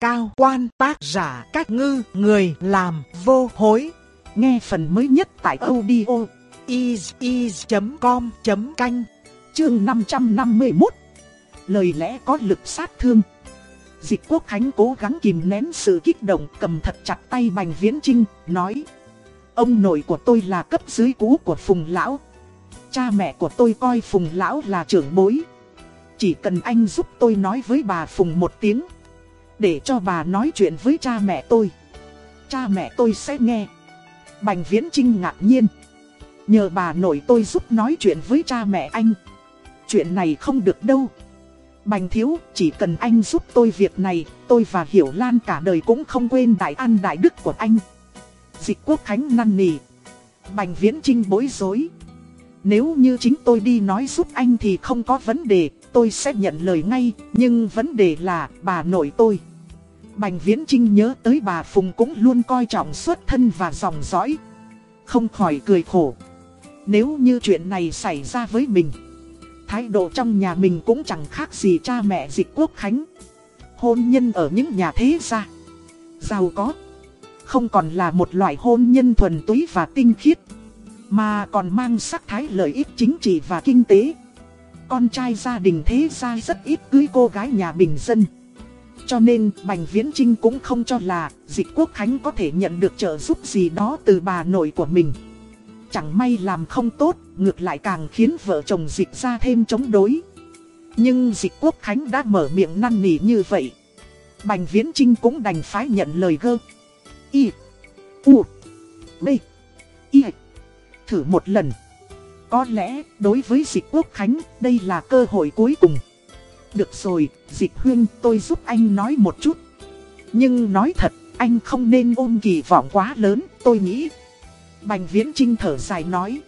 cao quan tác giả cách ngư người làm vô hối. Nghe phần mới nhất tại audio is.com.canh chương 551. Lời lẽ có lực sát thương. Dịch quốc khánh cố gắng kìm nén sự kích động cầm thật chặt tay Bành Viễn Trinh, nói Ông nội của tôi là cấp dưới cũ của Phùng Lão Cha mẹ của tôi coi Phùng Lão là trưởng bối Chỉ cần anh giúp tôi nói với bà Phùng một tiếng để cho bà nói chuyện với cha mẹ tôi Cha mẹ tôi sẽ nghe Bành Viễn Trinh ngạc nhiên Nhờ bà nội tôi giúp nói chuyện với cha mẹ anh Chuyện này không được đâu Bành thiếu, chỉ cần anh giúp tôi việc này, tôi và Hiểu Lan cả đời cũng không quên đại an đại đức của anh. Dịch quốc khánh năn nỉ. Bành viễn trinh bối rối. Nếu như chính tôi đi nói giúp anh thì không có vấn đề, tôi sẽ nhận lời ngay, nhưng vấn đề là bà nội tôi. Bành viễn trinh nhớ tới bà Phùng cũng luôn coi trọng xuất thân và dòng dõi. Không khỏi cười khổ. Nếu như chuyện này xảy ra với mình, Thái độ trong nhà mình cũng chẳng khác gì cha mẹ dịch quốc khánh Hôn nhân ở những nhà thế gia, Giàu có, Không còn là một loại hôn nhân thuần túy và tinh khiết, Mà còn mang sắc thái lợi ích chính trị và kinh tế Con trai gia đình thế gia rất ít cưới cô gái nhà bình dân cho nên Bành Viễn Trinh cũng không cho là Dịch Quốc Khánh có thể nhận được trợ giúp gì đó từ bà nội của mình Chẳng may làm không tốt, ngược lại càng khiến vợ chồng dịch ra thêm chống đối. Nhưng dịch quốc khánh đã mở miệng năn nỉ như vậy. Bành viễn trinh cũng đành phái nhận lời gơ. Y. U. B. Y. Thử một lần. Có lẽ, đối với dịch quốc khánh, đây là cơ hội cuối cùng. Được rồi, dịch huyên tôi giúp anh nói một chút. Nhưng nói thật, anh không nên ôm kỳ vọng quá lớn, tôi nghĩ Bành Viễn Trinh thở dài nói.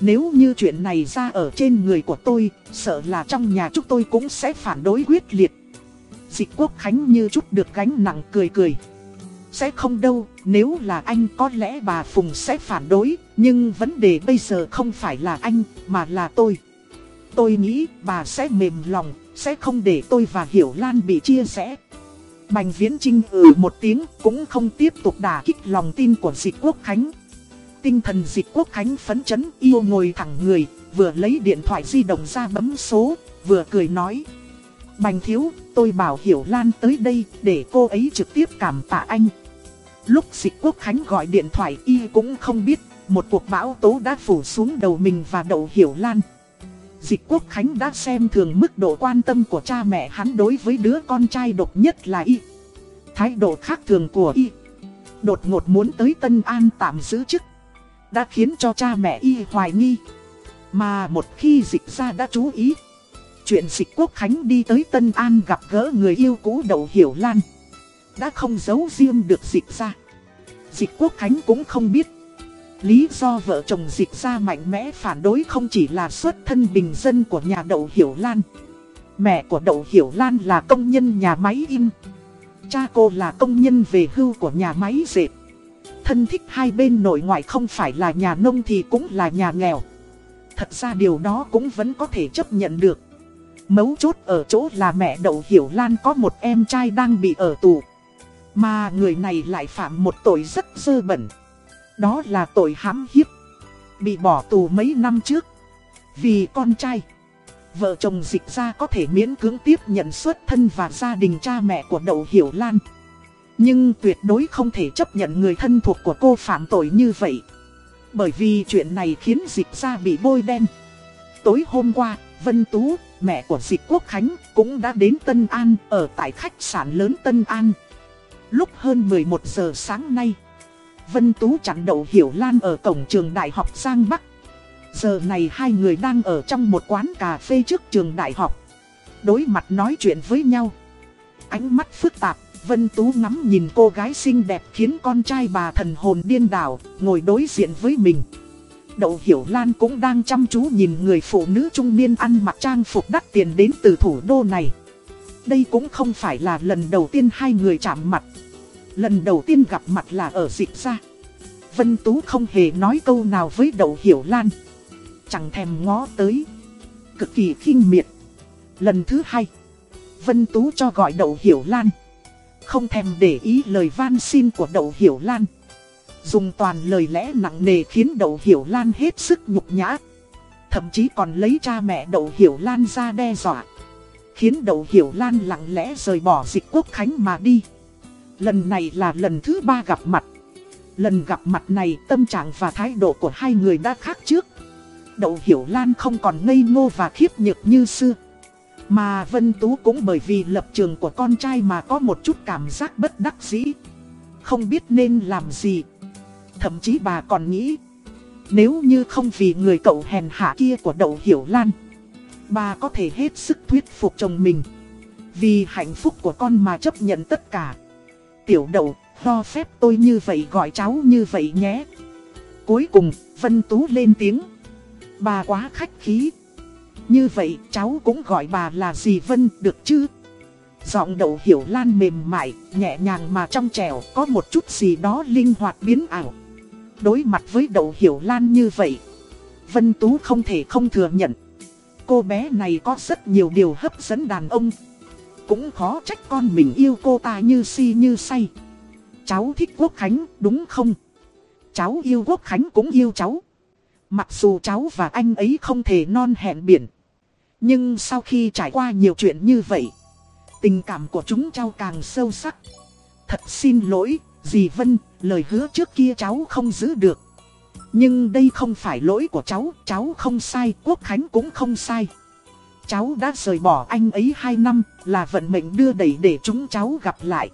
Nếu như chuyện này ra ở trên người của tôi, sợ là trong nhà chúng tôi cũng sẽ phản đối quyết liệt. Dịch quốc khánh như chút được gánh nặng cười cười. Sẽ không đâu, nếu là anh có lẽ bà Phùng sẽ phản đối, nhưng vấn đề bây giờ không phải là anh, mà là tôi. Tôi nghĩ bà sẽ mềm lòng, sẽ không để tôi và Hiểu Lan bị chia rẽ. Bành Viễn Trinh ừ một tiếng, cũng không tiếp tục đả kích lòng tin của dịch quốc khánh. Tinh thần dịch quốc khánh phấn chấn yêu ngồi thẳng người, vừa lấy điện thoại di động ra bấm số, vừa cười nói. Bành thiếu, tôi bảo Hiểu Lan tới đây để cô ấy trực tiếp cảm tạ anh. Lúc dịch quốc khánh gọi điện thoại y cũng không biết, một cuộc bão tố đã phủ xuống đầu mình và đầu Hiểu Lan. Dịch quốc khánh đã xem thường mức độ quan tâm của cha mẹ hắn đối với đứa con trai độc nhất là y. Thái độ khác thường của y. Đột ngột muốn tới Tân An tạm giữ chức đã khiến cho cha mẹ y hoài nghi. Mà một khi dịch ra đã chú ý, chuyện dịch quốc khánh đi tới Tân An gặp gỡ người yêu cũ đậu hiểu lan. Đã không giấu riêng được dịch ra. Dịch quốc khánh cũng không biết. Lý do vợ chồng dịch ra mạnh mẽ phản đối không chỉ là xuất thân bình dân của nhà đậu hiểu lan. Mẹ của đậu hiểu lan là công nhân nhà máy in. Cha cô là công nhân về hưu của nhà máy dệt thân thích hai bên nội ngoại không phải là nhà nông thì cũng là nhà nghèo. Thật ra điều đó cũng vẫn có thể chấp nhận được. Mấu chốt ở chỗ là mẹ Đậu Hiểu Lan có một em trai đang bị ở tù. Mà người này lại phạm một tội rất dơ bẩn. Đó là tội hãm hiếp. Bị bỏ tù mấy năm trước. Vì con trai. Vợ chồng dịch ra có thể miễn cưỡng tiếp nhận xuất thân và gia đình cha mẹ của Đậu Hiểu Lan. Nhưng tuyệt đối không thể chấp nhận người thân thuộc của cô phạm tội như vậy. Bởi vì chuyện này khiến dịch ra bị bôi đen. Tối hôm qua, Vân Tú, mẹ của dịch quốc khánh, cũng đã đến Tân An, ở tại khách sạn lớn Tân An. Lúc hơn 11 giờ sáng nay, Vân Tú chặn đậu Hiểu Lan ở cổng trường Đại học Giang Bắc. Giờ này hai người đang ở trong một quán cà phê trước trường đại học. Đối mặt nói chuyện với nhau. Ánh mắt phức tạp, Vân Tú ngắm nhìn cô gái xinh đẹp khiến con trai bà thần hồn điên đảo, ngồi đối diện với mình. Đậu Hiểu Lan cũng đang chăm chú nhìn người phụ nữ trung niên ăn mặc trang phục đắt tiền đến từ thủ đô này. Đây cũng không phải là lần đầu tiên hai người chạm mặt. Lần đầu tiên gặp mặt là ở dịch ra. Vân Tú không hề nói câu nào với Đậu Hiểu Lan. Chẳng thèm ngó tới. Cực kỳ khinh miệt. Lần thứ hai, Vân Tú cho gọi Đậu Hiểu Lan. Không thèm để ý lời van xin của Đậu Hiểu Lan Dùng toàn lời lẽ nặng nề khiến Đậu Hiểu Lan hết sức nhục nhã Thậm chí còn lấy cha mẹ Đậu Hiểu Lan ra đe dọa Khiến Đậu Hiểu Lan lặng lẽ rời bỏ dịch quốc khánh mà đi Lần này là lần thứ ba gặp mặt. Lần gặp mặt này, tâm trạng và thái độ của hai người đã khác trước. Đậu Hiểu Lan không còn ngây ngô và khiếp nhược như xưa. Mà Vân Tú cũng bởi vì lập trường của con trai mà có một chút cảm giác bất đắc dĩ. Không biết nên làm gì. Thậm chí bà còn nghĩ, Nếu như không vì người cậu hèn hạ kia của Đậu Hiểu Lan, Bà có thể hết sức thuyết phục chồng mình. Vì hạnh phúc của con mà chấp nhận tất cả. Tiểu đậu, lo phép tôi như vậy gọi cháu như vậy nhé. Cuối cùng, Vân Tú lên tiếng. Bà quá khách khí. Như vậy cháu cũng gọi bà là dì Vân được chứ? Giọng đậu hiểu lan mềm mại, nhẹ nhàng mà trong trẻo Có một chút gì đó linh hoạt biến ảo. Đối mặt với đậu hiểu lan như vậy Vân Tú không thể không thừa nhận. Cô bé này có rất nhiều điều hấp dẫn đàn ông. Cũng khó trách con mình yêu cô ta như si như say. Cháu thích Quốc Khánh đúng không? Cháu yêu Quốc Khánh cũng yêu cháu. Mặc dù cháu và anh ấy không thể non hẹn biển Nhưng sau khi trải qua nhiều chuyện như vậy Tình cảm của chúng cháu càng sâu sắc. Thật xin lỗi, dì Vân, lời hứa trước kia cháu không giữ được. Nhưng đây không phải lỗi của cháu, cháu không sai, Quốc Khánh cũng không sai. Cháu đã rời bỏ anh ấy 2 năm là vận mệnh đưa đẩy để chúng cháu gặp lại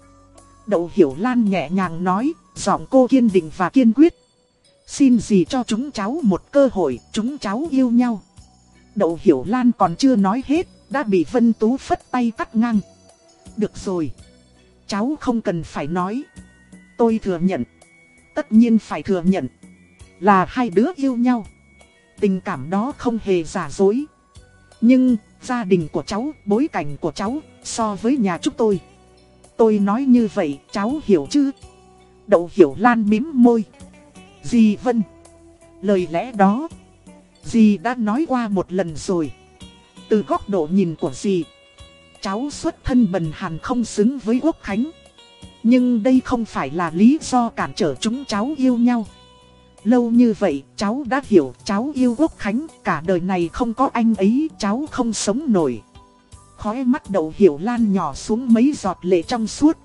Đậu Hiểu Lan nhẹ nhàng nói, giọng cô kiên định và kiên quyết Xin gì cho chúng cháu một cơ hội, chúng cháu yêu nhau. Đậu Hiểu Lan còn chưa nói hết, đã bị Vân Tú phất tay cắt ngang. Được rồi, cháu không cần phải nói. Tôi thừa nhận, tất nhiên phải thừa nhận, là hai đứa yêu nhau. Tình cảm đó không hề giả dối. Nhưng, gia đình của cháu, bối cảnh của cháu, so với nhà chúng tôi. Tôi nói như vậy, cháu hiểu chứ? Đậu Hiểu Lan mím môi. Dì Vân Lời lẽ đó Dì đã nói qua một lần rồi Từ góc độ nhìn của dì Cháu xuất thân bần hàn không xứng với quốc khánh Nhưng đây không phải là lý do cản trở chúng cháu yêu nhau Lâu như vậy cháu đã hiểu cháu yêu quốc khánh Cả đời này không có anh ấy cháu không sống nổi Khói mắt đầu hiểu lan nhỏ xuống mấy giọt lệ trong suốt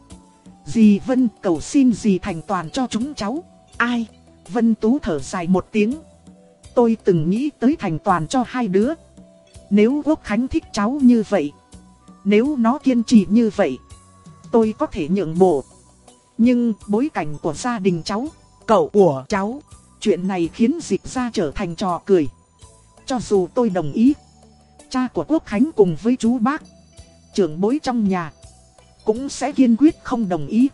Dì Vân cầu xin dì thành toàn cho chúng cháu Ai? Vân Tú thở dài một tiếng. Tôi từng nghĩ tới thành toàn cho hai đứa. Nếu Quốc Khánh thích cháu như vậy, nếu nó kiên trì như vậy, tôi có thể nhượng bộ. Nhưng bối cảnh của gia đình cháu, cậu của cháu, chuyện này khiến dịch ra trở thành trò cười. Cho dù tôi đồng ý, cha của Quốc Khánh cùng với chú bác, trưởng bối trong nhà, cũng sẽ kiên quyết không đồng ý.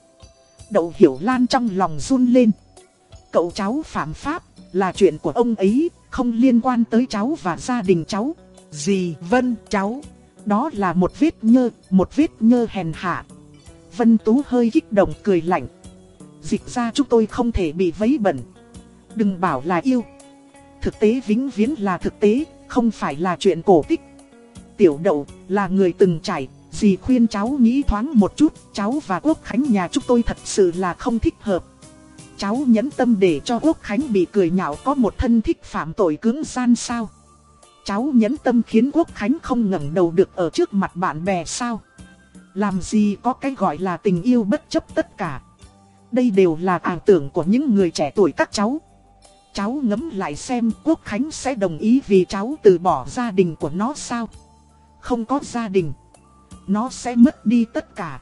Đậu Hiểu Lan trong lòng run lên. Cậu cháu phạm pháp là chuyện của ông ấy, không liên quan tới cháu và gia đình cháu. gì Vân cháu, đó là một vết nhơ, một vết nhơ hèn hạ. Vân Tú hơi kích động cười lạnh. Dịch ra chúng tôi không thể bị vấy bẩn. Đừng bảo là yêu. Thực tế vĩnh viễn là thực tế, không phải là chuyện cổ tích. Tiểu đậu là người từng trải, dì khuyên cháu nghĩ thoáng một chút, cháu và Quốc Khánh nhà chúng tôi thật sự là không thích hợp. Cháu nhẫn tâm để cho Quốc Khánh bị cười nhạo có một thân thích phạm tội cứng gian sao? Cháu nhẫn tâm khiến Quốc Khánh không ngẩng đầu được ở trước mặt bạn bè sao? Làm gì có cái gọi là tình yêu bất chấp tất cả? Đây đều là ảo tưởng của những người trẻ tuổi các cháu. Cháu ngẫm lại xem Quốc Khánh sẽ đồng ý vì cháu từ bỏ gia đình của nó sao? Không có gia đình, nó sẽ mất đi tất cả.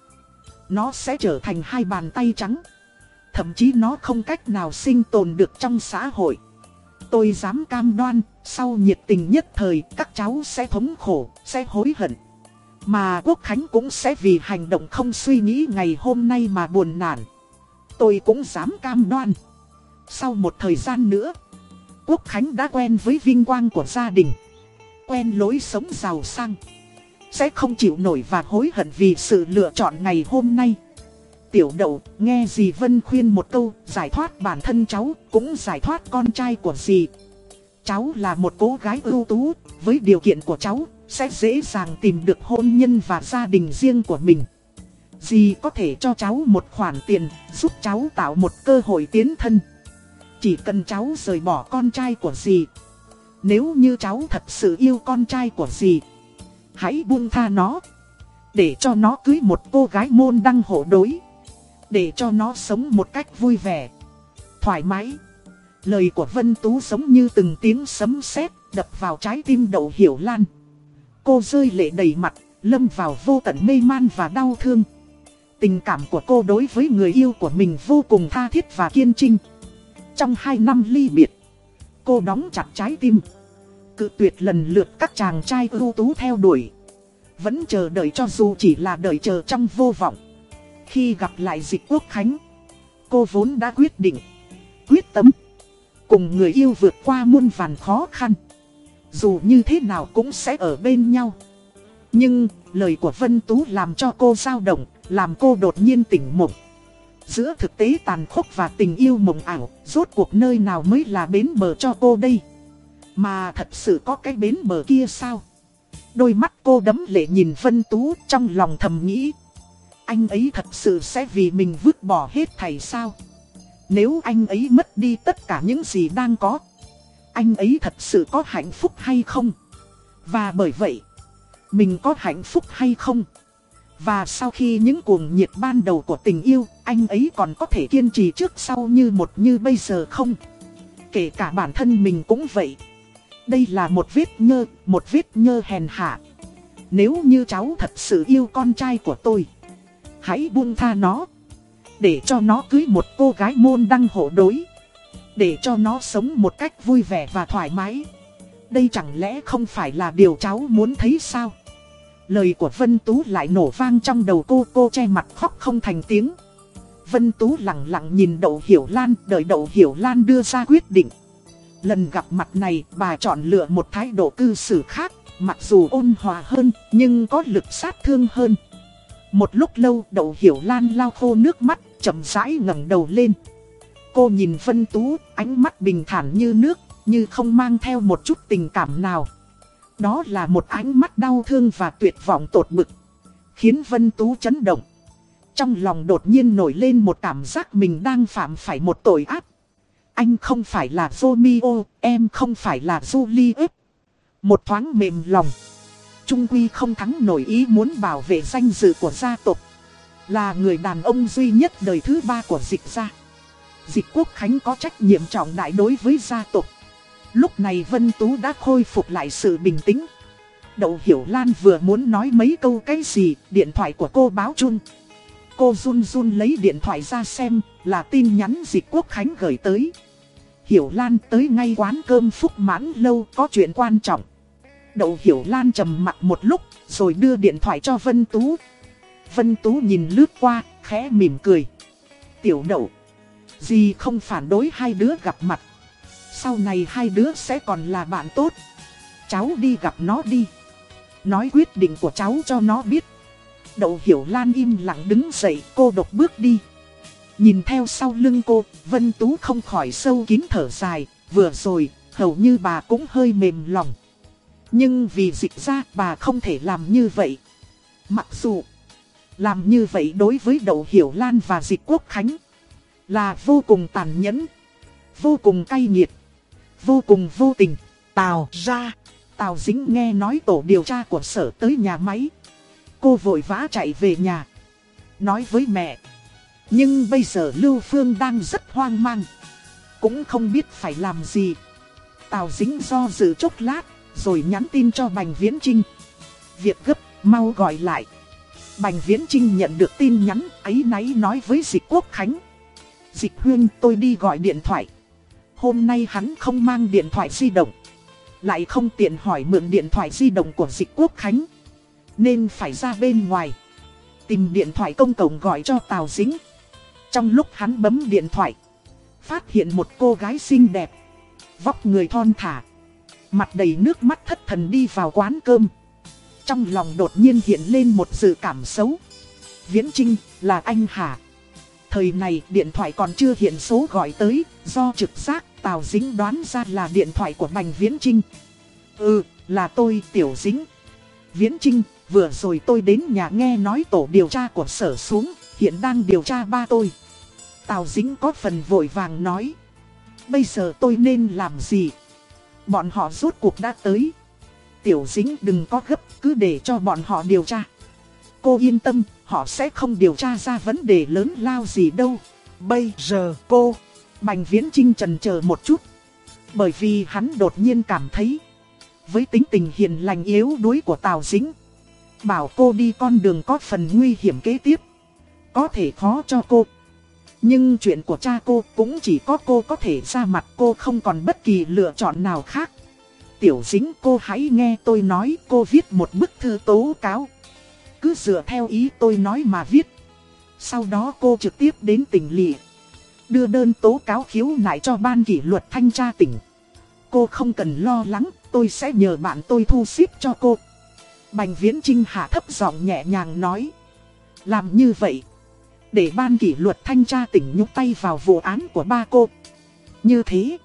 Nó sẽ trở thành hai bàn tay trắng. Thậm chí nó không cách nào sinh tồn được trong xã hội Tôi dám cam đoan, sau nhiệt tình nhất thời các cháu sẽ thống khổ, sẽ hối hận Mà Quốc Khánh cũng sẽ vì hành động không suy nghĩ ngày hôm nay mà buồn nản Tôi cũng dám cam đoan sau một thời gian nữa Quốc Khánh đã quen với vinh quang của gia đình Quen lối sống giàu sang Sẽ không chịu nổi và hối hận vì sự lựa chọn ngày hôm nay tiểu đậu, nghe dì Vân khuyên một câu, giải thoát bản thân cháu, cũng giải thoát con trai của dì. Cháu là một cô gái ưu tú, với điều kiện của cháu, sẽ dễ dàng tìm được hôn nhân và gia đình riêng của mình. Dì có thể cho cháu một khoản tiền, giúp cháu tạo một cơ hội tiến thân. Chỉ cần cháu rời bỏ con trai của dì. Nếu như cháu thật sự yêu con trai của dì, hãy buông tha nó. Để cho nó cưới một cô gái môn đăng hộ đối. Để cho nó sống một cách vui vẻ, thoải mái. Lời của Vân Tú giống như từng tiếng sấm sét đập vào trái tim đậu hiểu lan. Cô rơi lệ đầy mặt, lâm vào vô tận mê man và đau thương. Tình cảm của cô đối với người yêu của mình vô cùng tha thiết và kiên trinh. Trong hai năm ly biệt, cô đóng chặt trái tim. Cự tuyệt lần lượt các chàng trai ưu tú theo đuổi. Vẫn chờ đợi cho dù chỉ là đợi chờ trong vô vọng. Khi gặp lại dịch quốc khánh, cô vốn đã quyết định, quyết tâm. Cùng người yêu vượt qua muôn vàn khó khăn. Dù như thế nào cũng sẽ ở bên nhau. Nhưng, lời của Vân Tú làm cho cô dao động, làm cô đột nhiên tỉnh mộng. Giữa thực tế tàn khốc và tình yêu mộng ảo, rốt cuộc nơi nào mới là bến bờ cho cô đây? Mà thật sự có cái bến bờ kia sao? Đôi mắt cô đấm lệ nhìn Vân Tú trong lòng thầm nghĩ. Anh ấy thật sự sẽ vì mình vứt bỏ hết thầy sao? Nếu anh ấy mất đi tất cả những gì đang có, anh ấy thật sự có hạnh phúc hay không? Và bởi vậy, mình có hạnh phúc hay không? Và sau khi những cuồng nhiệt ban đầu của tình yêu, anh ấy còn có thể kiên trì trước sau như một như bây giờ không? Kể cả bản thân mình cũng vậy. Đây là một vết nhơ, một vết nhơ hèn hạ. Nếu như cháu thật sự yêu con trai của tôi, hãy buông tha nó. Để cho nó cưới một cô gái môn đăng hộ đối. Để cho nó sống một cách vui vẻ và thoải mái. Đây chẳng lẽ không phải là điều cháu muốn thấy sao? Lời của Vân Tú lại nổ vang trong đầu cô, cô che mặt khóc không thành tiếng. Vân Tú lặng lặng nhìn Đậu Hiểu Lan, đợi Đậu Hiểu Lan đưa ra quyết định. Lần gặp mặt này, bà chọn lựa một thái độ cư xử khác, mặc dù ôn hòa hơn, nhưng có lực sát thương hơn. Một lúc lâu, Đậu Hiểu Lan lau khô nước mắt, chậm rãi ngẩng đầu lên. Cô nhìn Vân Tú, ánh mắt bình thản như nước, như không mang theo một chút tình cảm nào. Đó là một ánh mắt đau thương và tuyệt vọng tột bực. Khiến Vân Tú chấn động. Trong lòng đột nhiên nổi lên một cảm giác mình đang phạm phải một tội ác. Anh không phải là Romeo, em không phải là Juliet. Một thoáng mềm lòng. Trung Quy không thắng nổi ý muốn bảo vệ danh dự của gia tộc. Là người đàn ông duy nhất đời thứ ba của dịch gia. Dịch quốc khánh có trách nhiệm trọng đại đối với gia tộc. Lúc này Vân Tú đã khôi phục lại sự bình tĩnh. Đậu Hiểu Lan vừa muốn nói mấy câu cái gì, điện thoại của cô báo chun. Cô run run lấy điện thoại ra xem, là tin nhắn dịch quốc khánh gửi tới. Hiểu Lan tới ngay quán cơm phúc mãn lâu có chuyện quan trọng. Đậu Hiểu Lan trầm mặt một lúc, rồi đưa điện thoại cho Vân Tú. Vân Tú nhìn lướt qua, khẽ mỉm cười. Tiểu đậu, gì không phản đối hai đứa gặp mặt. Sau này hai đứa sẽ còn là bạn tốt. Cháu đi gặp nó đi. Nói quyết định của cháu cho nó biết. Đậu Hiểu Lan im lặng đứng dậy, cô độc bước đi. Nhìn theo sau lưng cô, Vân Tú không khỏi sâu kín thở dài, vừa rồi, hầu như bà cũng hơi mềm lòng. Nhưng vì dịch ra bà không thể làm như vậy. Mặc dù làm như vậy đối với Đậu Hiểu Lan và dịch quốc khánh là vô cùng tàn nhẫn, vô cùng cay nghiệt, vô cùng vô tình. Tào ra, Tào Dính nghe nói tổ điều tra của sở tới nhà máy. Cô vội vã chạy về nhà, nói với mẹ. Nhưng bây giờ Lưu Phương đang rất hoang mang, cũng không biết phải làm gì. Tào Dính do dự chốc lát, rồi nhắn tin cho Bành Viễn Trinh. Việc gấp, mau gọi lại. Bành Viễn Trinh nhận được tin nhắn ấy náy nói với Dịch Quốc Khánh. Dịch Huyên tôi đi gọi điện thoại. Hôm nay hắn không mang điện thoại di động. Lại không tiện hỏi mượn điện thoại di động của Dịch Quốc Khánh. Nên phải ra bên ngoài. Tìm điện thoại công cộng gọi cho Tào Dính. Trong lúc hắn bấm điện thoại. Phát hiện một cô gái xinh đẹp. Vóc người thon thả. Mặt đầy nước mắt thất thần đi vào quán cơm. Trong lòng đột nhiên hiện lên một sự cảm xấu. Viễn Trinh là anh hả? Thời này điện thoại còn chưa hiện số gọi tới, do trực giác Tào Dính đoán ra là điện thoại của Bành Viễn Trinh. Ừ, là tôi Tiểu Dính. Viễn Trinh, vừa rồi tôi đến nhà nghe nói tổ điều tra của sở xuống, hiện đang điều tra ba tôi. Tào Dính có phần vội vàng nói. Bây giờ tôi nên làm gì? Bọn họ rốt cuộc đã tới. Tiểu Dính đừng có gấp, cứ để cho bọn họ điều tra. Cô yên tâm, họ sẽ không điều tra ra vấn đề lớn lao gì đâu. Bây giờ cô, Bành Viễn Trinh trần chờ một chút. Bởi vì hắn đột nhiên cảm thấy, với tính tình hiền lành yếu đuối của Tào Dính, bảo cô đi con đường có phần nguy hiểm kế tiếp. Có thể khó cho cô. Nhưng chuyện của cha cô cũng chỉ có cô có thể ra mặt cô không còn bất kỳ lựa chọn nào khác. Tiểu dính cô hãy nghe tôi nói cô viết một bức thư tố cáo. Cứ dựa theo ý tôi nói mà viết. Sau đó cô trực tiếp đến tỉnh lỵ. Đưa đơn tố cáo khiếu nại cho ban kỷ luật thanh tra tỉnh. Cô không cần lo lắng, tôi sẽ nhờ bạn tôi thu xếp cho cô. Bành Viễn Trinh hạ thấp giọng nhẹ nhàng nói. Làm như vậy, để ban kỷ luật thanh tra tỉnh nhúc tay vào vụ án của ba cô. Như thế,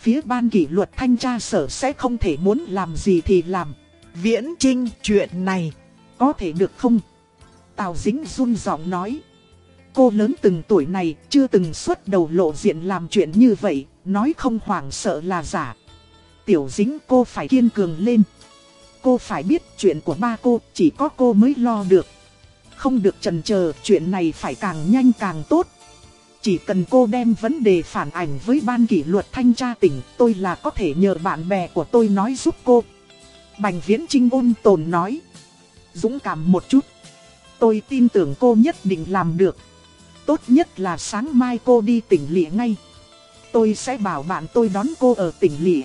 phía ban kỷ luật thanh tra sở sẽ không thể muốn làm gì thì làm. Viễn Trinh chuyện này, có thể được không? Tào Dính run giọng nói. Cô lớn từng tuổi này chưa từng xuất đầu lộ diện làm chuyện như vậy, nói không hoảng sợ là giả. Tiểu Dính cô phải kiên cường lên. Cô phải biết chuyện của ba cô chỉ có cô mới lo được. Không được trần chờ chuyện này phải càng nhanh càng tốt. Chỉ cần cô đem vấn đề phản ảnh với ban kỷ luật thanh tra tỉnh tôi là có thể nhờ bạn bè của tôi nói giúp cô. Bành Viễn Trinh ôn tồn nói. Dũng cảm một chút. Tôi tin tưởng cô nhất định làm được. Tốt nhất là sáng mai cô đi tỉnh lịa ngay. Tôi sẽ bảo bạn tôi đón cô ở tỉnh lịa.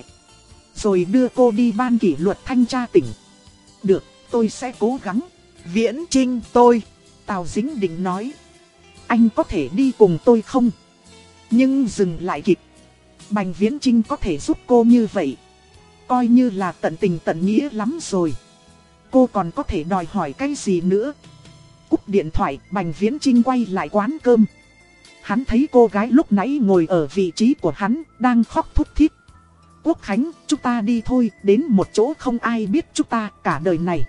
Rồi đưa cô đi ban kỷ luật thanh tra tỉnh. Được, tôi sẽ cố gắng. Viễn Trinh tôi. Tào Dính định nói. Anh có thể đi cùng tôi không? Nhưng dừng lại kịp. Bành Viễn Trinh có thể giúp cô như vậy. Coi như là tận tình tận nghĩa lắm rồi. Cô còn có thể đòi hỏi cái gì nữa? Cúp điện thoại, Bành Viễn Trinh quay lại quán cơm. Hắn thấy cô gái lúc nãy ngồi ở vị trí của hắn, đang khóc thút thít. Quốc Khánh, chúng ta đi thôi, đến một chỗ không ai biết chúng ta cả đời này.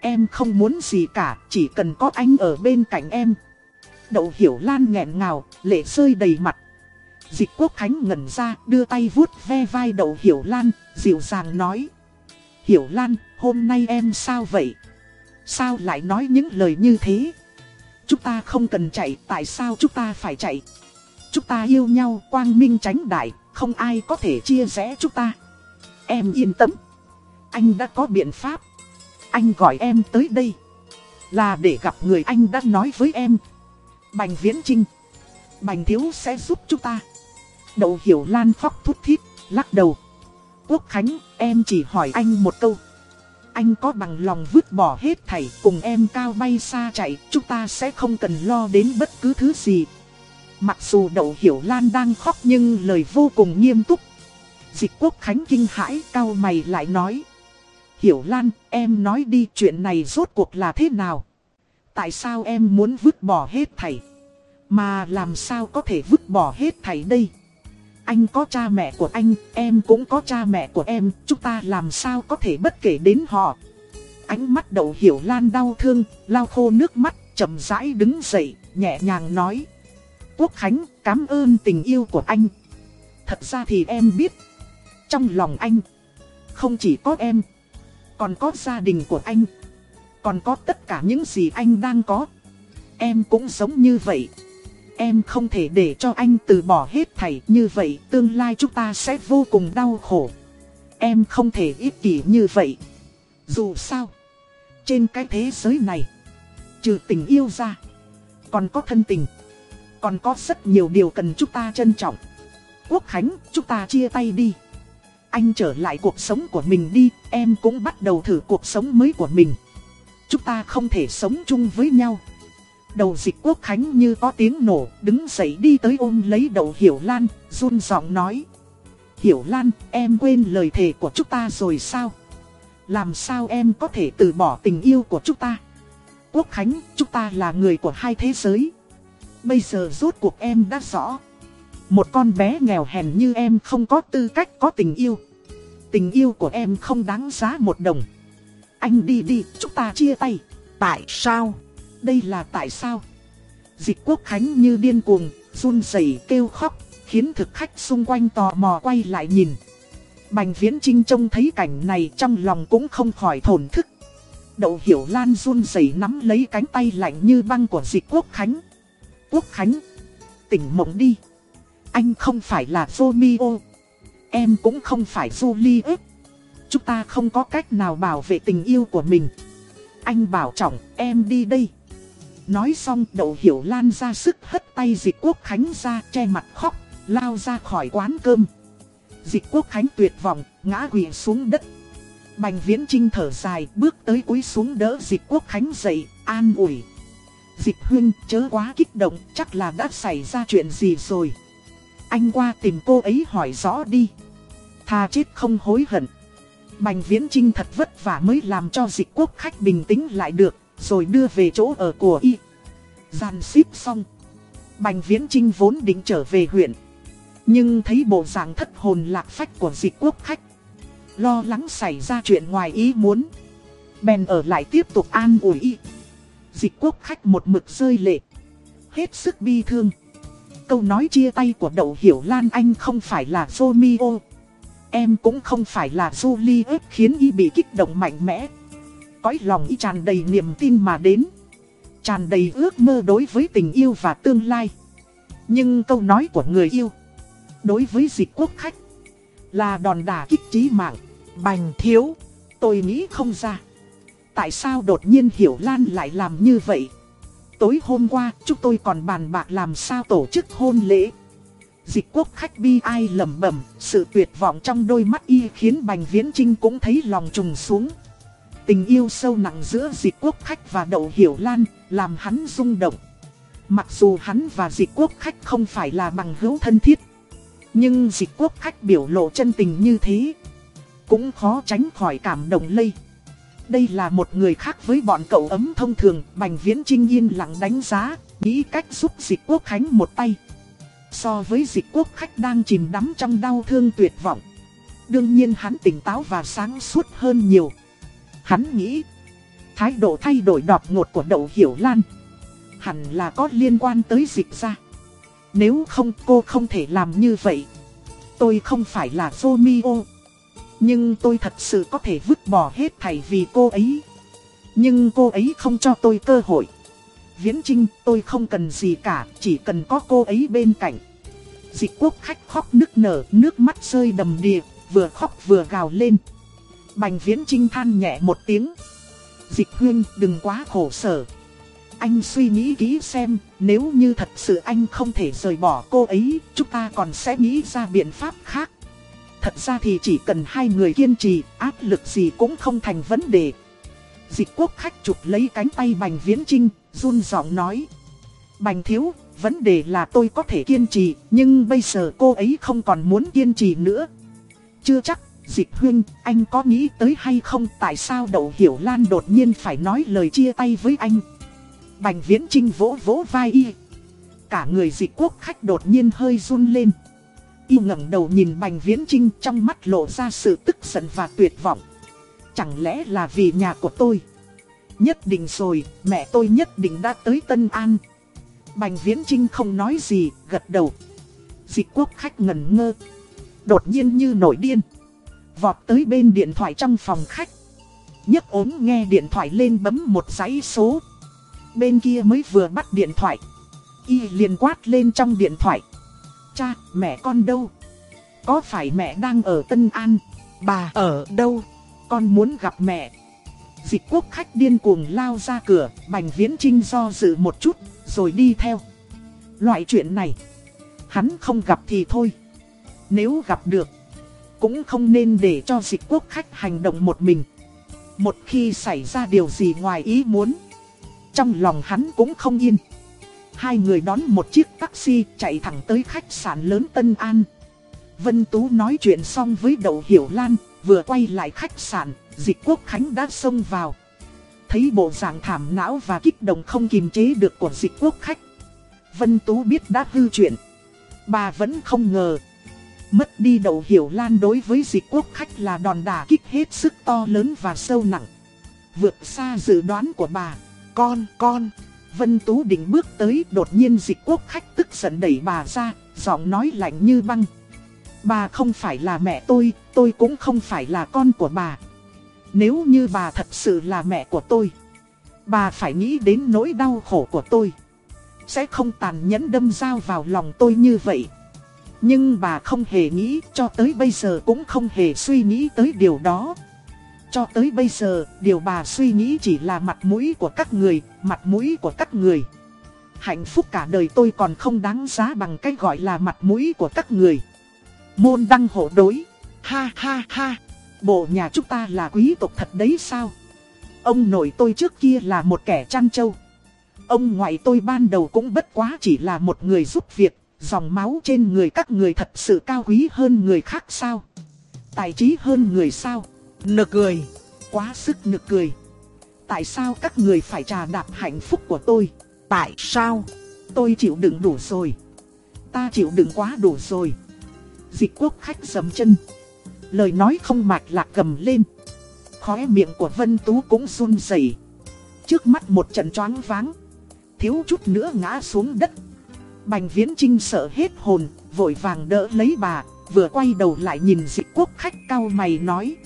Em không muốn gì cả, chỉ cần có anh ở bên cạnh em. Đậu Hiểu Lan nghẹn ngào, lệ rơi đầy mặt. Dịch Quốc Khánh ngẩn ra, đưa tay vuốt ve vai Đậu Hiểu Lan, dịu dàng nói. Hiểu Lan, hôm nay em sao vậy? Sao lại nói những lời như thế? Chúng ta không cần chạy, tại sao chúng ta phải chạy? Chúng ta yêu nhau, quang minh tránh đại, không ai có thể chia rẽ chúng ta. Em yên tâm. Anh đã có biện pháp. Anh gọi em tới đây. Là để gặp người anh đã nói với em. Bành Viễn Trinh. Bành Thiếu sẽ giúp chúng ta. Đậu Hiểu Lan khóc thút thít, lắc đầu. Quốc Khánh, em chỉ hỏi anh một câu. Anh có bằng lòng vứt bỏ hết thảy cùng em cao bay xa chạy, chúng ta sẽ không cần lo đến bất cứ thứ gì. Mặc dù Đậu Hiểu Lan đang khóc nhưng lời vô cùng nghiêm túc. Dịch Quốc Khánh kinh hãi cao mày lại nói. Hiểu Lan, em nói đi chuyện này rốt cuộc là thế nào? Tại sao em muốn vứt bỏ hết thảy? Mà làm sao có thể vứt bỏ hết thảy đây? Anh có cha mẹ của anh, em cũng có cha mẹ của em, chúng ta làm sao có thể bất kể đến họ? Ánh mắt đậu hiểu lan đau thương, lau khô nước mắt, chậm rãi đứng dậy, nhẹ nhàng nói. Quốc Khánh, cảm ơn tình yêu của anh. Thật ra thì em biết, trong lòng anh, không chỉ có em, còn có gia đình của anh. Còn có tất cả những gì anh đang có. Em cũng giống như vậy. Em không thể để cho anh từ bỏ hết thảy như vậy tương lai chúng ta sẽ vô cùng đau khổ. Em không thể ích kỷ như vậy. Dù sao, trên cái thế giới này, trừ tình yêu ra, còn có thân tình. Còn có rất nhiều điều cần chúng ta trân trọng. Quốc Khánh, chúng ta chia tay đi. Anh trở lại cuộc sống của mình đi, em cũng bắt đầu thử cuộc sống mới của mình. Chúng ta không thể sống chung với nhau. Đầu dịch quốc khánh như có tiếng nổ, đứng dậy đi tới ôm lấy đầu Hiểu Lan, run giọng nói. Hiểu Lan, em quên lời thề của chúng ta rồi sao? Làm sao em có thể từ bỏ tình yêu của chúng ta? Quốc Khánh, chúng ta là người của hai thế giới. Bây giờ rốt cuộc em đã rõ. Một con bé nghèo hèn như em không có tư cách có tình yêu. Tình yêu của em không đáng giá một đồng. Anh đi đi, chúng ta chia tay. Tại sao? Đây là tại sao? Dịch quốc khánh như điên cuồng, run rẩy kêu khóc, khiến thực khách xung quanh tò mò quay lại nhìn. Bành viễn trinh trông thấy cảnh này trong lòng cũng không khỏi thổn thức. Đậu hiểu lan run rẩy nắm lấy cánh tay lạnh như băng của dịch quốc khánh. Quốc khánh, tỉnh mộng đi. Anh không phải là Romeo. Em cũng không phải Juliet. Chúng ta không có cách nào bảo vệ tình yêu của mình. Anh bảo trọng, em đi đây. Nói xong đậu hiểu lan ra sức hất tay dịch quốc khánh ra che mặt khóc, lao ra khỏi quán cơm. Dịch quốc khánh tuyệt vọng, ngã quỵ xuống đất. Bành viễn trinh thở dài, bước tới cúi xuống đỡ dịch quốc khánh dậy, an ủi. Dịch Huyên chớ quá kích động, chắc là đã xảy ra chuyện gì rồi. Anh qua tìm cô ấy hỏi rõ đi. Thà chết không hối hận. Bành viễn trinh thật vất vả mới làm cho dịch quốc khách bình tĩnh lại được, rồi đưa về chỗ ở của y. Giàn xíp xong. Bành viễn trinh vốn định trở về huyện. Nhưng thấy bộ dạng thất hồn lạc phách của dịch quốc khách. Lo lắng xảy ra chuyện ngoài ý muốn. Bèn ở lại tiếp tục an ủi y. Dịch quốc khách một mực rơi lệ. Hết sức bi thương. Câu nói chia tay của đậu hiểu Lan Anh không phải là Romeo. Em cũng không phải là Juliet khiến y bị kích động mạnh mẽ. Cõi lòng y tràn đầy niềm tin mà đến. Tràn đầy ước mơ đối với tình yêu và tương lai. Nhưng câu nói của người yêu Đối với dịch quốc khách Là đòn đả kích trí mạng, Bành thiếu, Tôi nghĩ không ra Tại sao đột nhiên Hiểu Lan lại làm như vậy Tối hôm qua, chúng tôi còn bàn bạc làm sao tổ chức hôn lễ Dịch quốc khách bi ai lầm bẩm, Sự tuyệt vọng trong đôi mắt y khiến Bành Viễn Trinh cũng thấy lòng trùng xuống Tình yêu sâu nặng giữa dịch quốc khách và đậu hiểu lan, Làm hắn rung động. Mặc dù hắn và dịch quốc khách không phải là bằng hữu thân thiết, Nhưng dịch quốc khách biểu lộ chân tình như thế, Cũng khó tránh khỏi cảm động lây. Đây là một người khác với bọn cậu ấm thông thường, Bành viễn trinh yên lặng đánh giá, Nghĩ cách giúp dịch quốc khánh một tay. So với dịch quốc khách đang chìm đắm trong đau thương tuyệt vọng, Đương nhiên hắn tỉnh táo và sáng suốt hơn nhiều. Hắn nghĩ Thái độ thay đổi đột ngột của đậu hiểu lan hẳn là có liên quan tới dịch ra. Nếu không cô không thể làm như vậy. Tôi không phải là Romeo. Nhưng tôi thật sự có thể vứt bỏ hết thảy vì cô ấy. Nhưng cô ấy không cho tôi cơ hội. Viễn Trinh tôi không cần gì cả, chỉ cần có cô ấy bên cạnh. Dịch quốc khách khóc nức nở, nước mắt rơi đầm đìa, vừa khóc vừa gào lên. Bành Viễn Trinh than nhẹ một tiếng. Dịch huyên đừng quá khổ sở, anh suy nghĩ kỹ xem, nếu như thật sự anh không thể rời bỏ cô ấy, chúng ta còn sẽ nghĩ ra biện pháp khác. Thật ra thì chỉ cần hai người kiên trì, áp lực gì cũng không thành vấn đề. Dịch quốc khách chụp lấy cánh tay Bành Viễn Trinh, run giọng nói. Bành thiếu, vấn đề là tôi có thể kiên trì, nhưng bây giờ cô ấy không còn muốn kiên trì nữa. Chưa chắc, dịch huyên, anh có nghĩ tới hay không tại sao Đậu Hiểu Lan đột nhiên phải nói lời chia tay với anh. Bành viễn trinh vỗ vỗ vai y. Cả người dịch quốc khách đột nhiên hơi run lên. Y ngẩng đầu nhìn bành viễn trinh trong mắt lộ ra sự tức giận và tuyệt vọng. Chẳng lẽ là vì nhà của tôi? Nhất định rồi, mẹ tôi nhất định đã tới Tân An. Bành viễn trinh không nói gì, gật đầu. Dịch quốc khách ngẩn ngơ. Đột nhiên như nổi điên. Vọt tới bên điện thoại trong phòng khách. nhấc ốm nghe điện thoại lên bấm một dãy số. Bên kia mới vừa bắt điện thoại Y liền quát lên trong điện thoại Cha, mẹ con đâu? Có phải mẹ đang ở Tân An? Bà ở đâu? Con muốn gặp mẹ Dịch quốc khách điên cuồng lao ra cửa Bành viễn trinh do dự một chút Rồi đi theo Loại chuyện này Hắn không gặp thì thôi Nếu gặp được cũng không nên để cho dịch quốc khách hành động một mình Một khi xảy ra điều gì ngoài ý muốn trong lòng hắn cũng không yên. Hai người đón một chiếc taxi chạy thẳng tới khách sạn lớn Tân An. Vân Tú nói chuyện xong với Đậu Hiểu Lan, vừa quay lại khách sạn, dịch quốc khánh đã xông vào. Thấy bộ dạng thảm não và kích động không kiềm chế được của dịch quốc khách. Vân Tú biết đã hư chuyện. Bà vẫn không ngờ. Mất đi đầu Hiểu Lan đối với dịch quốc khách là đòn đả kích hết sức to lớn và sâu nặng. Vượt xa dự đoán của bà. Con, con. Vân Tú định bước tới đột nhiên dịch quốc khách tức giận đẩy bà ra, giọng nói lạnh như băng. Bà không phải là mẹ tôi, tôi cũng không phải là con của bà. Nếu như bà thật sự là mẹ của tôi, bà phải nghĩ đến nỗi đau khổ của tôi. Sẽ không tàn nhẫn đâm dao vào lòng tôi như vậy. Nhưng bà không hề nghĩ, cho tới bây giờ cũng không hề suy nghĩ tới điều đó. Cho tới bây giờ, điều bà suy nghĩ chỉ là mặt mũi của các người, mặt mũi của các người. Hạnh phúc cả đời tôi còn không đáng giá bằng cái gọi là mặt mũi của các người. Môn đăng hộ đối. Ha ha ha. Bộ nhà chúng ta là quý tộc thật đấy sao? Ông nội tôi trước kia là một kẻ chăn trâu. Ông ngoại tôi ban đầu cũng bất quá chỉ là một người giúp việc. Dòng máu trên người các người thật sự cao quý hơn người khác sao? Tài trí hơn người sao? Nực cười. Quá sức nực cười. Tại sao các người phải trà đạp hạnh phúc của tôi? Tại sao? Tôi chịu đựng đủ rồi. Ta chịu đựng quá đủ rồi. Dịch quốc khách dầm chân. Lời nói không mạch lạc cầm lên. Khóe miệng của Vân Tú cũng run rẩy. Trước mắt một trận choáng váng. Thiếu chút nữa ngã xuống đất. Bành viễn trinh sợ hết hồn, vội vàng đỡ lấy bà, vừa quay đầu lại nhìn dịch quốc khách cao mày nói.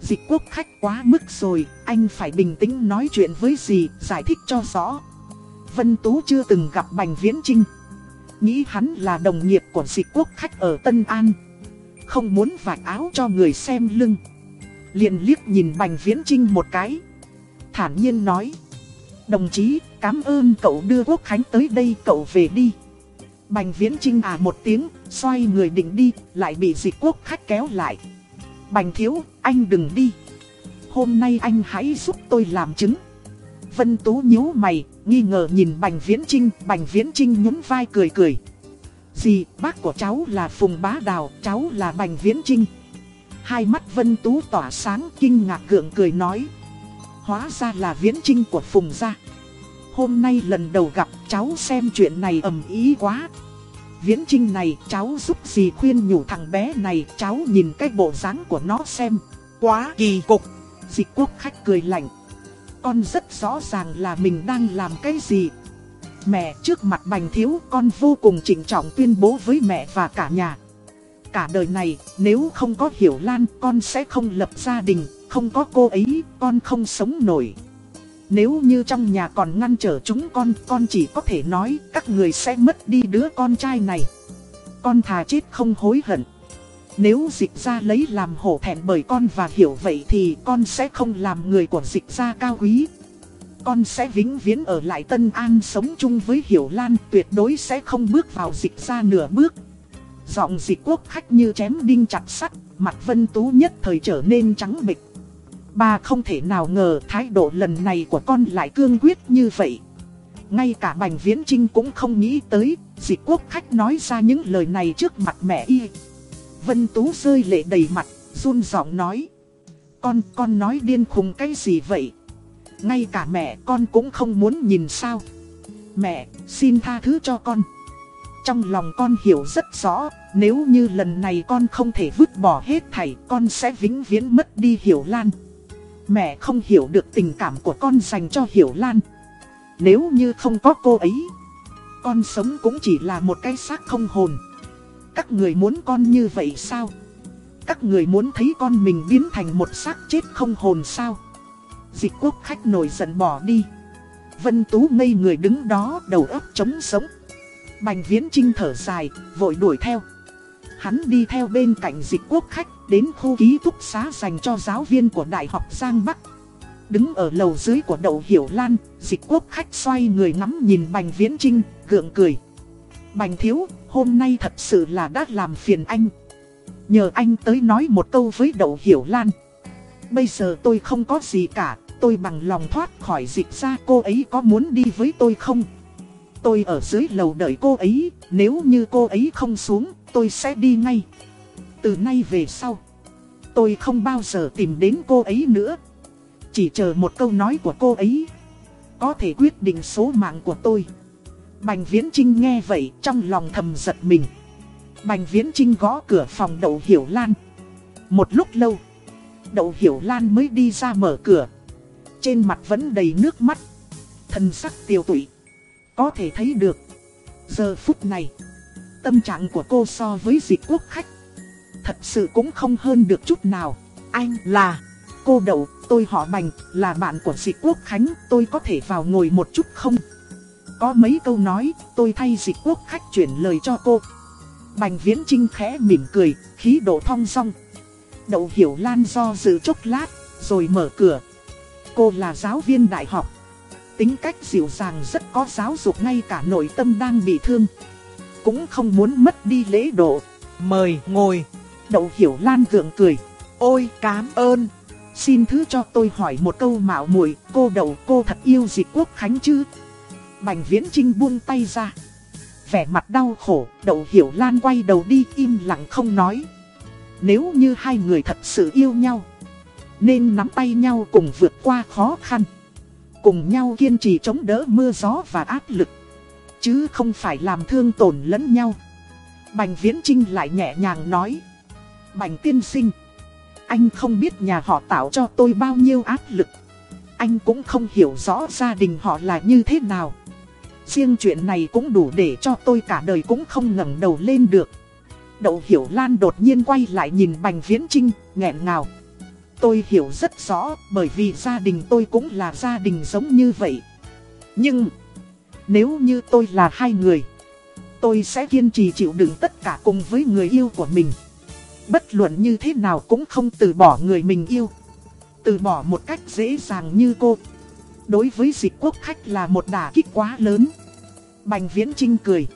Dịch quốc khách quá mức rồi, anh phải bình tĩnh nói chuyện với gì, giải thích cho rõ. Vân Tú chưa từng gặp Bành Viễn Trinh. Nghĩ hắn là đồng nghiệp của dịch quốc khách ở Tân An. Không muốn vạch áo cho người xem lưng. liền liếc nhìn Bành Viễn Trinh một cái. Thản nhiên nói. Đồng chí, cảm ơn cậu đưa Quốc Khánh tới đây cậu về đi. Bành Viễn Trinh à một tiếng, xoay người định đi, lại bị dịch quốc khách kéo lại. Bành Thiếu, anh đừng đi. Hôm nay anh hãy giúp tôi làm chứng. Vân Tú nhíu mày, nghi ngờ nhìn Bành Viễn Trinh, Bành Viễn Trinh nhún vai cười cười. Gì, bác của cháu là Phùng Bá Đào, cháu là Bành Viễn Trinh. Hai mắt Vân Tú tỏa sáng kinh ngạc gượng cười nói. Hóa ra là Viễn Trinh của Phùng gia. Hôm nay lần đầu gặp cháu xem chuyện này ầm ý quá. Viễn Trinh này cháu giúp gì khuyên nhủ thằng bé này cháu nhìn cái bộ dáng của nó xem. Quá kỳ cục. Dịch quốc khách cười lạnh. Con rất rõ ràng là mình đang làm cái gì. Mẹ trước mặt bành thiếu con vô cùng trịnh trọng tuyên bố với mẹ và cả nhà. Cả đời này nếu không có Hiểu Lan con sẽ không lập gia đình, không có cô ấy con không sống nổi. Nếu như trong nhà còn ngăn trở chúng con, con chỉ có thể nói các người sẽ mất đi đứa con trai này. Con thà chết không hối hận. Nếu dịch ra lấy làm hổ thẹn bởi con và hiểu vậy thì con sẽ không làm người của dịch ra cao quý. Con sẽ vĩnh viễn ở lại Tân An sống chung với Hiểu Lan tuyệt đối sẽ không bước vào dịch ra nửa bước. Giọng dịch quốc khách như chém đinh chặt sắt, mặt Vân Tú nhất thời trở nên trắng bịch. Bà không thể nào ngờ thái độ lần này của con lại cương quyết như vậy. Ngay cả Bành Viễn Trinh cũng không nghĩ tới, dịch quốc khách nói ra những lời này trước mặt mẹ y. Vân Tú rơi lệ đầy mặt, run giọng nói. Con, con nói điên khùng cái gì vậy? Ngay cả mẹ con cũng không muốn nhìn sao. Mẹ, xin tha thứ cho con. Trong lòng con hiểu rất rõ, nếu như lần này con không thể vứt bỏ hết thảy, con sẽ vĩnh viễn mất đi Hiểu Lan. Mẹ không hiểu được tình cảm của con dành cho Hiểu Lan. Nếu như không có cô ấy, con sống cũng chỉ là một cái xác không hồn. Các người muốn con như vậy sao? Các người muốn thấy con mình biến thành một xác chết không hồn sao? Dịch quốc khách nổi giận bỏ đi. Vân Tú ngây người đứng đó đầu óc trống sống. Bành Viễn Trinh thở dài, vội đuổi theo. Hắn đi theo bên cạnh dịch quốc khách đến khu ký túc xá dành cho giáo viên của Đại học Giang Bắc. Đứng ở lầu dưới của đậu Hiểu Lan, dịch quốc khách xoay người ngắm nhìn Bành Viễn Trinh, gượng cười. Bành Thiếu, hôm nay thật sự là đã làm phiền anh. Nhờ anh tới nói một câu với đậu Hiểu Lan. Bây giờ tôi không có gì cả, tôi bằng lòng thoát khỏi dịch ra cô ấy có muốn đi với tôi không? Tôi ở dưới lầu đợi cô ấy, nếu như cô ấy không xuống, tôi sẽ đi ngay. Từ nay về sau, tôi không bao giờ tìm đến cô ấy nữa. Chỉ chờ một câu nói của cô ấy, có thể quyết định số mạng của tôi. Bành Viễn Trinh nghe vậy trong lòng thầm giật mình. Bành Viễn Trinh gõ cửa phòng đậu Hiểu Lan. Một lúc lâu, đậu Hiểu Lan mới đi ra mở cửa. Trên mặt vẫn đầy nước mắt. Thần sắc tiêu tụy. Có thể thấy được. Giờ phút này. Tâm trạng của cô so với dịch quốc khách. Thật sự cũng không hơn được chút nào. Anh là... Cô đậu, tôi họ Bành, là bạn của dịch quốc khánh, tôi có thể vào ngồi một chút không? Có mấy câu nói, tôi thay dịch quốc khách chuyển lời cho cô. Bành viễn trinh khẽ mỉm cười, khí độ thong song. Đậu hiểu lan do dự chốc lát, rồi mở cửa. Cô là giáo viên đại học. Tính cách dịu dàng rất có giáo dục ngay cả nội tâm đang bị thương. Cũng không muốn mất đi lễ độ. Mời ngồi. Đậu hiểu lan gượng cười. Ôi cảm ơn. Xin thứ cho tôi hỏi một câu mạo muội cô đậu cô thật yêu dịch quốc khánh chứ? Bành viễn trinh buông tay ra. Vẻ mặt đau khổ, đậu hiểu lan quay đầu đi im lặng không nói. Nếu như hai người thật sự yêu nhau, nên nắm tay nhau cùng vượt qua khó khăn. Cùng nhau kiên trì chống đỡ mưa gió và áp lực. Chứ không phải làm thương tổn lẫn nhau. Bành viễn trinh lại nhẹ nhàng nói. Bành tiên sinh. Anh không biết nhà họ tạo cho tôi bao nhiêu áp lực. Anh cũng không hiểu rõ gia đình họ là như thế nào. Riêng chuyện này cũng đủ để cho tôi cả đời cũng không ngẩng đầu lên được. Đậu Hiểu Lan đột nhiên quay lại nhìn Bành Viễn Trinh, nghẹn ngào. Tôi hiểu rất rõ, bởi vì gia đình tôi cũng là gia đình giống như vậy. Nhưng, nếu như tôi là hai người, tôi sẽ kiên trì chịu đựng tất cả cùng với người yêu của mình. Bất luận như thế nào cũng không từ bỏ người mình yêu. Từ bỏ một cách dễ dàng như cô. Đối với dịch quốc khách là một đả kích quá lớn. Bành Viễn Trinh cười.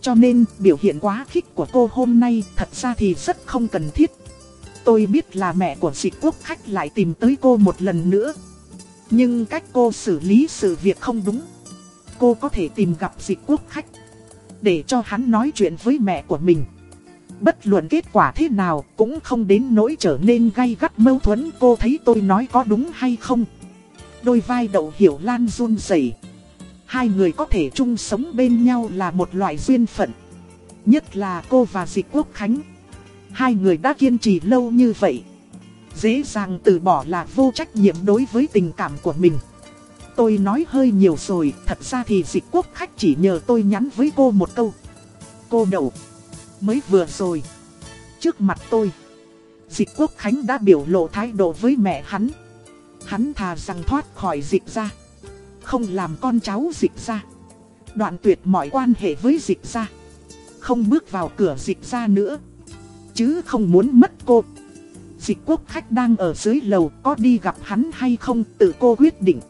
Cho nên biểu hiện quá khích của cô hôm nay thật ra thì rất không cần thiết. Tôi biết là mẹ của dịch quốc khách lại tìm tới cô một lần nữa. Nhưng cách cô xử lý sự việc không đúng. Cô có thể tìm gặp dịch quốc khách. Để cho hắn nói chuyện với mẹ của mình. Bất luận kết quả thế nào cũng không đến nỗi trở nên gay gắt mâu thuẫn cô thấy tôi nói có đúng hay không. Đôi vai đậu hiểu lan run rẩy Hai người có thể chung sống bên nhau là một loại duyên phận. Nhất là cô và Dịch Quốc Khánh. Hai người đã kiên trì lâu như vậy. Dễ dàng từ bỏ là vô trách nhiệm đối với tình cảm của mình. Tôi nói hơi nhiều rồi, thật ra thì Dịch Quốc Khách chỉ nhờ tôi nhắn với cô một câu. Cô đậu. Mới vừa rồi. Trước mặt tôi. Dịch Quốc Khánh đã biểu lộ thái độ với mẹ hắn. Hắn thà rằng thoát khỏi dịch ra không làm con cháu dịch ra. Đoạn tuyệt mọi quan hệ với dịch ra. Không bước vào cửa dịch ra nữa. Chứ không muốn mất cô. Dịch quốc khách đang ở dưới lầu có đi gặp hắn hay không tự cô quyết định.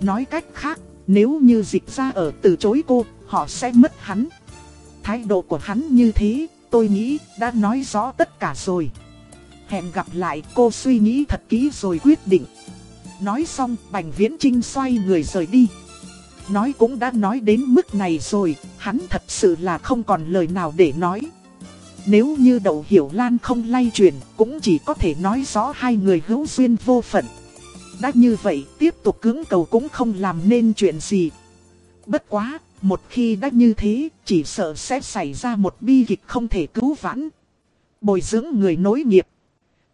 Nói cách khác, nếu như dịch ra ở từ chối cô, họ sẽ mất hắn. Thái độ của hắn như thế, tôi nghĩ đã nói rõ tất cả rồi. Hẹn gặp lại cô suy nghĩ thật kỹ rồi quyết định. Nói xong Bành Viễn Trinh xoay người rời đi Nói cũng đã nói đến mức này rồi Hắn thật sự là không còn lời nào để nói nếu như Đậu Hiểu Lan không lay truyền Cũng chỉ có thể nói rõ hai người hữu duyên vô phận. Đã như vậy, tiếp tục cứng cầu cũng không làm nên chuyện gì. Bất quá, Một khi đã như thế, Chỉ sợ sẽ xảy ra một bi kịch không thể cứu vãn. Bồi dưỡng người nối nghiệp.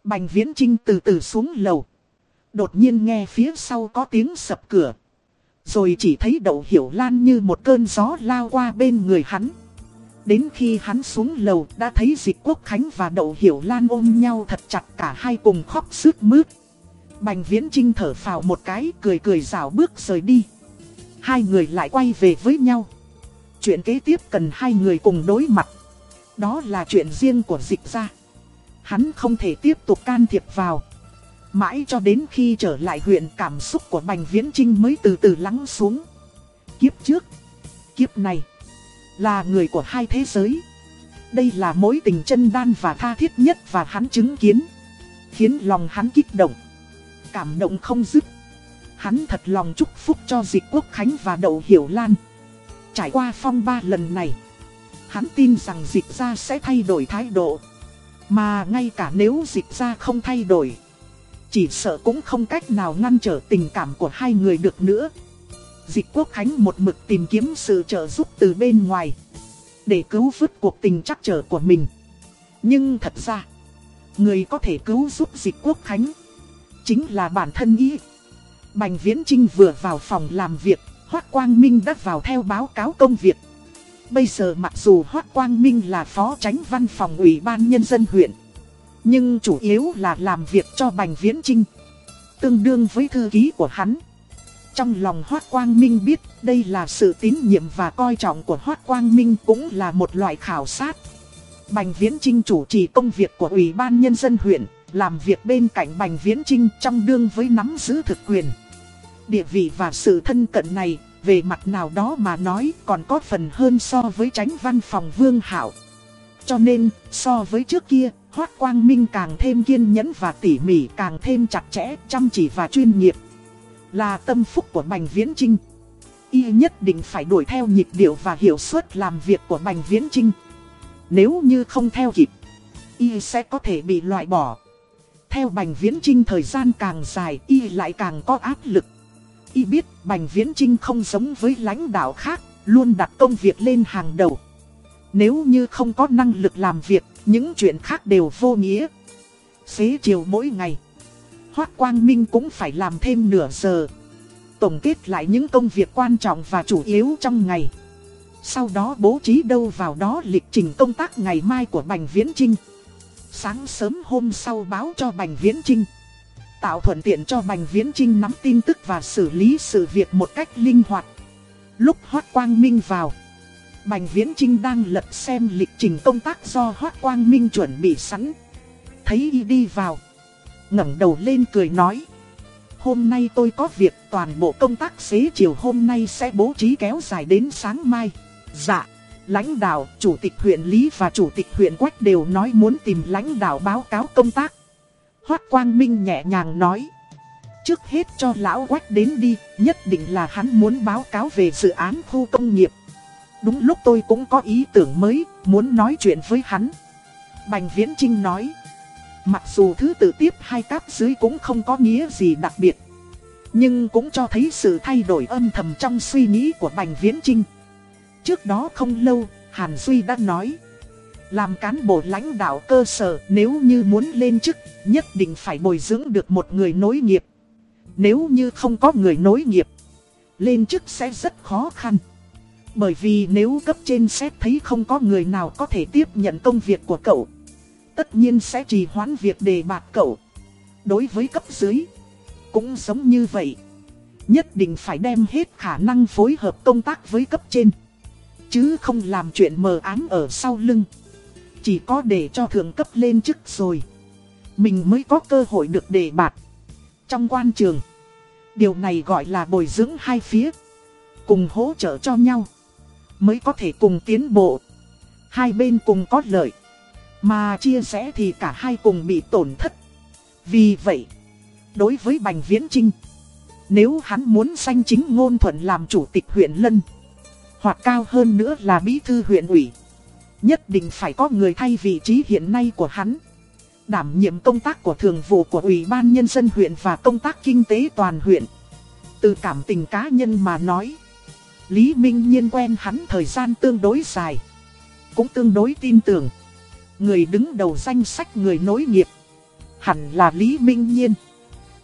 Bành Viễn Trinh từ từ xuống lầu. Đột nhiên nghe phía sau có tiếng sập cửa. Rồi chỉ thấy đậu hiểu lan như một cơn gió lao qua bên người hắn. Đến khi hắn xuống lầu đã thấy dịch quốc khánh và đậu hiểu lan ôm nhau thật chặt cả hai cùng khóc sướt mướt. Bành viễn trinh thở phào một cái cười cười rào bước rời đi. Hai người lại quay về với nhau. Chuyện kế tiếp cần hai người cùng đối mặt. Đó là chuyện riêng của dịch gia. Hắn không thể tiếp tục can thiệp vào. Mãi cho đến khi trở lại huyện cảm xúc của Bành Viễn Trinh mới từ từ lắng xuống. Kiếp trước, kiếp này, là người của hai thế giới. Đây là mối tình chân đan và tha thiết nhất và hắn chứng kiến. Khiến lòng hắn kích động, cảm động không dứt. Hắn thật lòng chúc phúc cho dịch quốc khánh và đậu hiểu lan. Trải qua phong ba lần này, hắn tin rằng dịch ra sẽ thay đổi thái độ. Mà ngay cả nếu dịch ra không thay đổi chỉ sợ cũng không cách nào ngăn trở tình cảm của hai người được nữa. Dịch quốc khánh một mực tìm kiếm sự trợ giúp từ bên ngoài. Để cứu vứt cuộc tình chắc trở của mình. Nhưng thật ra, người có thể cứu giúp dịch quốc khánh. Chính là bản thân ý. Bành Viễn Trinh vừa vào phòng làm việc, Hoác Quang Minh đã vào theo báo cáo công việc. Bây giờ mặc dù Hoác Quang Minh là phó tránh văn phòng ủy ban nhân dân huyện, nhưng chủ yếu là làm việc cho Bành Viễn Trinh, tương đương với thư ký của hắn. Trong lòng Hoác Quang Minh biết đây là sự tín nhiệm và coi trọng của Hoác Quang Minh cũng là một loại khảo sát. Bành Viễn Trinh chủ trì công việc của Ủy ban Nhân dân huyện, làm việc bên cạnh Bành Viễn Trinh trong đương với nắm giữ thực quyền. Địa vị và sự thân cận này, về mặt nào đó mà nói còn có phần hơn so với tránh văn phòng Vương Hảo. Cho nên, so với trước kia, Hoác Quang Minh càng thêm kiên nhẫn và tỉ mỉ càng thêm chặt chẽ, chăm chỉ và chuyên nghiệp. Là tâm phúc của Bành Viễn Trinh. Y nhất định phải đuổi theo nhịp điệu và hiệu suất làm việc của Bành Viễn Trinh. Nếu như không theo kịp, Y sẽ có thể bị loại bỏ. Theo Bành Viễn Trinh thời gian càng dài Y lại càng có áp lực. Y biết Bành Viễn Trinh không giống với lãnh đạo khác, luôn đặt công việc lên hàng đầu. Nếu như không có năng lực làm việc, những chuyện khác đều vô nghĩa. Xế chiều mỗi ngày, khoác Quang Minh cũng phải làm thêm nửa giờ. Tổng kết lại những công việc quan trọng và chủ yếu trong ngày. Sau đó bố trí đâu vào đó lịch trình công tác ngày mai của Bành Viễn Trinh. Sáng sớm hôm sau báo cho Bành Viễn Trinh. Tạo thuận tiện cho Bành Viễn Trinh nắm tin tức và xử lý sự việc một cách linh hoạt. Lúc Hoác Quang Minh vào, Bành Viễn Trinh đang lật xem lịch trình công tác do Hoác Quang Minh chuẩn bị sẵn. Thấy y đi vào, ngẩng đầu lên cười nói. Hôm nay tôi có việc toàn bộ công tác xế chiều hôm nay sẽ bố trí kéo dài đến sáng mai. Dạ, lãnh đạo, chủ tịch huyện Lý và chủ tịch huyện Quách đều nói muốn tìm lãnh đạo báo cáo công tác. Hoác Quang Minh nhẹ nhàng nói. Trước hết cho lão Quách đến đi, nhất định là hắn muốn báo cáo về dự án khu công nghiệp. Đúng lúc tôi cũng có ý tưởng mới, muốn nói chuyện với hắn. Bành Viễn Trinh nói. Mặc dù thứ tự tiếp hai cáp dưới cũng không có nghĩa gì đặc biệt. Nhưng cũng cho thấy sự thay đổi âm thầm trong suy nghĩ của Bành Viễn Trinh. Trước đó không lâu, Hàn Duy đã nói. Làm cán bộ lãnh đạo cơ sở nếu như muốn lên chức, nhất định phải bồi dưỡng được một người nối nghiệp. Nếu như không có người nối nghiệp, lên chức sẽ rất khó khăn. Bởi vì nếu cấp trên xét thấy không có người nào có thể tiếp nhận công việc của cậu, tất nhiên sẽ trì hoãn việc đề bạt cậu. Đối với cấp dưới, cũng giống như vậy. Nhất định phải đem hết khả năng phối hợp công tác với cấp trên. Chứ không làm chuyện mờ ám ở sau lưng. Chỉ có để cho thượng cấp lên chức rồi. Mình mới có cơ hội được đề bạt. Trong quan trường, điều này gọi là bồi dưỡng hai phía. Cùng hỗ trợ cho nhau. Mới có thể cùng tiến bộ. Hai bên cùng có lợi. Mà chia sẻ thì cả hai cùng bị tổn thất. Vì vậy, đối với Bành Viễn Trinh, nếu hắn muốn sanh chính ngôn thuận làm chủ tịch huyện Lân, hoặc cao hơn nữa là bí thư huyện ủy, nhất định phải có người thay vị trí hiện nay của hắn. Đảm nhiệm công tác của thường vụ của Ủy ban Nhân dân huyện và công tác kinh tế toàn huyện. Từ cảm tình cá nhân mà nói, Lý Minh Nhiên quen hắn thời gian tương đối dài, cũng tương đối tin tưởng. Người đứng đầu danh sách người nối nghiệp. Hẳn là Lý Minh Nhiên.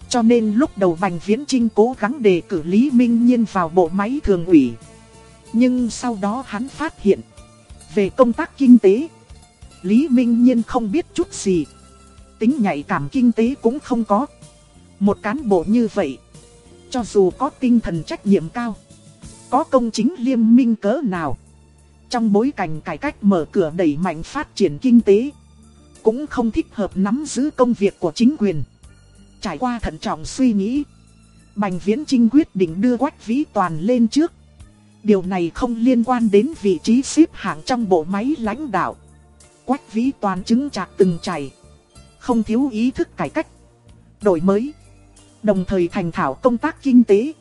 Cho nên lúc đầu Bành Viễn Trinh cố gắng đề cử Lý Minh Nhiên vào bộ máy thường ủy. Nhưng sau đó hắn phát hiện, Về công tác kinh tế, Lý Minh Nhiên không biết chút gì. Tính nhạy cảm kinh tế cũng không có. Một cán bộ như vậy, Cho dù có tinh thần trách nhiệm cao, Có công chính liêm minh cỡ nào trong bối cảnh cải cách mở cửa đẩy mạnh phát triển kinh tế, cũng không thích hợp nắm giữ công việc của chính quyền. Trải qua thận trọng suy nghĩ, Bành Viễn Trinh quyết định đưa Quách Vĩ Toàn lên trước. Điều này không liên quan đến vị trí xếp hạng trong bộ máy lãnh đạo. Quách Vĩ Toàn chứng chạc từng chảy, không thiếu ý thức cải cách, đổi mới, đồng thời thành thảo công tác kinh tế.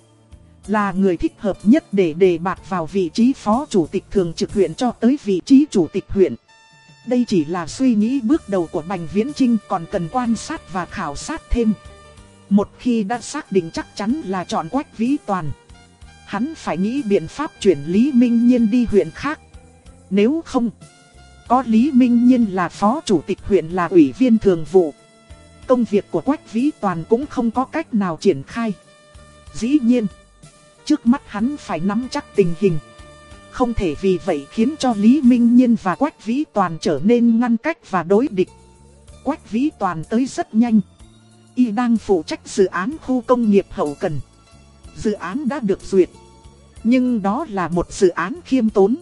Là người thích hợp nhất để đề bạt vào vị trí phó chủ tịch thường trực huyện cho tới vị trí chủ tịch huyện. Đây chỉ là suy nghĩ bước đầu của Bành Viễn Trinh còn cần quan sát và khảo sát thêm. Một khi đã xác định chắc chắn là chọn Quách Vĩ Toàn. Hắn phải nghĩ biện pháp chuyển Lý Minh Nhiên đi huyện khác. Nếu không, có Lý Minh Nhiên là phó chủ tịch huyện là ủy viên thường vụ. Công việc của Quách Vĩ Toàn cũng không có cách nào triển khai. Dĩ nhiên, trước mắt hắn phải nắm chắc tình hình. Không thể vì vậy khiến cho Lý Minh Nhiên và Quách Vĩ Toàn trở nên ngăn cách và đối địch. Quách Vĩ Toàn tới rất nhanh. Y đang phụ trách dự án khu công nghiệp hậu cần. Dự án đã được duyệt. Nhưng đó là một dự án khiêm tốn.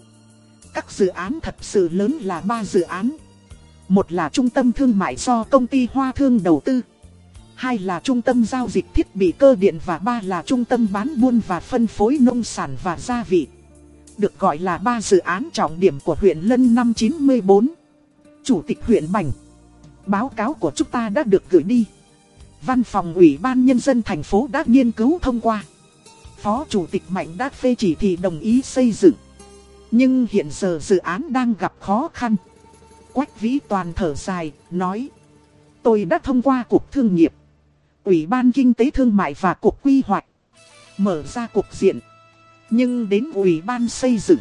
Các dự án thật sự lớn là ba dự án. Một là trung tâm thương mại do công ty Hoa Thương đầu tư. Hai là trung tâm giao dịch thiết bị cơ điện và ba là trung tâm bán buôn và phân phối nông sản và gia vị. Được gọi là ba dự án trọng điểm của huyện Lân năm 94. Chủ tịch huyện Bành. Báo cáo của chúng ta đã được gửi đi. Văn phòng Ủy ban Nhân dân thành phố đã nghiên cứu thông qua. Phó Chủ tịch Mạnh đã phê chỉ thị đồng ý xây dựng. Nhưng hiện giờ dự án đang gặp khó khăn. Quách Vĩ Toàn thở dài, nói. Tôi đã thông qua cuộc Thương nghiệp, Ủy ban Kinh tế Thương mại và Cục Quy hoạch. Mở ra cục diện. Nhưng đến Ủy ban xây dựng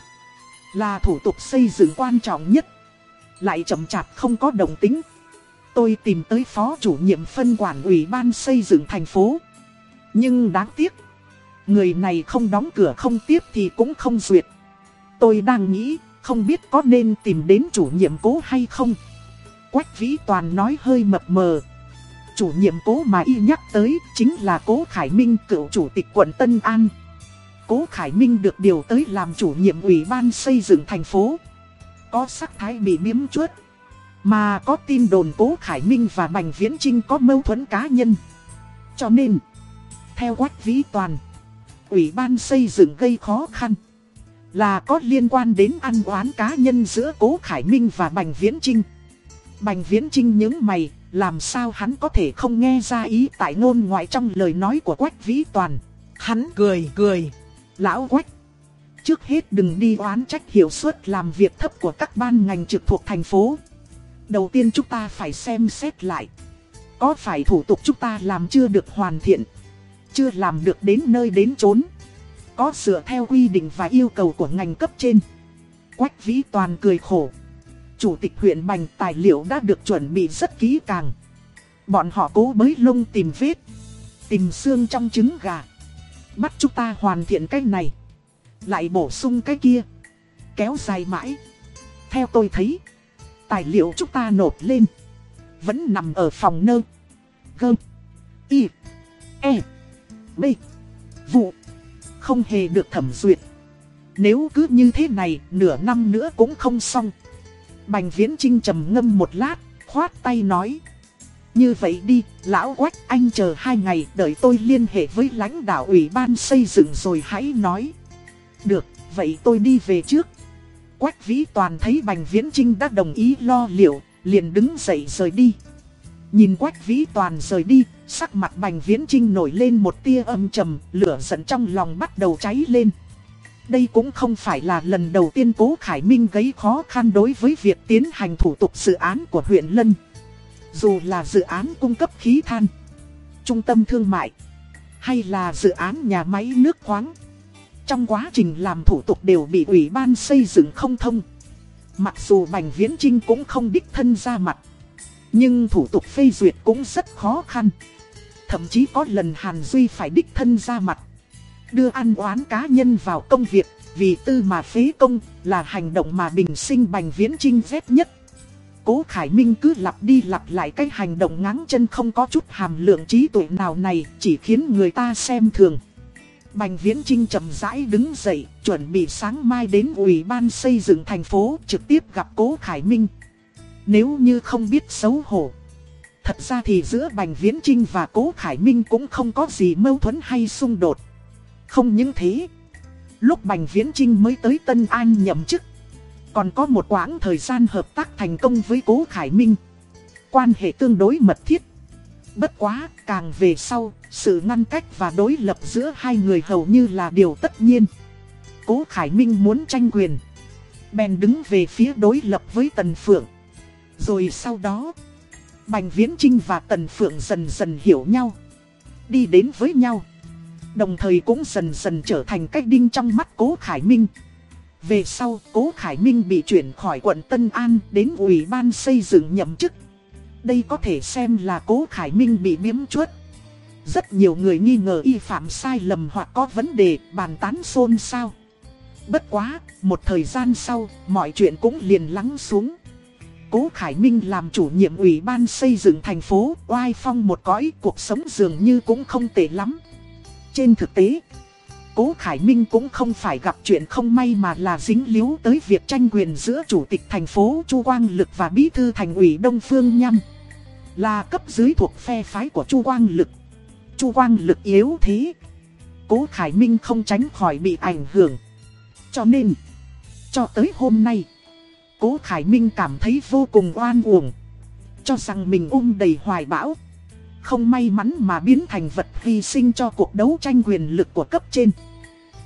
là thủ tục xây dựng quan trọng nhất. Lại chậm chạp không có đồng tính. Tôi tìm tới phó chủ nhiệm phân quản Ủy ban xây dựng thành phố. Nhưng đáng tiếc. Người này không đóng cửa không tiếp thì cũng không duyệt. Tôi đang nghĩ không biết có nên tìm đến chủ nhiệm cố hay không. Quách Vĩ Toàn nói hơi mập mờ. Chủ nhiệm cố mà y nhắc tới chính là cố Khải Minh cựu chủ tịch quận Tân An. Cố Khải Minh được điều tới làm chủ nhiệm ủy ban xây dựng thành phố. Có sắc thái bị miếm chuốt. Mà có tin đồn cố Khải Minh và Bành Viễn Trinh có mâu thuẫn cá nhân. Cho nên, theo Quách Vĩ Toàn, ủy ban xây dựng gây khó khăn. Là có liên quan đến ăn oán cá nhân giữa Cố Khải Minh và Bành Viễn Trinh. Bành Viễn Trinh những mày, làm sao hắn có thể không nghe ra ý tại ngôn ngoại trong lời nói của Quách Vĩ Toàn. Hắn cười cười. Lão Quách, trước hết đừng đi oán trách hiệu suất làm việc thấp của các ban ngành trực thuộc thành phố. Đầu tiên chúng ta phải xem xét lại. Có phải thủ tục chúng ta làm chưa được hoàn thiện, chưa làm được đến nơi đến chốn có sửa theo quy định và yêu cầu của ngành cấp trên. Quách Vĩ Toàn cười khổ. Chủ tịch huyện Bành tài liệu đã được chuẩn bị rất kỹ càng. Bọn họ cố bới lông tìm vết, tìm xương trong trứng gà. Bắt chúng ta hoàn thiện cái này, lại bổ sung cái kia. Kéo dài mãi. Theo tôi thấy, tài liệu chúng ta nộp lên, vẫn nằm ở phòng nơ. Gơm, Y, E, B, Vụ không hề được thẩm duyệt. Nếu cứ như thế này, nửa năm nữa cũng không xong. Bành Viễn Trinh trầm ngâm một lát, khoát tay nói. Như vậy đi, lão quách anh chờ hai ngày đợi tôi liên hệ với lãnh đạo ủy ban xây dựng rồi hãy nói. Được, vậy tôi đi về trước. Quách Vĩ Toàn thấy Bành Viễn Trinh đã đồng ý lo liệu, liền đứng dậy rời đi. Nhìn Quách Vĩ Toàn rời đi, sắc mặt Bành Viễn Trinh nổi lên một tia âm trầm, lửa giận trong lòng bắt đầu cháy lên. Đây cũng không phải là lần đầu tiên Cố Khải Minh gây khó khăn đối với việc tiến hành thủ tục dự án của huyện Lân. Dù là dự án cung cấp khí than, trung tâm thương mại, hay là dự án nhà máy nước khoáng. Trong quá trình làm thủ tục đều bị ủy ban xây dựng không thông. Mặc dù Bành Viễn Trinh cũng không đích thân ra mặt. Nhưng thủ tục phê duyệt cũng rất khó khăn. Thậm chí có lần Hàn Duy phải đích thân ra mặt. Đưa ăn oán cá nhân vào công việc, vì tư mà phế công là hành động mà bình sinh bành viễn trinh ghét nhất. Cố Khải Minh cứ lặp đi lặp lại cái hành động ngáng chân không có chút hàm lượng trí tuệ nào này chỉ khiến người ta xem thường. Bành Viễn Trinh chậm rãi đứng dậy, chuẩn bị sáng mai đến Ủy ban xây dựng thành phố trực tiếp gặp Cố Khải Minh. Nếu như không biết xấu hổ. Thật ra thì giữa Bành Viễn Trinh và Cố Khải Minh cũng không có gì mâu thuẫn hay xung đột. Không những thế. Lúc Bành Viễn Trinh mới tới Tân An nhậm chức. Còn có một quãng thời gian hợp tác thành công với Cố Khải Minh. Quan hệ tương đối mật thiết. Bất quá, càng về sau, sự ngăn cách và đối lập giữa hai người hầu như là điều tất nhiên. Cố Khải Minh muốn tranh quyền. Bèn đứng về phía đối lập với Tần Phượng. Rồi sau đó, Bành Viễn Trinh và Tần Phượng dần dần hiểu nhau, đi đến với nhau. Đồng thời cũng dần dần trở thành cách đinh trong mắt Cố Khải Minh. Về sau, Cố Khải Minh bị chuyển khỏi quận Tân An đến Ủy ban xây dựng nhậm chức. Đây có thể xem là Cố Khải Minh bị biếm chuốt. Rất nhiều người nghi ngờ y phạm sai lầm hoặc có vấn đề bàn tán xôn xao. Bất quá, một thời gian sau, mọi chuyện cũng liền lắng xuống. Cố Khải Minh làm chủ nhiệm ủy ban xây dựng thành phố, oai phong một cõi, cuộc sống dường như cũng không tệ lắm. Trên thực tế, Cố Khải Minh cũng không phải gặp chuyện không may mà là dính líu tới việc tranh quyền giữa chủ tịch thành phố Chu Quang Lực và bí thư thành ủy Đông Phương Nhâm. Là cấp dưới thuộc phe phái của Chu Quang Lực. Chu Quang Lực yếu thế. Cố Khải Minh không tránh khỏi bị ảnh hưởng. Cho nên, cho tới hôm nay, Cố Khải Minh cảm thấy vô cùng oan uổng. Cho rằng mình ung đầy hoài bão. Không may mắn mà biến thành vật hy sinh cho cuộc đấu tranh quyền lực của cấp trên.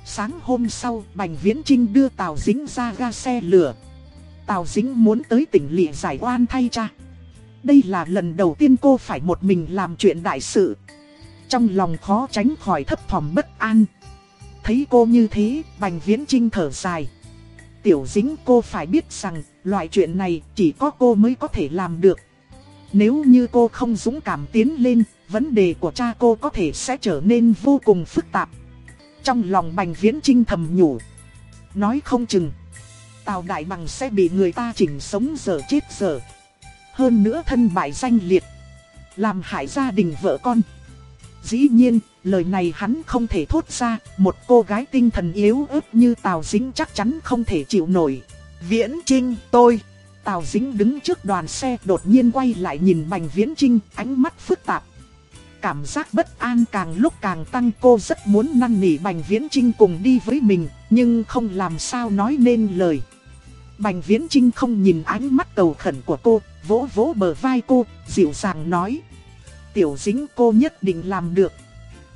Sáng hôm sau, Bành Viễn Trinh đưa Tào Dính ra ga xe lửa. Tào Dính muốn tới tỉnh lịa giải oan thay cha. Đây là lần đầu tiên cô phải một mình làm chuyện đại sự. Trong lòng khó tránh khỏi thấp thỏm bất an. Thấy cô như thế, Bành Viễn Trinh thở dài. Tiểu Dính cô phải biết rằng, loại chuyện này chỉ có cô mới có thể làm được. Nếu như cô không dũng cảm tiến lên, vấn đề của cha cô có thể sẽ trở nên vô cùng phức tạp. Trong lòng Bành Viễn Trinh thầm nhủ. Nói không chừng, Tào Đại Bằng sẽ bị người ta chỉnh sống giờ chết giờ. Hơn nữa thân bại danh liệt, làm hại gia đình vợ con. Dĩ nhiên, lời này hắn không thể thốt ra, một cô gái tinh thần yếu ớt như Tào Dính chắc chắn không thể chịu nổi. Viễn Trinh, tôi... Tào Dính đứng trước đoàn xe đột nhiên quay lại nhìn Bành Viễn Trinh, ánh mắt phức tạp. Cảm giác bất an càng lúc càng tăng cô rất muốn năn nỉ Bành Viễn Trinh cùng đi với mình, nhưng không làm sao nói nên lời. Bành Viễn Trinh không nhìn ánh mắt cầu khẩn của cô, vỗ vỗ bờ vai cô, dịu dàng nói. Tiểu dính cô nhất định làm được.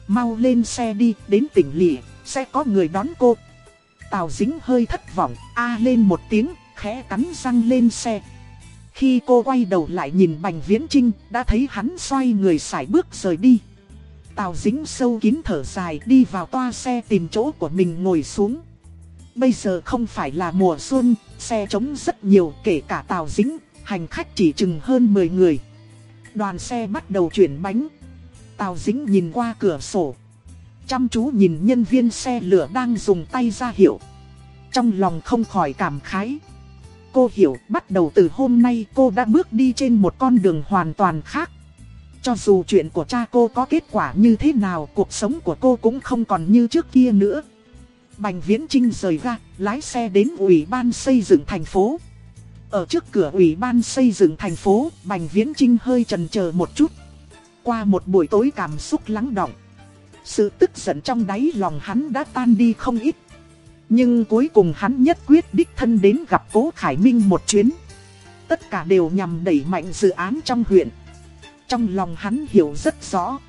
Mau lên xe đi, đến tỉnh lỵ, sẽ có người đón cô. Tào dính hơi thất vọng, a lên một tiếng, khẽ cắn răng lên xe. Khi cô quay đầu lại nhìn Bành Viễn Trinh, đã thấy hắn xoay người xài bước rời đi. Tào dính sâu kín thở dài đi vào toa xe tìm chỗ của mình ngồi xuống. Bây giờ không phải là mùa xuân, xe trống rất nhiều kể cả Tào dính, hành khách chỉ chừng hơn 10 người. Đoàn xe bắt đầu chuyển bánh. Tào dính nhìn qua cửa sổ. Chăm chú nhìn nhân viên xe lửa đang dùng tay ra hiệu. Trong lòng không khỏi cảm khái. Cô hiểu bắt đầu từ hôm nay cô đã bước đi trên một con đường hoàn toàn khác. Cho dù chuyện của cha cô có kết quả như thế nào, cuộc sống của cô cũng không còn như trước kia nữa. Bành Viễn Trinh rời ra, lái xe đến Ủy ban xây dựng thành phố. Ở trước cửa Ủy ban xây dựng thành phố, Bành Viễn Trinh hơi chần chờ một chút. Qua một buổi tối cảm xúc lắng động. Sự tức giận trong đáy lòng hắn đã tan đi không ít. Nhưng cuối cùng hắn nhất quyết đích thân đến gặp Cố Khải Minh một chuyến. Tất cả đều nhằm đẩy mạnh dự án trong huyện. Trong lòng hắn hiểu rất rõ.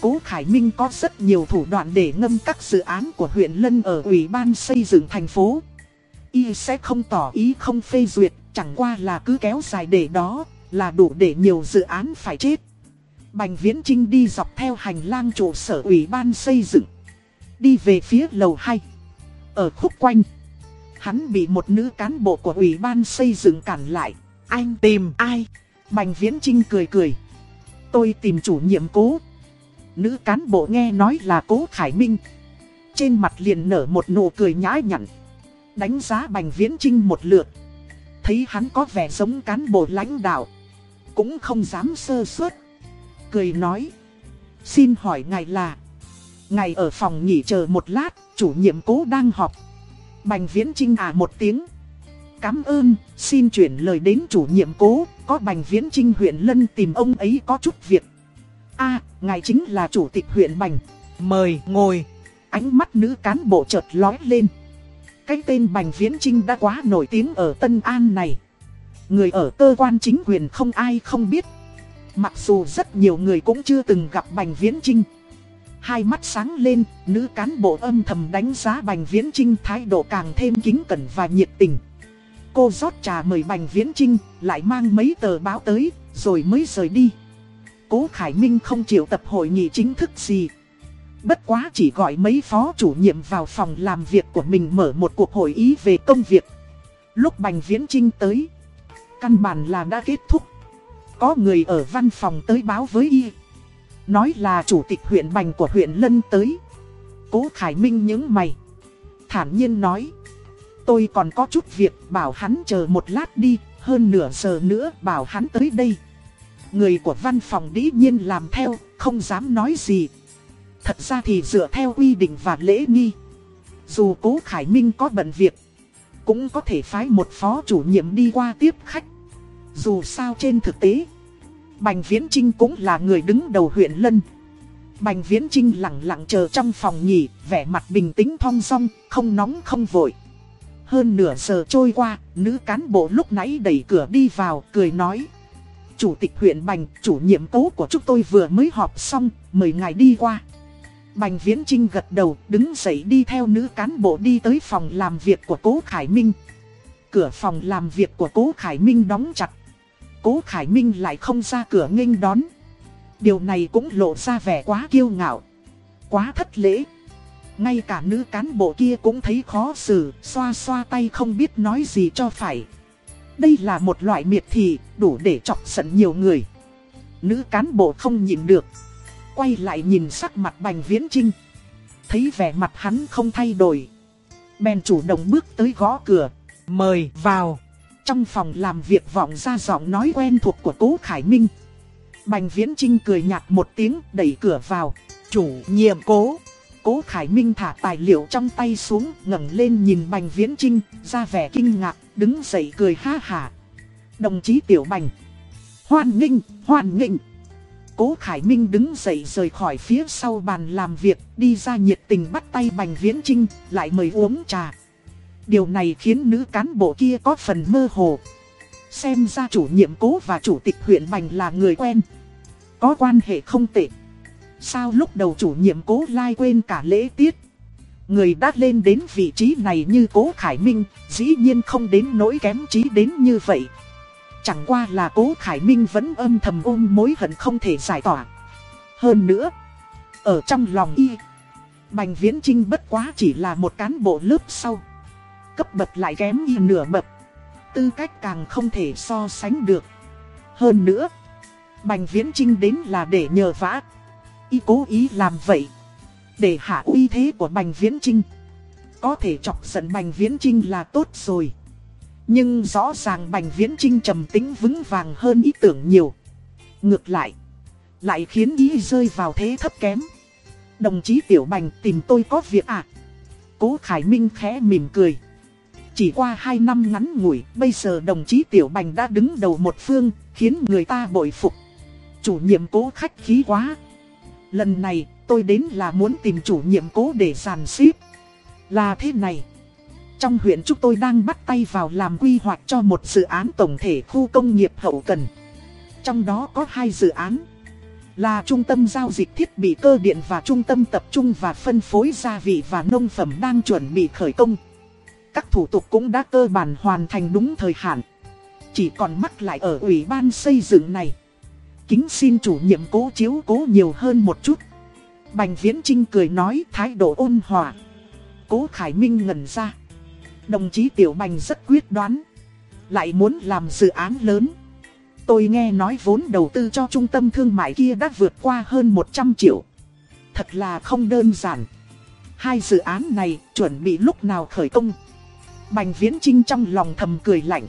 Cố Khải Minh có rất nhiều thủ đoạn để ngâm các dự án của huyện Lân ở Ủy ban xây dựng thành phố. Y sẽ không tỏ ý không phê duyệt, chẳng qua là cứ kéo dài để đó, là đủ để nhiều dự án phải chết. Bành Viễn Trinh đi dọc theo hành lang trụ sở Ủy ban xây dựng. Đi về phía lầu 2. Ở khúc quanh, hắn bị một nữ cán bộ của Ủy ban xây dựng cản lại. Anh tìm ai? Bành Viễn Trinh cười cười. Tôi tìm chủ nhiệm cố. Nữ cán bộ nghe nói là cố Khải Minh. Trên mặt liền nở một nụ cười nhã nhặn. Đánh giá Bành Viễn Trinh một lượt. Thấy hắn có vẻ giống cán bộ lãnh đạo. Cũng không dám sơ suất. Cười nói. Xin hỏi ngài là. Ngài ở phòng nghỉ chờ một lát, chủ nhiệm cố đang họp. Bành Viễn Trinh à một tiếng. Cảm ơn, xin chuyển lời đến chủ nhiệm cố, có Bành Viễn Trinh huyện Lân tìm ông ấy có chút việc. a ngài chính là chủ tịch huyện Bành. Mời, ngồi. Ánh mắt nữ cán bộ chợt lói lên. Cái tên Bành Viễn Trinh đã quá nổi tiếng ở Tân An này. Người ở cơ quan chính quyền không ai không biết. Mặc dù rất nhiều người cũng chưa từng gặp Bành Viễn Trinh. Hai mắt sáng lên, nữ cán bộ âm thầm đánh giá Bành Viễn Trinh thái độ càng thêm kính cẩn và nhiệt tình. Cô rót trà mời Bành Viễn Trinh, lại mang mấy tờ báo tới, rồi mới rời đi. Cố Khải Minh không chịu tập hội nghị chính thức gì. Bất quá chỉ gọi mấy phó chủ nhiệm vào phòng làm việc của mình mở một cuộc hội ý về công việc. Lúc Bành Viễn Trinh tới, căn bản là đã kết thúc. Có người ở văn phòng tới báo với y. Nói là chủ tịch huyện Bành của huyện Lân tới. Cố Khải Minh những mày. Thản nhiên nói. Tôi còn có chút việc bảo hắn chờ một lát đi, hơn nửa giờ nữa bảo hắn tới đây. Người của văn phòng đĩ nhiên làm theo, không dám nói gì. Thật ra thì dựa theo quy định và lễ nghi. Dù cố Khải Minh có bận việc, cũng có thể phái một phó chủ nhiệm đi qua tiếp khách. Dù sao trên thực tế, Bành Viễn Trinh cũng là người đứng đầu huyện Lân. Bành Viễn Trinh lặng lặng chờ trong phòng nghỉ, vẻ mặt bình tĩnh thong song, không nóng không vội. Hơn nửa giờ trôi qua, nữ cán bộ lúc nãy đẩy cửa đi vào, cười nói. Chủ tịch huyện Bành, chủ nhiệm cố của chúng tôi vừa mới họp xong, mời ngài đi qua. Bành Viễn Trinh gật đầu, đứng dậy đi theo nữ cán bộ đi tới phòng làm việc của cố Khải Minh. Cửa phòng làm việc của cố Khải Minh đóng chặt. Cố Khải Minh lại không ra cửa nghênh đón. Điều này cũng lộ ra vẻ quá kiêu ngạo, quá thất lễ. Ngay cả nữ cán bộ kia cũng thấy khó xử, xoa xoa tay không biết nói gì cho phải. Đây là một loại miệt thị, đủ để chọc giận nhiều người. Nữ cán bộ không nhìn được. Quay lại nhìn sắc mặt Bành Viễn Trinh. Thấy vẻ mặt hắn không thay đổi. Bèn chủ động bước tới gõ cửa. Mời vào. Trong phòng làm việc vọng ra giọng nói quen thuộc của Cố Khải Minh. Bành Viễn Trinh cười nhạt một tiếng đẩy cửa vào. Chủ nhiệm cố. Cố Khải Minh thả tài liệu trong tay xuống, ngẩng lên nhìn Bành Viễn Trinh, ra vẻ kinh ngạc, đứng dậy cười ha hà. Đồng chí Tiểu Bành. Hoan nghênh, hoan nghênh. Cố Khải Minh đứng dậy rời khỏi phía sau bàn làm việc, đi ra nhiệt tình bắt tay Bành Viễn Trinh, lại mời uống trà. Điều này khiến nữ cán bộ kia có phần mơ hồ. Xem ra chủ nhiệm cố và chủ tịch huyện Bành là người quen. Có quan hệ không tệ. Sao lúc đầu chủ nhiệm cố lai quên cả lễ tiết Người đã lên đến vị trí này như cố Khải Minh, Dĩ nhiên không đến nỗi kém trí đến như vậy Chẳng qua là cố Khải Minh vẫn âm thầm ôm mối hận không thể giải tỏa Hơn nữa, Ở trong lòng y, Bành Viễn Trinh bất quá chỉ là một cán bộ lớp sau Cấp bậc lại kém y nửa bậc. Tư cách càng không thể so sánh được. Hơn nữa, Bành Viễn Trinh đến là để nhờ vã Y cố ý làm vậy, Để hạ uy thế của Bành Viễn Trinh Có thể chọc giận Bành Viễn Trinh là tốt rồi. Nhưng rõ ràng Bành Viễn Trinh trầm tính vững vàng hơn ý tưởng nhiều. Ngược lại Lại khiến ý rơi vào thế thấp kém. Đồng chí Tiểu Bành tìm tôi có việc à? Cố Khải Minh khẽ mỉm cười. Chỉ qua 2 năm ngắn ngủi, Bây giờ đồng chí Tiểu Bành đã đứng đầu một phương, Khiến người ta bội phục Chủ nhiệm cố khách khí quá Lần này, tôi đến là muốn tìm chủ nhiệm cố để giàn xếp. Là thế này. Trong huyện chúng tôi đang bắt tay vào làm quy hoạch cho một dự án tổng thể khu công nghiệp hậu cần. Trong đó có hai dự án. Là trung tâm giao dịch thiết bị cơ điện và trung tâm tập trung và phân phối gia vị và nông phẩm đang chuẩn bị khởi công. Các thủ tục cũng đã cơ bản hoàn thành đúng thời hạn. Chỉ còn mắc lại ở ủy ban xây dựng này kính xin chủ nhiệm cố chiếu cố nhiều hơn một chút. Bành Viễn Trinh cười nói thái độ ôn hòa. Cố Khải Minh ngẩn ra. Đồng chí Tiểu Bành rất quyết đoán. Lại muốn làm dự án lớn. Tôi nghe nói vốn đầu tư cho trung tâm thương mại kia đã vượt qua hơn 100 triệu. Thật là không đơn giản. Hai dự án này chuẩn bị lúc nào khởi công. Bành Viễn Trinh trong lòng thầm cười lạnh.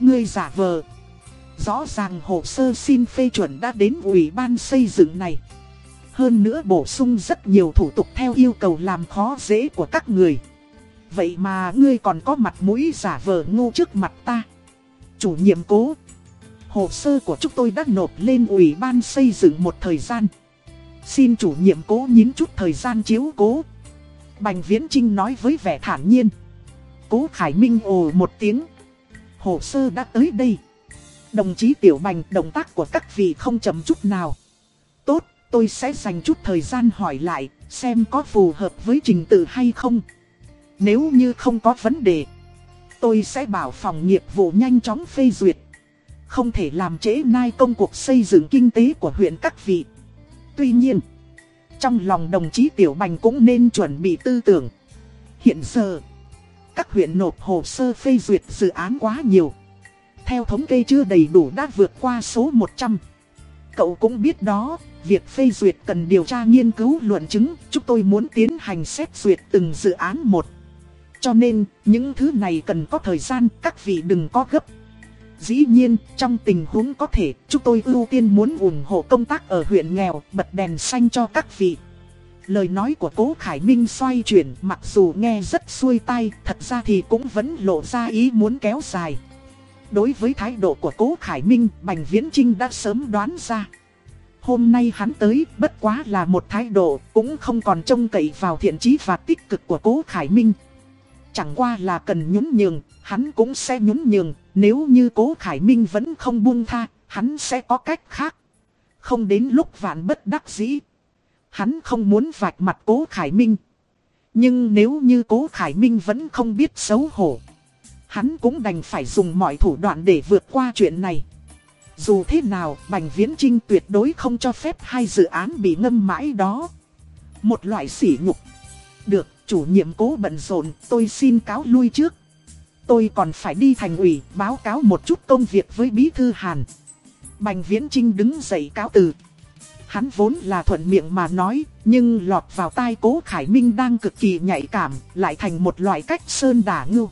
Ngươi giả vờ. Rõ ràng hồ sơ xin phê chuẩn đã đến ủy ban xây dựng này. Hơn nữa bổ sung rất nhiều thủ tục theo yêu cầu làm khó dễ của các người. Vậy mà ngươi còn có mặt mũi giả vờ ngu trước mặt ta. Chủ nhiệm cố. Hồ sơ của chúng tôi đã nộp lên ủy ban xây dựng một thời gian. Xin chủ nhiệm cố nhín chút thời gian chiếu cố. Bành Viễn Trinh nói với vẻ thản nhiên. Cố Khải Minh ồ một tiếng. Hồ sơ đã tới đây. Đồng chí Tiểu Bành, động tác của các vị không chậm chút nào. Tốt, tôi sẽ dành chút thời gian hỏi lại, xem có phù hợp với trình tự hay không. Nếu như không có vấn đề, tôi sẽ bảo phòng nghiệp vụ nhanh chóng phê duyệt. Không thể làm trễ nai công cuộc xây dựng kinh tế của huyện các vị. Tuy nhiên, trong lòng đồng chí Tiểu Bành cũng nên chuẩn bị tư tưởng. Hiện giờ, các huyện nộp hồ sơ phê duyệt dự án quá nhiều theo thống kê chưa đầy đủ đã vượt qua số 100. Cậu cũng biết đó, việc phê duyệt cần điều tra nghiên cứu luận chứng, chúng tôi muốn tiến hành xét duyệt từng dự án một. Cho nên, những thứ này cần có thời gian, các vị đừng có gấp. Dĩ nhiên, trong tình huống có thể, chúng tôi ưu tiên muốn ủng hộ công tác ở huyện nghèo, bật đèn xanh cho các vị. Lời nói của cố Khải Minh xoay chuyển mặc dù nghe rất xuôi tay, thật ra thì cũng vẫn lộ ra ý muốn kéo dài. Đối với thái độ của cố Khải Minh, Bành Viễn Trinh đã sớm đoán ra. Hôm nay hắn tới, bất quá là một thái độ, cũng không còn trông cậy vào thiện chí và tích cực của cố Khải Minh. Chẳng qua là cần nhún nhường, hắn cũng sẽ nhún nhường, nếu như cố Khải Minh vẫn không buông tha, hắn sẽ có cách khác. Không đến lúc vạn bất đắc dĩ. Hắn không muốn vạch mặt cố Khải Minh. Nhưng nếu như cố Khải Minh vẫn không biết xấu hổ. Hắn cũng đành phải dùng mọi thủ đoạn để vượt qua chuyện này. Dù thế nào, Bành Viễn Trinh tuyệt đối không cho phép hai dự án bị ngâm mãi đó. Một loại sỉ nhục. Được, chủ nhiệm cố bận rộn, tôi xin cáo lui trước. Tôi còn phải đi thành ủy báo cáo một chút công việc với Bí Thư Hàn. Bành Viễn Trinh đứng dậy cáo từ. Hắn vốn là thuận miệng mà nói, nhưng lọt vào tai cố Khải Minh đang cực kỳ nhạy cảm, lại thành một loại cách sơn đả ngưu.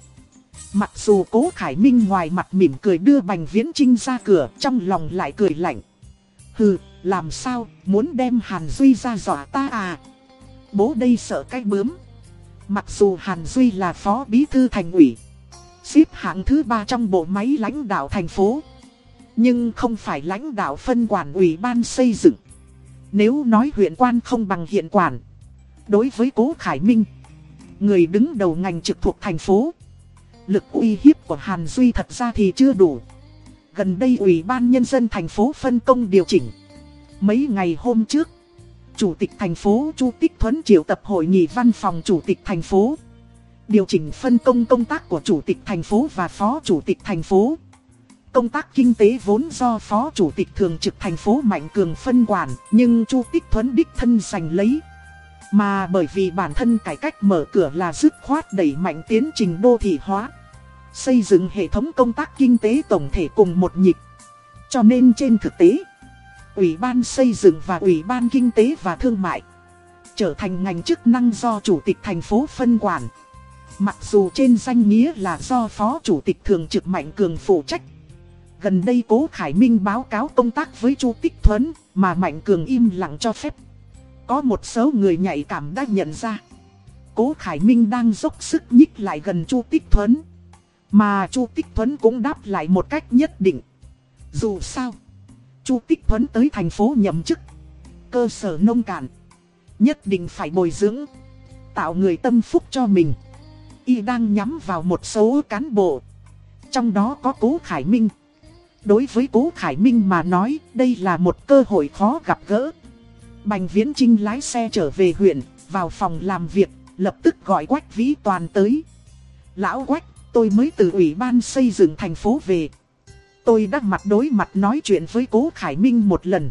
Mặc dù cố Khải Minh ngoài mặt mỉm cười đưa Bành Viễn Trinh ra cửa, trong lòng lại cười lạnh. Hừ, làm sao, muốn đem Hàn Duy ra dọa ta à? Bố đây sợ cái bướm. Mặc dù Hàn Duy là phó bí thư thành ủy, xếp hạng thứ ba trong bộ máy lãnh đạo thành phố. Nhưng không phải lãnh đạo phân quản ủy ban xây dựng. Nếu nói huyện quan không bằng hiện quản. Đối với Cố Khải Minh, người đứng đầu ngành trực thuộc thành phố, lực uy hiếp của Hàn Duy thật ra thì chưa đủ. Gần đây Ủy ban Nhân dân thành phố phân công điều chỉnh. Mấy ngày hôm trước, Chủ tịch thành phố Chu Tích Thuấn triệu tập hội nghị văn phòng Chủ tịch thành phố. Điều chỉnh phân công công tác của Chủ tịch thành phố và Phó Chủ tịch thành phố. Công tác kinh tế vốn do Phó Chủ tịch Thường trực thành phố Mạnh Cường phân quản, nhưng Chu Tích Thuấn đích thân giành lấy. Mà bởi vì bản thân cải cách mở cửa là dứt khoát đẩy mạnh tiến trình đô thị hóa. Xây dựng hệ thống công tác kinh tế tổng thể cùng một nhịp. Cho nên trên thực tế, Ủy ban xây dựng và Ủy ban kinh tế và thương mại trở thành ngành chức năng do Chủ tịch thành phố phân quản. Mặc dù trên danh nghĩa là do Phó Chủ tịch Thường trực Mạnh Cường phụ trách. Gần đây Cố Khải Minh báo cáo công tác với Chu Tích Thuấn, mà Mạnh Cường im lặng cho phép. Có một số người nhạy cảm đã nhận ra. Cố Khải Minh đang dốc sức nhích lại gần Chu Tích Thuấn. Mà Chu Tích Thuấn cũng đáp lại một cách nhất định. Dù sao, Chu Tích Thuấn tới thành phố nhậm chức. Cơ sở nông cạn. Nhất định phải bồi dưỡng. Tạo người tâm phúc cho mình. Y đang nhắm vào một số cán bộ. Trong đó có Cố Khải Minh. Đối với Cố Khải Minh mà nói, đây là một cơ hội khó gặp gỡ. Bành Viễn Trinh lái xe trở về huyện, vào phòng làm việc, lập tức gọi Quách Vĩ Toàn tới. Lão Quách, tôi mới từ Ủy ban xây dựng thành phố về. Tôi đã mặt đối mặt nói chuyện với Cố Khải Minh một lần.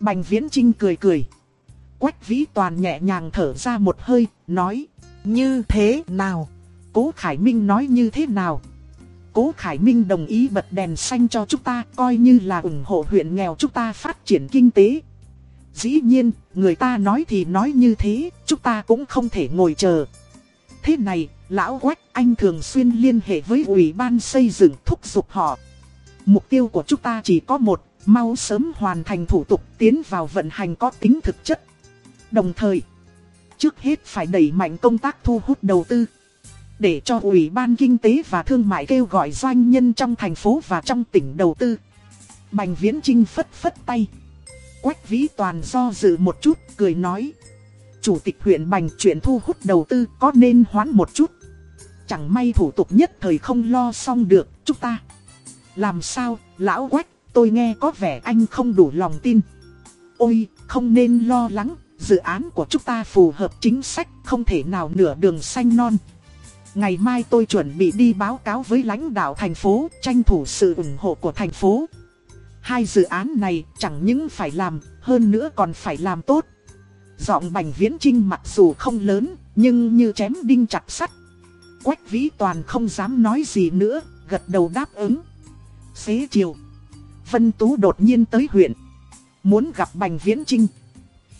Bành Viễn Trinh cười cười. Quách Vĩ Toàn nhẹ nhàng thở ra một hơi, nói. Như thế nào? Cố Khải Minh nói như thế nào? Cố Khải Minh đồng ý bật đèn xanh cho chúng ta coi như là ủng hộ huyện nghèo chúng ta phát triển kinh tế. Dĩ nhiên, người ta nói thì nói như thế, chúng ta cũng không thể ngồi chờ. Thế này, Lão Quách anh thường xuyên liên hệ với Ủy ban xây dựng thúc giục họ. Mục tiêu của chúng ta chỉ có một, mau sớm hoàn thành thủ tục tiến vào vận hành có tính thực chất. Đồng thời, trước hết phải đẩy mạnh công tác thu hút đầu tư. Để cho Ủy ban Kinh tế và Thương mại kêu gọi doanh nhân trong thành phố và trong tỉnh đầu tư. Bành Viễn Trinh phất phất tay. Quách Vĩ Toàn do dự một chút, cười nói. Chủ tịch huyện Bành chuyện thu hút đầu tư có nên hoãn một chút. Chẳng may thủ tục nhất thời không lo xong được, chúng ta. Làm sao, lão Quách, tôi nghe có vẻ anh không đủ lòng tin. Ôi, không nên lo lắng, dự án của chúng ta phù hợp chính sách, không thể nào nửa đường xanh non. Ngày mai tôi chuẩn bị đi báo cáo với lãnh đạo thành phố, tranh thủ sự ủng hộ của thành phố. Hai dự án này chẳng những phải làm, hơn nữa còn phải làm tốt. Giọng bành viễn trinh mặc dù không lớn, nhưng như chém đinh chặt sắt. Quách vĩ toàn không dám nói gì nữa, gật đầu đáp ứng. Xế chiều, Vân Tú đột nhiên tới huyện. Muốn gặp Bành Viễn Trinh.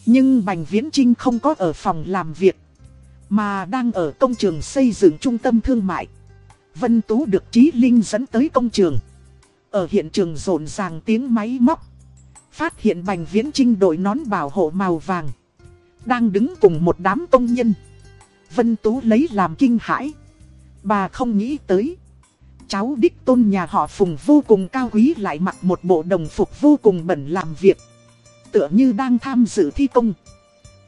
Nhưng Bành Viễn Trinh không có ở phòng làm việc. Mà đang ở công trường xây dựng trung tâm thương mại. Vân Tú được Trí Linh dẫn tới công trường. Ở hiện trường rộn ràng tiếng máy móc. Phát hiện Bành Viễn Trinh đội nón bảo hộ màu vàng. Đang đứng cùng một đám công nhân. Vân Tú lấy làm kinh hãi. Bà không nghĩ tới. Cháu đích tôn nhà họ Phùng vô cùng cao quý lại mặc một bộ đồng phục vô cùng bẩn làm việc. Tựa như đang tham dự thi công.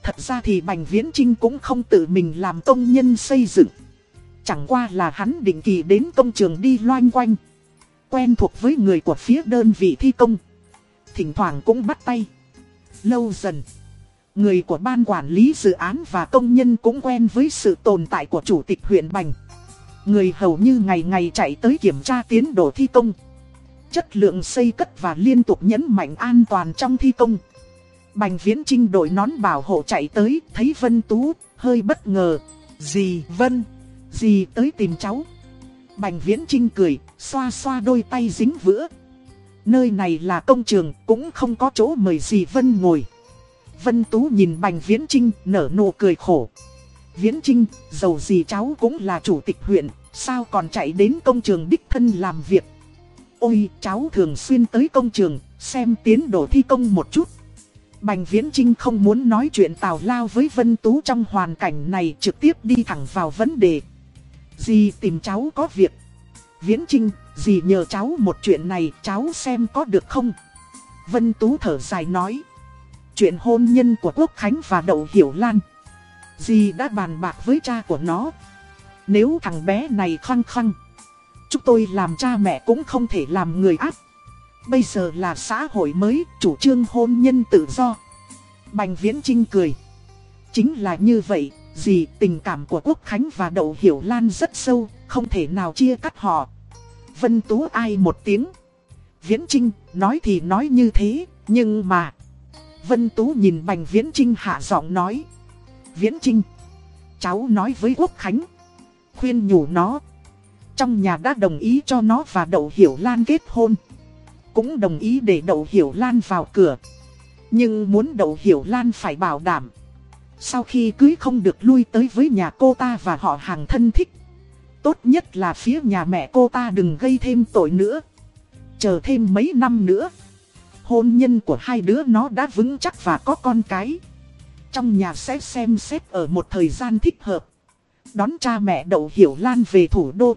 Thật ra thì Bành Viễn Trinh cũng không tự mình làm công nhân xây dựng. Chẳng qua là hắn định kỳ đến công trường đi loanh quanh. Quen thuộc với người của phía đơn vị thi công. Thỉnh thoảng cũng bắt tay. Lâu dần. Người của ban quản lý dự án và công nhân cũng quen với sự tồn tại của chủ tịch huyện Bành. Người hầu như ngày ngày chạy tới kiểm tra tiến độ thi công. Chất lượng xây cất và liên tục nhấn mạnh an toàn trong thi công. Bành viễn trinh đội nón bảo hộ chạy tới, thấy Vân Tú, hơi bất ngờ. Dì Vân, dì tới tìm cháu. Bành viễn trinh cười, xoa xoa đôi tay dính vữa. Nơi này là công trường, cũng không có chỗ mời dì Vân ngồi. Vân Tú nhìn Bành Viễn Trinh nở nụ cười khổ. Viễn Trinh, dầu gì cháu cũng là chủ tịch huyện, sao còn chạy đến công trường đích thân làm việc. Ôi, cháu thường xuyên tới công trường, xem tiến độ thi công một chút. Bành Viễn Trinh không muốn nói chuyện tào lao với Vân Tú trong hoàn cảnh này trực tiếp đi thẳng vào vấn đề. Dì tìm cháu có việc. Viễn Trinh, dì nhờ cháu một chuyện này cháu xem có được không? Vân Tú thở dài nói. Chuyện hôn nhân của Quốc Khánh và Đậu Hiểu Lan. Dì đã bàn bạc với cha của nó. Nếu thằng bé này khăng khăng. Chúng tôi làm cha mẹ cũng không thể làm người áp. Bây giờ là xã hội mới, chủ trương hôn nhân tự do. Bành Viễn Trinh cười. Chính là như vậy, gì tình cảm của Quốc Khánh và Đậu Hiểu Lan rất sâu, không thể nào chia cắt họ. Vân Tú ai một tiếng. Viễn Trinh, nói thì nói như thế, nhưng mà... Vân Tú nhìn Bành Viễn Trinh hạ giọng nói. Viễn Trinh, cháu nói với Quốc Khánh. Khuyên nhủ nó. Trong nhà đã đồng ý cho nó và Đậu Hiểu Lan kết hôn. Cũng đồng ý để Đậu Hiểu Lan vào cửa. Nhưng muốn Đậu Hiểu Lan phải bảo đảm. Sau khi cưới không được lui tới với nhà cô ta và họ hàng thân thích. Tốt nhất là phía nhà mẹ cô ta đừng gây thêm tội nữa. Chờ thêm mấy năm nữa. Hôn nhân của hai đứa nó đã vững chắc và có con cái. Trong nhà sẽ xem xét ở một thời gian thích hợp. Đón cha mẹ Đậu Hiểu Lan về thủ đô.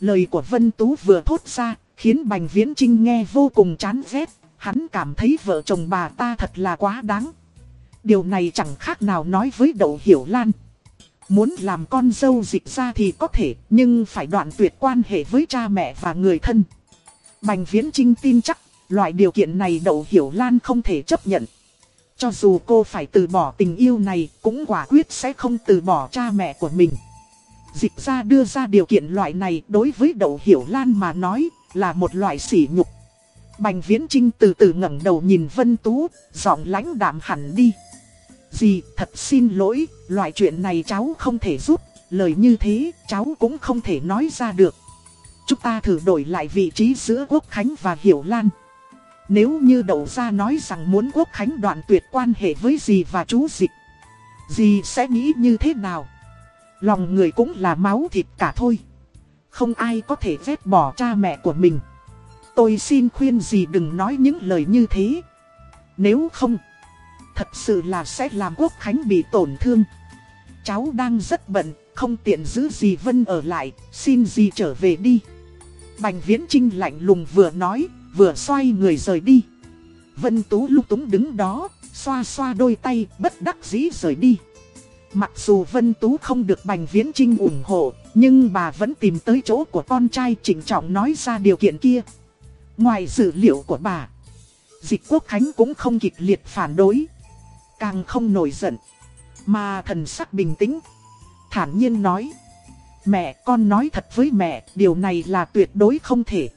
Lời của Vân Tú vừa thốt ra, khiến Bành Viễn Trinh nghe vô cùng chán ghét. Hắn cảm thấy vợ chồng bà ta thật là quá đáng. Điều này chẳng khác nào nói với Đậu Hiểu Lan. Muốn làm con dâu dịch ra thì có thể, nhưng phải đoạn tuyệt quan hệ với cha mẹ và người thân. Bành Viễn Trinh tin chắc, loại điều kiện này Đậu Hiểu Lan không thể chấp nhận. Cho dù cô phải từ bỏ tình yêu này, cũng quả quyết sẽ không từ bỏ cha mẹ của mình. Dịch ra đưa ra điều kiện loại này đối với Đậu Hiểu Lan mà nói là một loại sỉ nhục. Bành Viễn Trinh từ từ ngẩng đầu nhìn Vân Tú, giọng lãnh đạm hẳn đi. Dì, thật xin lỗi, loại chuyện này cháu không thể giúp, lời như thế cháu cũng không thể nói ra được. Chúng ta thử đổi lại vị trí giữa Quốc Khánh và Hiểu Lan. Nếu như đậu ra nói rằng muốn Quốc Khánh đoạn tuyệt quan hệ với dì và chú dịch, dì sẽ nghĩ như thế nào? Lòng người cũng là máu thịt cả thôi. Không ai có thể vét bỏ cha mẹ của mình. Tôi xin khuyên gì đừng nói những lời như thế. Nếu không, thật sự là sẽ làm Quốc Khánh bị tổn thương. Cháu đang rất bận, không tiện giữ gì Vân ở lại, xin gì trở về đi. Bành Viễn Trinh lạnh lùng vừa nói, vừa xoay người rời đi. Vân Tú lúc túng đứng đó, xoa xoa đôi tay, bất đắc dĩ rời đi. Mặc dù Vân Tú không được Bành Viễn Trinh ủng hộ, nhưng bà vẫn tìm tới chỗ của con trai chỉnh trọng nói ra điều kiện kia. Ngoài dữ liệu của bà, Dịch Quốc Khánh cũng không kịch liệt phản đối, càng không nổi giận, mà thần sắc bình tĩnh, thản nhiên nói. Mẹ, con nói thật với mẹ, điều này là tuyệt đối không thể.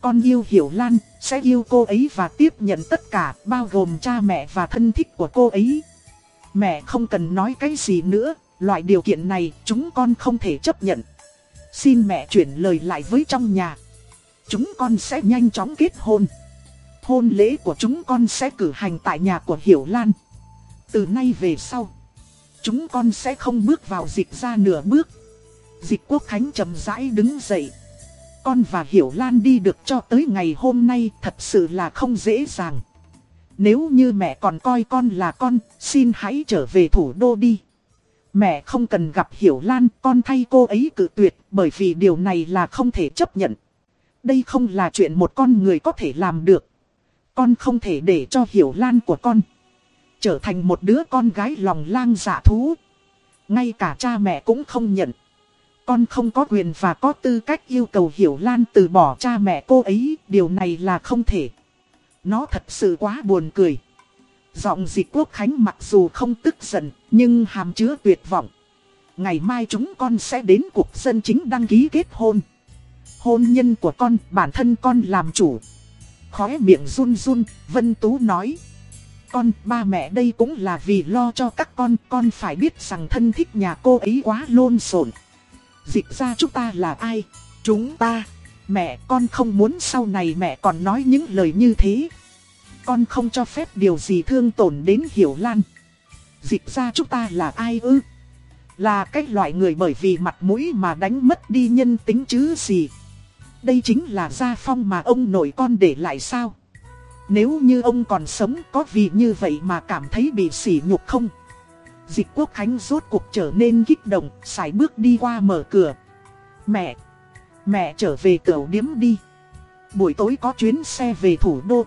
Con yêu Hiểu Lan, sẽ yêu cô ấy và tiếp nhận tất cả, bao gồm cha mẹ và thân thích của cô ấy. Mẹ không cần nói cái gì nữa, loại điều kiện này chúng con không thể chấp nhận. Xin mẹ chuyển lời lại với trong nhà. Chúng con sẽ nhanh chóng kết hôn. hôn lễ của chúng con sẽ cử hành tại nhà của Hiểu Lan. Từ nay về sau, chúng con sẽ không bước vào dịch ra nửa bước. Dịch quốc khánh trầm rãi đứng dậy. Con và Hiểu Lan đi được cho tới ngày hôm nay thật sự là không dễ dàng. Nếu như mẹ còn coi con là con, xin hãy trở về thủ đô đi. Mẹ không cần gặp Hiểu Lan, con thay cô ấy cự tuyệt, bởi vì điều này là không thể chấp nhận. Đây không là chuyện một con người có thể làm được. Con không thể để cho Hiểu Lan của con trở thành một đứa con gái lòng lang dạ thú. Ngay cả cha mẹ cũng không nhận. Con không có quyền và có tư cách yêu cầu Hiểu Lan từ bỏ cha mẹ cô ấy, điều này là không thể. Nó thật sự quá buồn cười. Giọng dịch quốc khánh mặc dù không tức giận, nhưng hàm chứa tuyệt vọng. Ngày mai chúng con sẽ đến cuộc dân chính đăng ký kết hôn. Hôn nhân của con, bản thân con làm chủ. Khóe miệng run run, Vân Tú nói. Con, ba mẹ đây cũng là vì lo cho các con, con phải biết rằng thân thích nhà cô ấy quá lôn xộn. Dịch ra chúng ta là ai? Chúng ta. Mẹ con không muốn sau này mẹ còn nói những lời như thế. Con không cho phép điều gì thương tổn đến Hiểu Lan. Dịch ra chúng ta là ai ư? Là cái loại người bởi vì mặt mũi mà đánh mất đi nhân tính chứ gì. Đây chính là gia phong mà ông nội con để lại sao? Nếu như ông còn sống có vì như vậy mà cảm thấy bị sỉ nhục không? Dịch quốc khánh rốt cuộc trở nên kích động, xài bước đi qua mở cửa. Mẹ! Mẹ trở về tiểu điếm đi. Buổi tối có chuyến xe về thủ đô.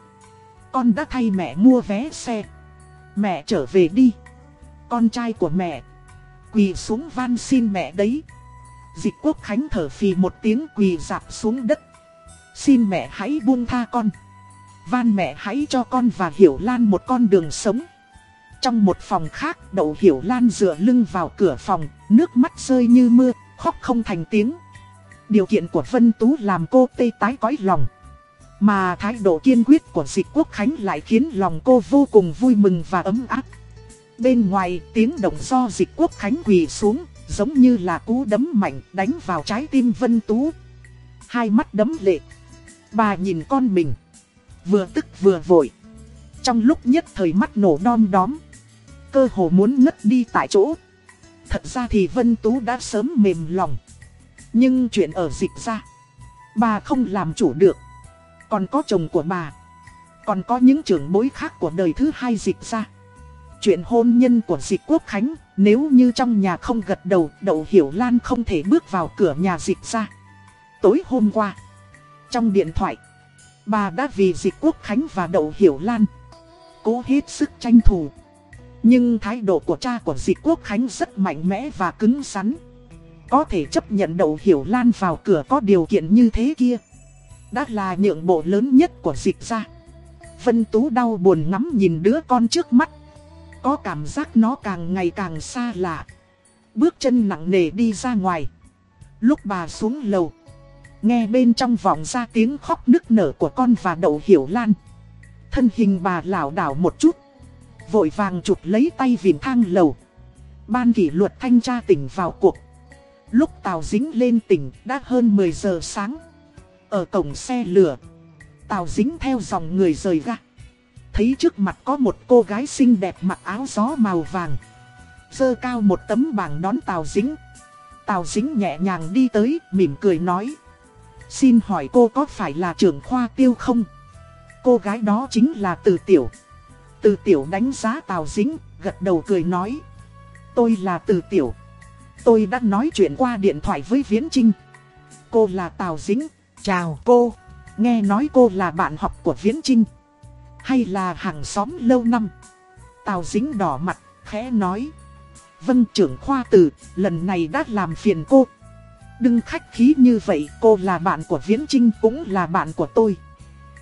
Con đã thay mẹ mua vé xe. Mẹ trở về đi. Con trai của mẹ. Quỳ xuống van xin mẹ đấy. Dịch quốc khánh thở phì một tiếng quỳ dạp xuống đất. Xin mẹ hãy buông tha con. Van mẹ hãy cho con và Hiểu Lan một con đường sống. Trong một phòng khác, đậu Hiểu Lan dựa lưng vào cửa phòng, nước mắt rơi như mưa, khóc không thành tiếng. Điều kiện của Vân Tú làm cô tê tái cõi lòng. Mà thái độ kiên quyết của dịch quốc khánh lại khiến lòng cô vô cùng vui mừng và ấm áp. Bên ngoài tiếng động do dịch quốc khánh quỳ xuống, giống như là cú đấm mạnh đánh vào trái tim Vân Tú. Hai mắt đấm lệ. Bà nhìn con mình. Vừa tức vừa vội. Trong lúc nhất thời mắt nổ đom đóm. Cơ hồ muốn ngất đi tại chỗ. Thật ra thì Vân Tú đã sớm mềm lòng. Nhưng chuyện ở dịch ra. Bà không làm chủ được. Còn có chồng của bà. Còn có những trưởng bối khác của đời thứ hai dịch ra. Chuyện hôn nhân của dịch quốc khánh. Nếu như trong nhà không gật đầu. Đậu Hiểu Lan không thể bước vào cửa nhà dịch ra. Tối hôm qua. Trong điện thoại. Bà đã vì dịch quốc khánh và đậu Hiểu Lan. Cố hết sức tranh thủ. Nhưng thái độ của cha của dịch quốc khánh rất mạnh mẽ và cứng rắn. Có thể chấp nhận đậu hiểu lan vào cửa có điều kiện như thế kia. Đã là nhượng bộ lớn nhất của dịch ra. Vân Tú đau buồn ngắm nhìn đứa con trước mắt. Có cảm giác nó càng ngày càng xa lạ. Bước chân nặng nề đi ra ngoài. Lúc bà xuống lầu. Nghe bên trong vọng ra tiếng khóc nức nở của con và đậu hiểu lan. Thân hình bà lảo đảo một chút. Vội vàng chụp lấy tay vịn thang lầu. Ban kỷ luật thanh tra tỉnh vào cuộc. Lúc Tào Dính lên tỉnh đã hơn 10 giờ sáng. Ở cổng xe lửa, Tào Dính theo dòng người rời ra. Thấy trước mặt có một cô gái xinh đẹp mặc áo gió màu vàng. Dơ cao một tấm bảng đón Tào Dính. Tào Dính nhẹ nhàng đi tới, mỉm cười nói. Xin hỏi cô có phải là trưởng khoa tiêu không? Cô gái đó chính là Từ Tiểu. Từ Tiểu đánh giá Tào Dính, gật đầu cười nói. Tôi là Từ Tiểu. Tôi đã nói chuyện qua điện thoại với Viễn Trinh. Cô là Tào Dính. Chào cô. Nghe nói cô là bạn học của Viễn Trinh. Hay là hàng xóm lâu năm. Tào Dính đỏ mặt, khẽ nói. Vâng trưởng khoa tử, lần này đã làm phiền cô. Đừng khách khí như vậy, cô là bạn của Viễn Trinh cũng là bạn của tôi.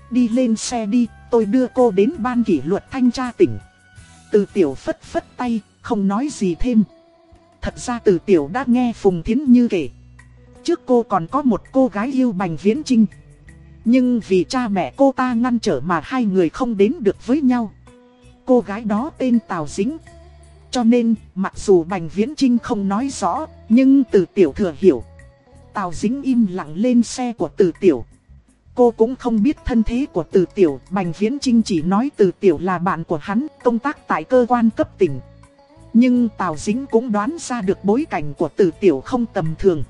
Đi lên xe đi, tôi đưa cô đến ban kỷ luật thanh tra tỉnh. Từ tiểu phất phất tay, không nói gì thêm. Thật ra từ tiểu đã nghe Phùng Thiến Như kể. Trước cô còn có một cô gái yêu Bành Viễn Trinh. Nhưng vì cha mẹ cô ta ngăn trở mà hai người không đến được với nhau. Cô gái đó tên Tào Dính. Cho nên, mặc dù Bành Viễn Trinh không nói rõ, nhưng từ tiểu thừa hiểu. Tào Dính im lặng lên xe của từ tiểu. Cô cũng không biết thân thế của từ tiểu, Bành Viễn Trinh chỉ nói từ tiểu là bạn của hắn, công tác tại cơ quan cấp tỉnh. Nhưng Tào Dính cũng đoán ra được bối cảnh của Tử tiểu không tầm thường.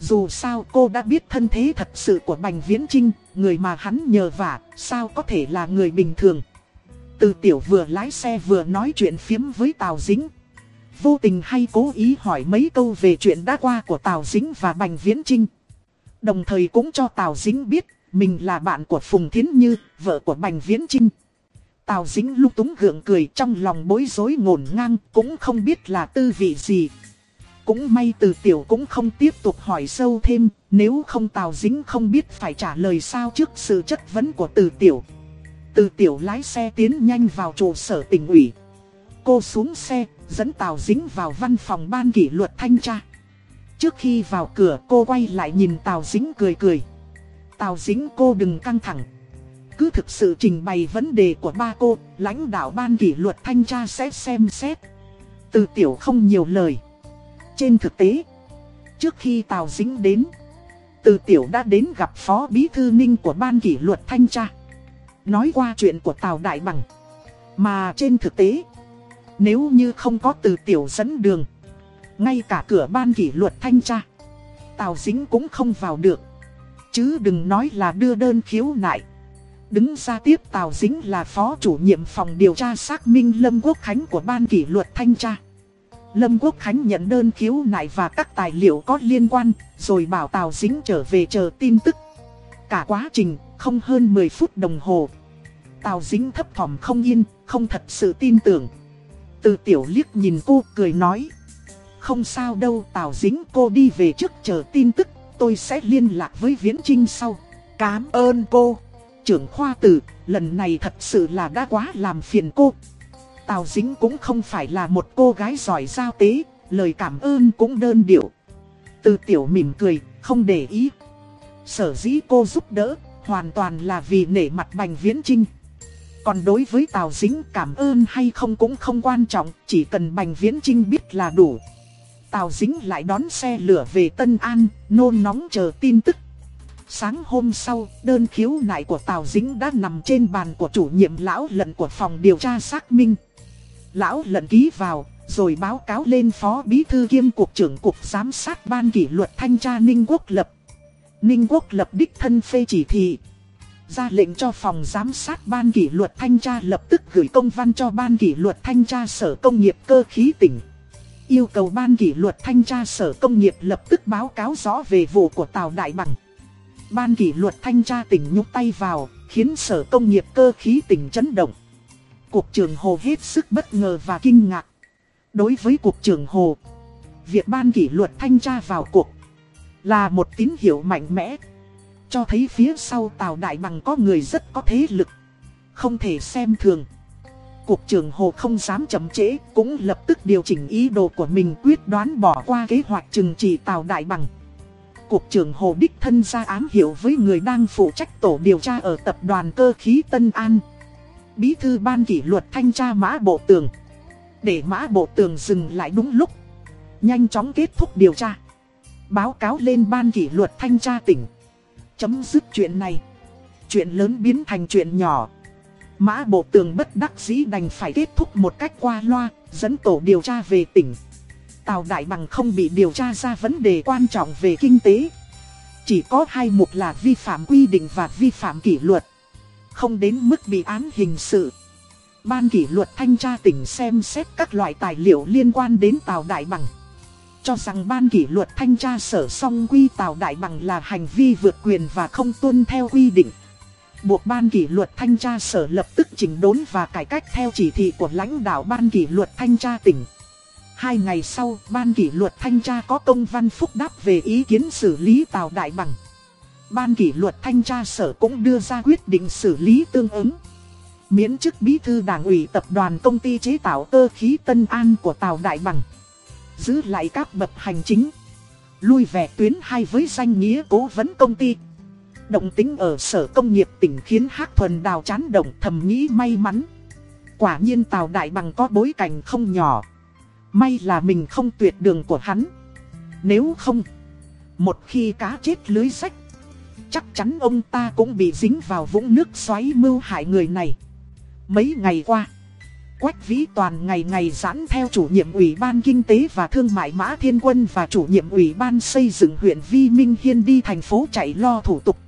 Dù sao cô đã biết thân thế thật sự của Bành Viễn Trinh, người mà hắn nhờ vả, sao có thể là người bình thường. Từ tiểu vừa lái xe vừa nói chuyện phiếm với Tào Dính. Vô tình hay cố ý hỏi mấy câu về chuyện đã qua của Tào Dính và Bành Viễn Trinh. Đồng thời cũng cho Tào Dính biết mình là bạn của Phùng Thiến Như, vợ của Bành Viễn Trinh. Tào Dính lúc túng gượng cười trong lòng bối rối ngổn ngang cũng không biết là tư vị gì. Cũng may từ tiểu cũng không tiếp tục hỏi sâu thêm, nếu không Tào Dính không biết phải trả lời sao trước sự chất vấn của từ tiểu. Từ tiểu lái xe tiến nhanh vào trụ sở tỉnh ủy. Cô xuống xe, dẫn Tào Dính vào văn phòng ban kỷ luật thanh tra. Trước khi vào cửa cô quay lại nhìn Tào Dính cười cười. Tào Dính cô đừng căng thẳng. Cứ thực sự trình bày vấn đề của ba cô, lãnh đạo ban kỷ luật thanh tra sẽ xem xét. Từ tiểu không nhiều lời. Trên thực tế, trước khi Tào Dính đến, từ tiểu đã đến gặp phó bí thư ninh của ban kỷ luật thanh tra. Nói qua chuyện của Tào Đại Bằng. Mà trên thực tế, nếu như không có từ tiểu dẫn đường, ngay cả cửa ban kỷ luật thanh tra, Tào Dính cũng không vào được. Chứ đừng nói là đưa đơn khiếu nại. Đứng ra tiếp Tào Dính là phó chủ nhiệm phòng điều tra xác minh Lâm Quốc Khánh của ban kỷ luật thanh tra. Lâm Quốc Khánh nhận đơn khiếu nại và các tài liệu có liên quan, rồi bảo Tào Dính trở về chờ tin tức. Cả quá trình, không hơn 10 phút đồng hồ. Tào Dính thấp thỏm không yên, không thật sự tin tưởng. Từ tiểu liếc nhìn cô cười nói. Không sao đâu Tào Dính cô đi về trước chờ tin tức, tôi sẽ liên lạc với Viễn Trinh sau. Cám ơn cô. Trưởng khoa tử, lần này thật sự là đã quá làm phiền cô. Tào Dính cũng không phải là một cô gái giỏi giao tế, lời cảm ơn cũng đơn điệu. Từ tiểu mỉm cười, không để ý. Sở dĩ cô giúp đỡ, hoàn toàn là vì nể mặt Bành Viễn Trinh. Còn đối với Tào Dính cảm ơn hay không cũng không quan trọng, chỉ cần Bành Viễn Trinh biết là đủ. Tào Dính lại đón xe lửa về Tân An, nôn nóng chờ tin tức. Sáng hôm sau, đơn khiếu nại của Tào Dính đã nằm trên bàn của chủ nhiệm lão lận của phòng điều tra xác minh. Lão lận ký vào, rồi báo cáo lên phó bí thư kiêm cục trưởng cục giám sát ban kỷ luật thanh tra Ninh Quốc Lập. Ninh Quốc Lập đích thân phê chỉ thị. Ra lệnh cho phòng giám sát ban kỷ luật thanh tra lập tức gửi công văn cho ban kỷ luật thanh tra sở công nghiệp cơ khí tỉnh. Yêu cầu ban kỷ luật thanh tra sở công nghiệp lập tức báo cáo rõ về vụ của Tào Đại Bằng. Ban kỷ luật thanh tra tỉnh nhúc tay vào, khiến sở công nghiệp cơ khí tỉnh chấn động. Cục trưởng Hồ hết sức bất ngờ và kinh ngạc. Đối với Cục trưởng Hồ, việc ban kỷ luật thanh tra vào cuộc là một tín hiệu mạnh mẽ. Cho thấy phía sau Tào Đại Bằng có người rất có thế lực. Không thể xem thường. Cục trưởng Hồ không dám chậm trễ, cũng lập tức điều chỉnh ý đồ của mình quyết đoán bỏ qua kế hoạch trừng trị Tào Đại Bằng. Cục trưởng Hồ Đích thân ra ám hiệu với người đang phụ trách tổ điều tra ở tập đoàn cơ khí Tân An. Bí thư ban kỷ luật thanh tra mã bộ tường. Để mã bộ tường dừng lại đúng lúc. Nhanh chóng kết thúc điều tra. Báo cáo lên ban kỷ luật thanh tra tỉnh. Chấm dứt chuyện này. Chuyện lớn biến thành chuyện nhỏ. Mã bộ tường bất đắc dĩ đành phải kết thúc một cách qua loa, dẫn tổ điều tra về tỉnh. Tào Đại Bằng không bị điều tra ra vấn đề quan trọng về kinh tế. Chỉ có hai mục là vi phạm quy định và vi phạm kỷ luật. Không đến mức bị án hình sự. Ban kỷ luật thanh tra tỉnh xem xét các loại tài liệu liên quan đến Tào Đại Bằng. Cho rằng ban kỷ luật thanh tra sở song quy Tào Đại Bằng là hành vi vượt quyền và không tuân theo quy định buộc ban kỷ luật thanh tra sở lập tức chỉnh đốn và cải cách theo chỉ thị của lãnh đạo ban kỷ luật thanh tra tỉnh. Hai ngày sau, ban kỷ luật thanh tra có công văn phúc đáp về ý kiến xử lý Tào Đại Bằng. Ban kỷ luật thanh tra sở cũng đưa ra quyết định xử lý tương ứng. Miễn chức bí thư đảng ủy tập đoàn công ty chế tạo cơ khí Tân An của Tào Đại Bằng. Giữ lại các bậc hành chính. Lui về tuyến hai với danh nghĩa cố vấn công ty. Động tính ở sở công nghiệp tỉnh khiến Hắc Thuần Đào chán động thầm nghĩ may mắn. Quả nhiên Tào Đại Bằng có bối cảnh không nhỏ. May là mình không tuyệt đường của hắn. Nếu không, một khi cá chết lưới sách, chắc chắn ông ta cũng bị dính vào vũng nước xoáy mưu hại người này. Mấy ngày qua, Quách Vĩ Toàn ngày ngày giãn theo chủ nhiệm Ủy ban Kinh tế và Thương mại Mã Thiên Quân và chủ nhiệm Ủy ban xây dựng huyện Vi Minh Hiên đi thành phố chạy lo thủ tục.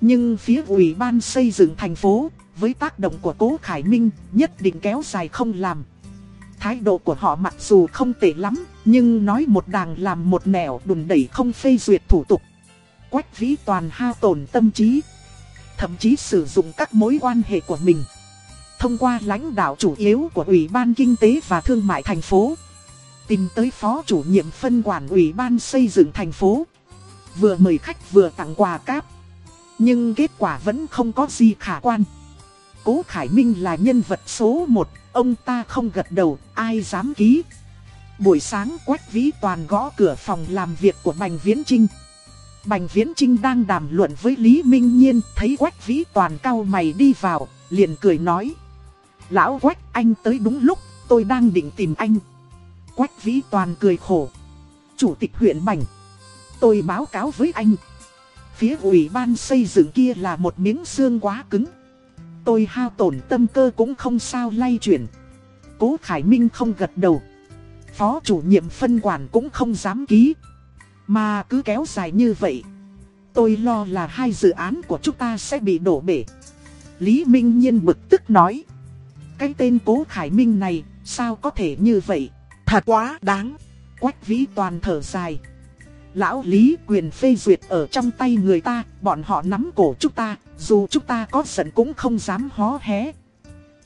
Nhưng phía Ủy ban xây dựng thành phố, với tác động của Cố Khải Minh, nhất định kéo dài không làm. Thái độ của họ mặc dù không tệ lắm, nhưng nói một đàng làm một nẻo đùn đẩy không phê duyệt thủ tục. Quách Vĩ Toàn hao tổn tâm trí, thậm chí sử dụng các mối quan hệ của mình thông qua lãnh đạo chủ yếu của Ủy ban Kinh tế và Thương mại thành phố. Tìm tới phó chủ nhiệm phân quản Ủy ban xây dựng thành phố. Vừa mời khách vừa tặng quà cáp. Nhưng kết quả vẫn không có gì khả quan. Cố Khải Minh là nhân vật số 1, ông ta không gật đầu, ai dám ký. Buổi sáng Quách Vĩ Toàn gõ cửa phòng làm việc của Bành Viễn Trinh. Bành Viễn Trinh đang đàm luận với Lý Minh Nhiên, thấy Quách Vĩ Toàn cao mày đi vào, liền cười nói. Lão Quách anh tới đúng lúc, tôi đang định tìm anh. Quách Vĩ Toàn cười khổ. Chủ tịch huyện Bành. Tôi báo cáo với anh. Phía ủy ban xây dựng kia là một miếng xương quá cứng. Tôi hao tổn tâm cơ cũng không sao lay chuyển. Cố Khải Minh không gật đầu. Phó chủ nhiệm phân quản cũng không dám ký. Mà cứ kéo dài như vậy. Tôi lo là hai dự án của chúng ta sẽ bị đổ bể. Lý Minh Nhiên bực tức nói. Cái tên Cố Khải Minh này, sao có thể như vậy? Thật quá đáng. Quách Vĩ Toàn thở dài. Lão Lý quyền phê duyệt ở trong tay người ta, bọn họ nắm cổ chúng ta, dù chúng ta có giận cũng không dám hó hé.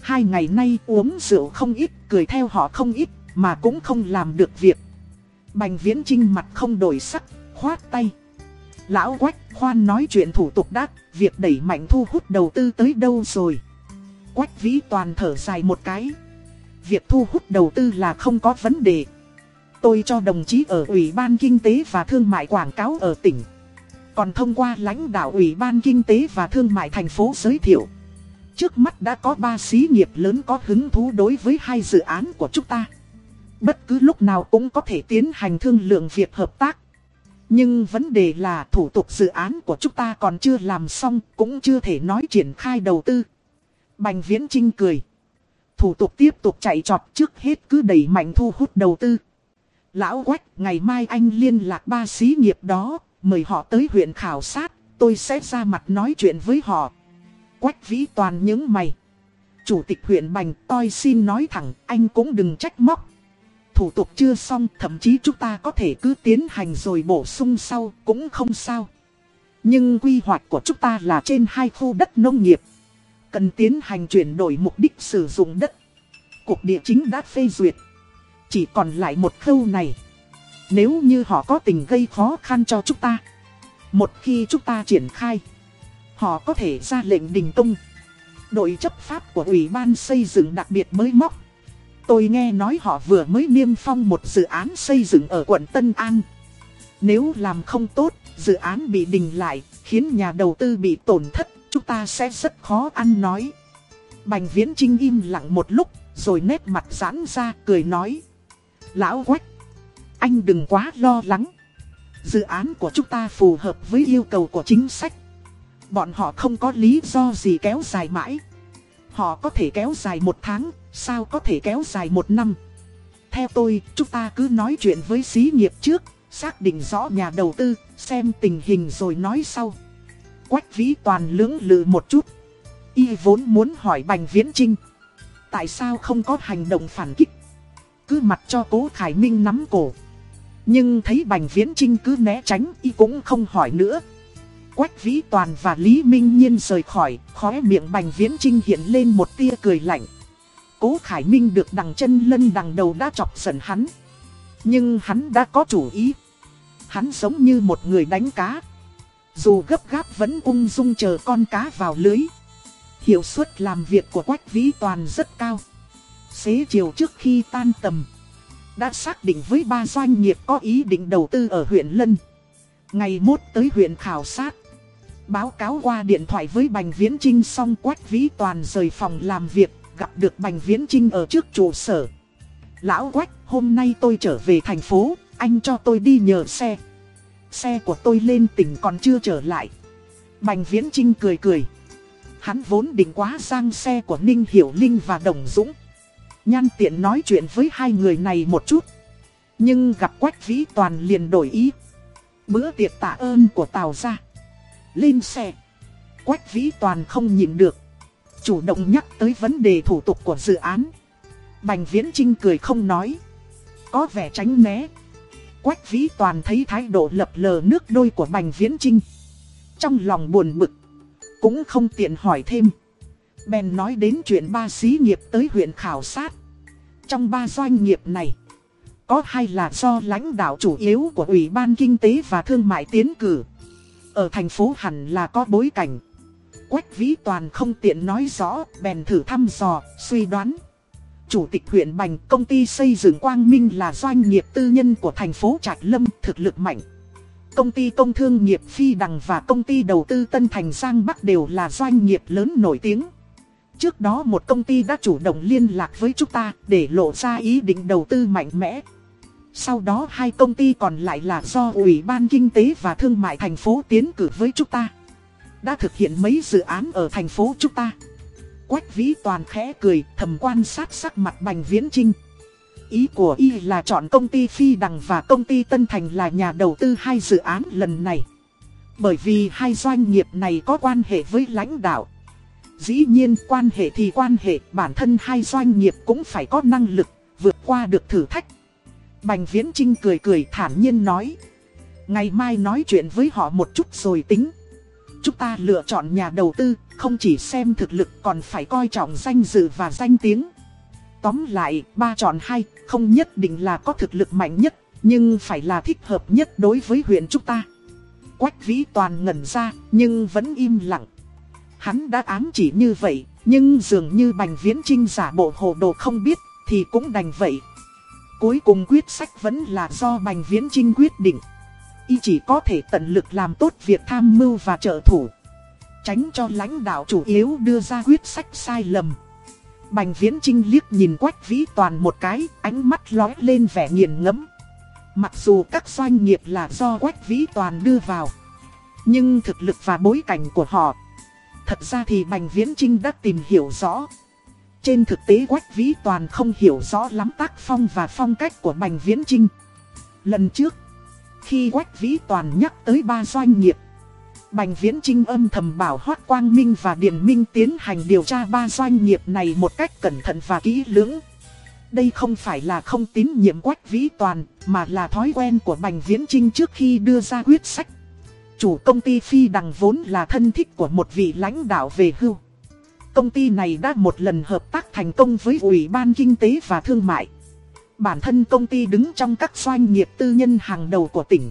Hai ngày nay uống rượu không ít, cười theo họ không ít, mà cũng không làm được việc. Bành viễn trinh mặt không đổi sắc, khoát tay. Lão Quách khoan nói chuyện thủ tục đắt, việc đẩy mạnh thu hút đầu tư tới đâu rồi. Quách Vĩ Toàn thở dài một cái. Việc thu hút đầu tư là không có vấn đề. Tôi cho đồng chí ở Ủy ban Kinh tế và Thương mại quảng cáo ở tỉnh. Còn thông qua lãnh đạo Ủy ban Kinh tế và Thương mại thành phố giới thiệu. Trước mắt đã có ba xí nghiệp lớn có hứng thú đối với hai dự án của chúng ta. Bất cứ lúc nào cũng có thể tiến hành thương lượng việc hợp tác. Nhưng vấn đề là thủ tục dự án của chúng ta còn chưa làm xong, cũng chưa thể nói triển khai đầu tư. Bành Viễn Trinh cười. Thủ tục tiếp tục chạy trọt trước hết cứ đẩy mạnh thu hút đầu tư. Lão Quách, ngày mai anh liên lạc ba xí nghiệp đó, mời họ tới huyện khảo sát, tôi sẽ ra mặt nói chuyện với họ. Quách Vĩ Toàn những mày. Chủ tịch huyện Bành tôi xin nói thẳng, anh cũng đừng trách móc. Thủ tục chưa xong, thậm chí chúng ta có thể cứ tiến hành rồi bổ sung sau, cũng không sao. Nhưng quy hoạch của chúng ta là trên hai khu đất nông nghiệp. Cần tiến hành chuyển đổi mục đích sử dụng đất. Cục địa chính đã phê duyệt. Chỉ còn lại một khâu này. Nếu như họ có tình gây khó khăn cho chúng ta. Một khi chúng ta triển khai. Họ có thể ra lệnh đình công. Đội chấp pháp của Ủy ban xây dựng đặc biệt mới móc. Tôi nghe nói họ vừa mới niêm phong một dự án xây dựng ở quận Tân An. Nếu làm không tốt, dự án bị đình lại, khiến nhà đầu tư bị tổn thất chúng ta sẽ rất khó ăn nói. Bành viễn trinh im lặng một lúc, rồi nét mặt giãn ra, cười nói. Lão Quách, anh đừng quá lo lắng. Dự án của chúng ta phù hợp với yêu cầu của chính sách. Bọn họ không có lý do gì kéo dài mãi. Họ có thể kéo dài một tháng, sao có thể kéo dài một năm. Theo tôi, chúng ta cứ nói chuyện với xí nghiệp trước, xác định rõ nhà đầu tư, xem tình hình rồi nói sau. Quách vĩ toàn lưỡng lự một chút. Y vốn muốn hỏi Bành Viễn Trinh. Tại sao không có hành động phản kích? Cứ mặt cho cố Khải Minh nắm cổ. Nhưng thấy Bành Viễn Trinh cứ né tránh y cũng không hỏi nữa. Quách Vĩ Toàn và Lý Minh Nhiên rời khỏi, khóe miệng Bành Viễn Trinh hiện lên một tia cười lạnh. Cố Khải Minh được đằng chân lân đằng đầu đã chọc giận hắn. Nhưng hắn đã có chủ ý. Hắn giống như một người đánh cá, dù gấp gáp vẫn ung dung chờ con cá vào lưới. Hiệu suất làm việc của Quách Vĩ Toàn rất cao. Xế chiều trước khi tan tầm, đã xác định với ba doanh nghiệp có ý định đầu tư ở huyện Lân. Ngày mốt tới huyện khảo sát. Báo cáo qua điện thoại với Bành Viễn Trinh xong Quách Vĩ Toàn rời phòng làm việc, gặp được Bành Viễn Trinh ở trước trụ sở. Lão Quách, hôm nay tôi trở về thành phố, anh cho tôi đi nhờ xe. Xe của tôi lên tỉnh còn chưa trở lại. Bành Viễn Trinh cười cười. Hắn vốn định quá sang xe của Ninh Hiểu Linh và Đồng Dũng. Nhan tiện nói chuyện với hai người này một chút. Nhưng gặp Quách Vĩ Toàn liền đổi ý. Bữa tiệc tạ ơn của Tào ra. Lên xe. Quách Vĩ Toàn không nhìn được. Chủ động nhắc tới vấn đề thủ tục của dự án. Bành Viễn Trinh cười không nói. Có vẻ tránh né. Quách Vĩ Toàn thấy thái độ lập lờ nước đôi của Bành Viễn Trinh. Trong lòng buồn bực. Cũng không tiện hỏi thêm. Bèn nói đến chuyện ba xí nghiệp tới huyện khảo sát. Trong ba doanh nghiệp này, có hai là do lãnh đạo chủ yếu của Ủy ban Kinh tế và Thương mại tiến cử. Ở thành phố hẳn là có bối cảnh. Quách Vĩ Toàn không tiện nói rõ, bèn thử thăm dò, suy đoán. Chủ tịch huyện Bành công ty xây dựng Quang Minh là doanh nghiệp tư nhân của thành phố Trạch Lâm thực lực mạnh. Công ty công thương nghiệp Phi Đằng và công ty đầu tư Tân Thành Giang Bắc đều là doanh nghiệp lớn nổi tiếng. Trước đó một công ty đã chủ động liên lạc với chúng ta để lộ ra ý định đầu tư mạnh mẽ. Sau đó hai công ty còn lại là do Ủy ban Kinh tế và Thương mại thành phố tiến cử với chúng ta. Đã thực hiện mấy dự án ở thành phố chúng ta. Quách Vĩ Toàn khẽ cười, thầm quan sát sắc mặt Bành Viễn Trinh. Ý của y là chọn công ty Phi Đằng và công ty Tân Thành là nhà đầu tư hai dự án lần này. Bởi vì hai doanh nghiệp này có quan hệ với lãnh đạo. Dĩ nhiên quan hệ thì quan hệ bản thân hai doanh nghiệp cũng phải có năng lực vượt qua được thử thách. Bành Viễn Trinh cười cười thản nhiên nói. Ngày mai nói chuyện với họ một chút rồi tính. Chúng ta lựa chọn nhà đầu tư, không chỉ xem thực lực còn phải coi trọng danh dự và danh tiếng. Tóm lại, ba chọn hai, không nhất định là có thực lực mạnh nhất, nhưng phải là thích hợp nhất đối với huyện chúng ta. Quách Vĩ Toàn ngẩn ra, nhưng vẫn im lặng. Hắn đã ám chỉ như vậy, nhưng dường như Bành Viễn Trinh giả bộ hồ đồ không biết, thì cũng đành vậy. Cuối cùng quyết sách vẫn là do Bành Viễn Trinh quyết định. Y chỉ có thể tận lực làm tốt việc tham mưu và trợ thủ. Tránh cho lãnh đạo chủ yếu đưa ra quyết sách sai lầm. Bành Viễn Trinh liếc nhìn Quách Vĩ Toàn một cái, ánh mắt lói lên vẻ nghiền ngẫm. Mặc dù các doanh nghiệp là do Quách Vĩ Toàn đưa vào, nhưng thực lực và bối cảnh của họ, thật ra thì Bành Viễn Trinh đã tìm hiểu rõ. Trên thực tế Quách Vĩ Toàn không hiểu rõ lắm tác phong và phong cách của Bành Viễn Trinh. Lần trước, khi Quách Vĩ Toàn nhắc tới ba doanh nghiệp, Bành Viễn Trinh âm thầm bảo Hoát Quang Minh và Điền Minh tiến hành điều tra ba doanh nghiệp này một cách cẩn thận và kỹ lưỡng. Đây không phải là không tín nhiệm Quách Vĩ Toàn, mà là thói quen của Bành Viễn Trinh trước khi đưa ra quyết sách. Chủ công ty Phi Đằng vốn là thân thích của một vị lãnh đạo về hưu. Công ty này đã một lần hợp tác thành công với Ủy ban Kinh tế và Thương mại. Bản thân công ty đứng trong các doanh nghiệp tư nhân hàng đầu của tỉnh.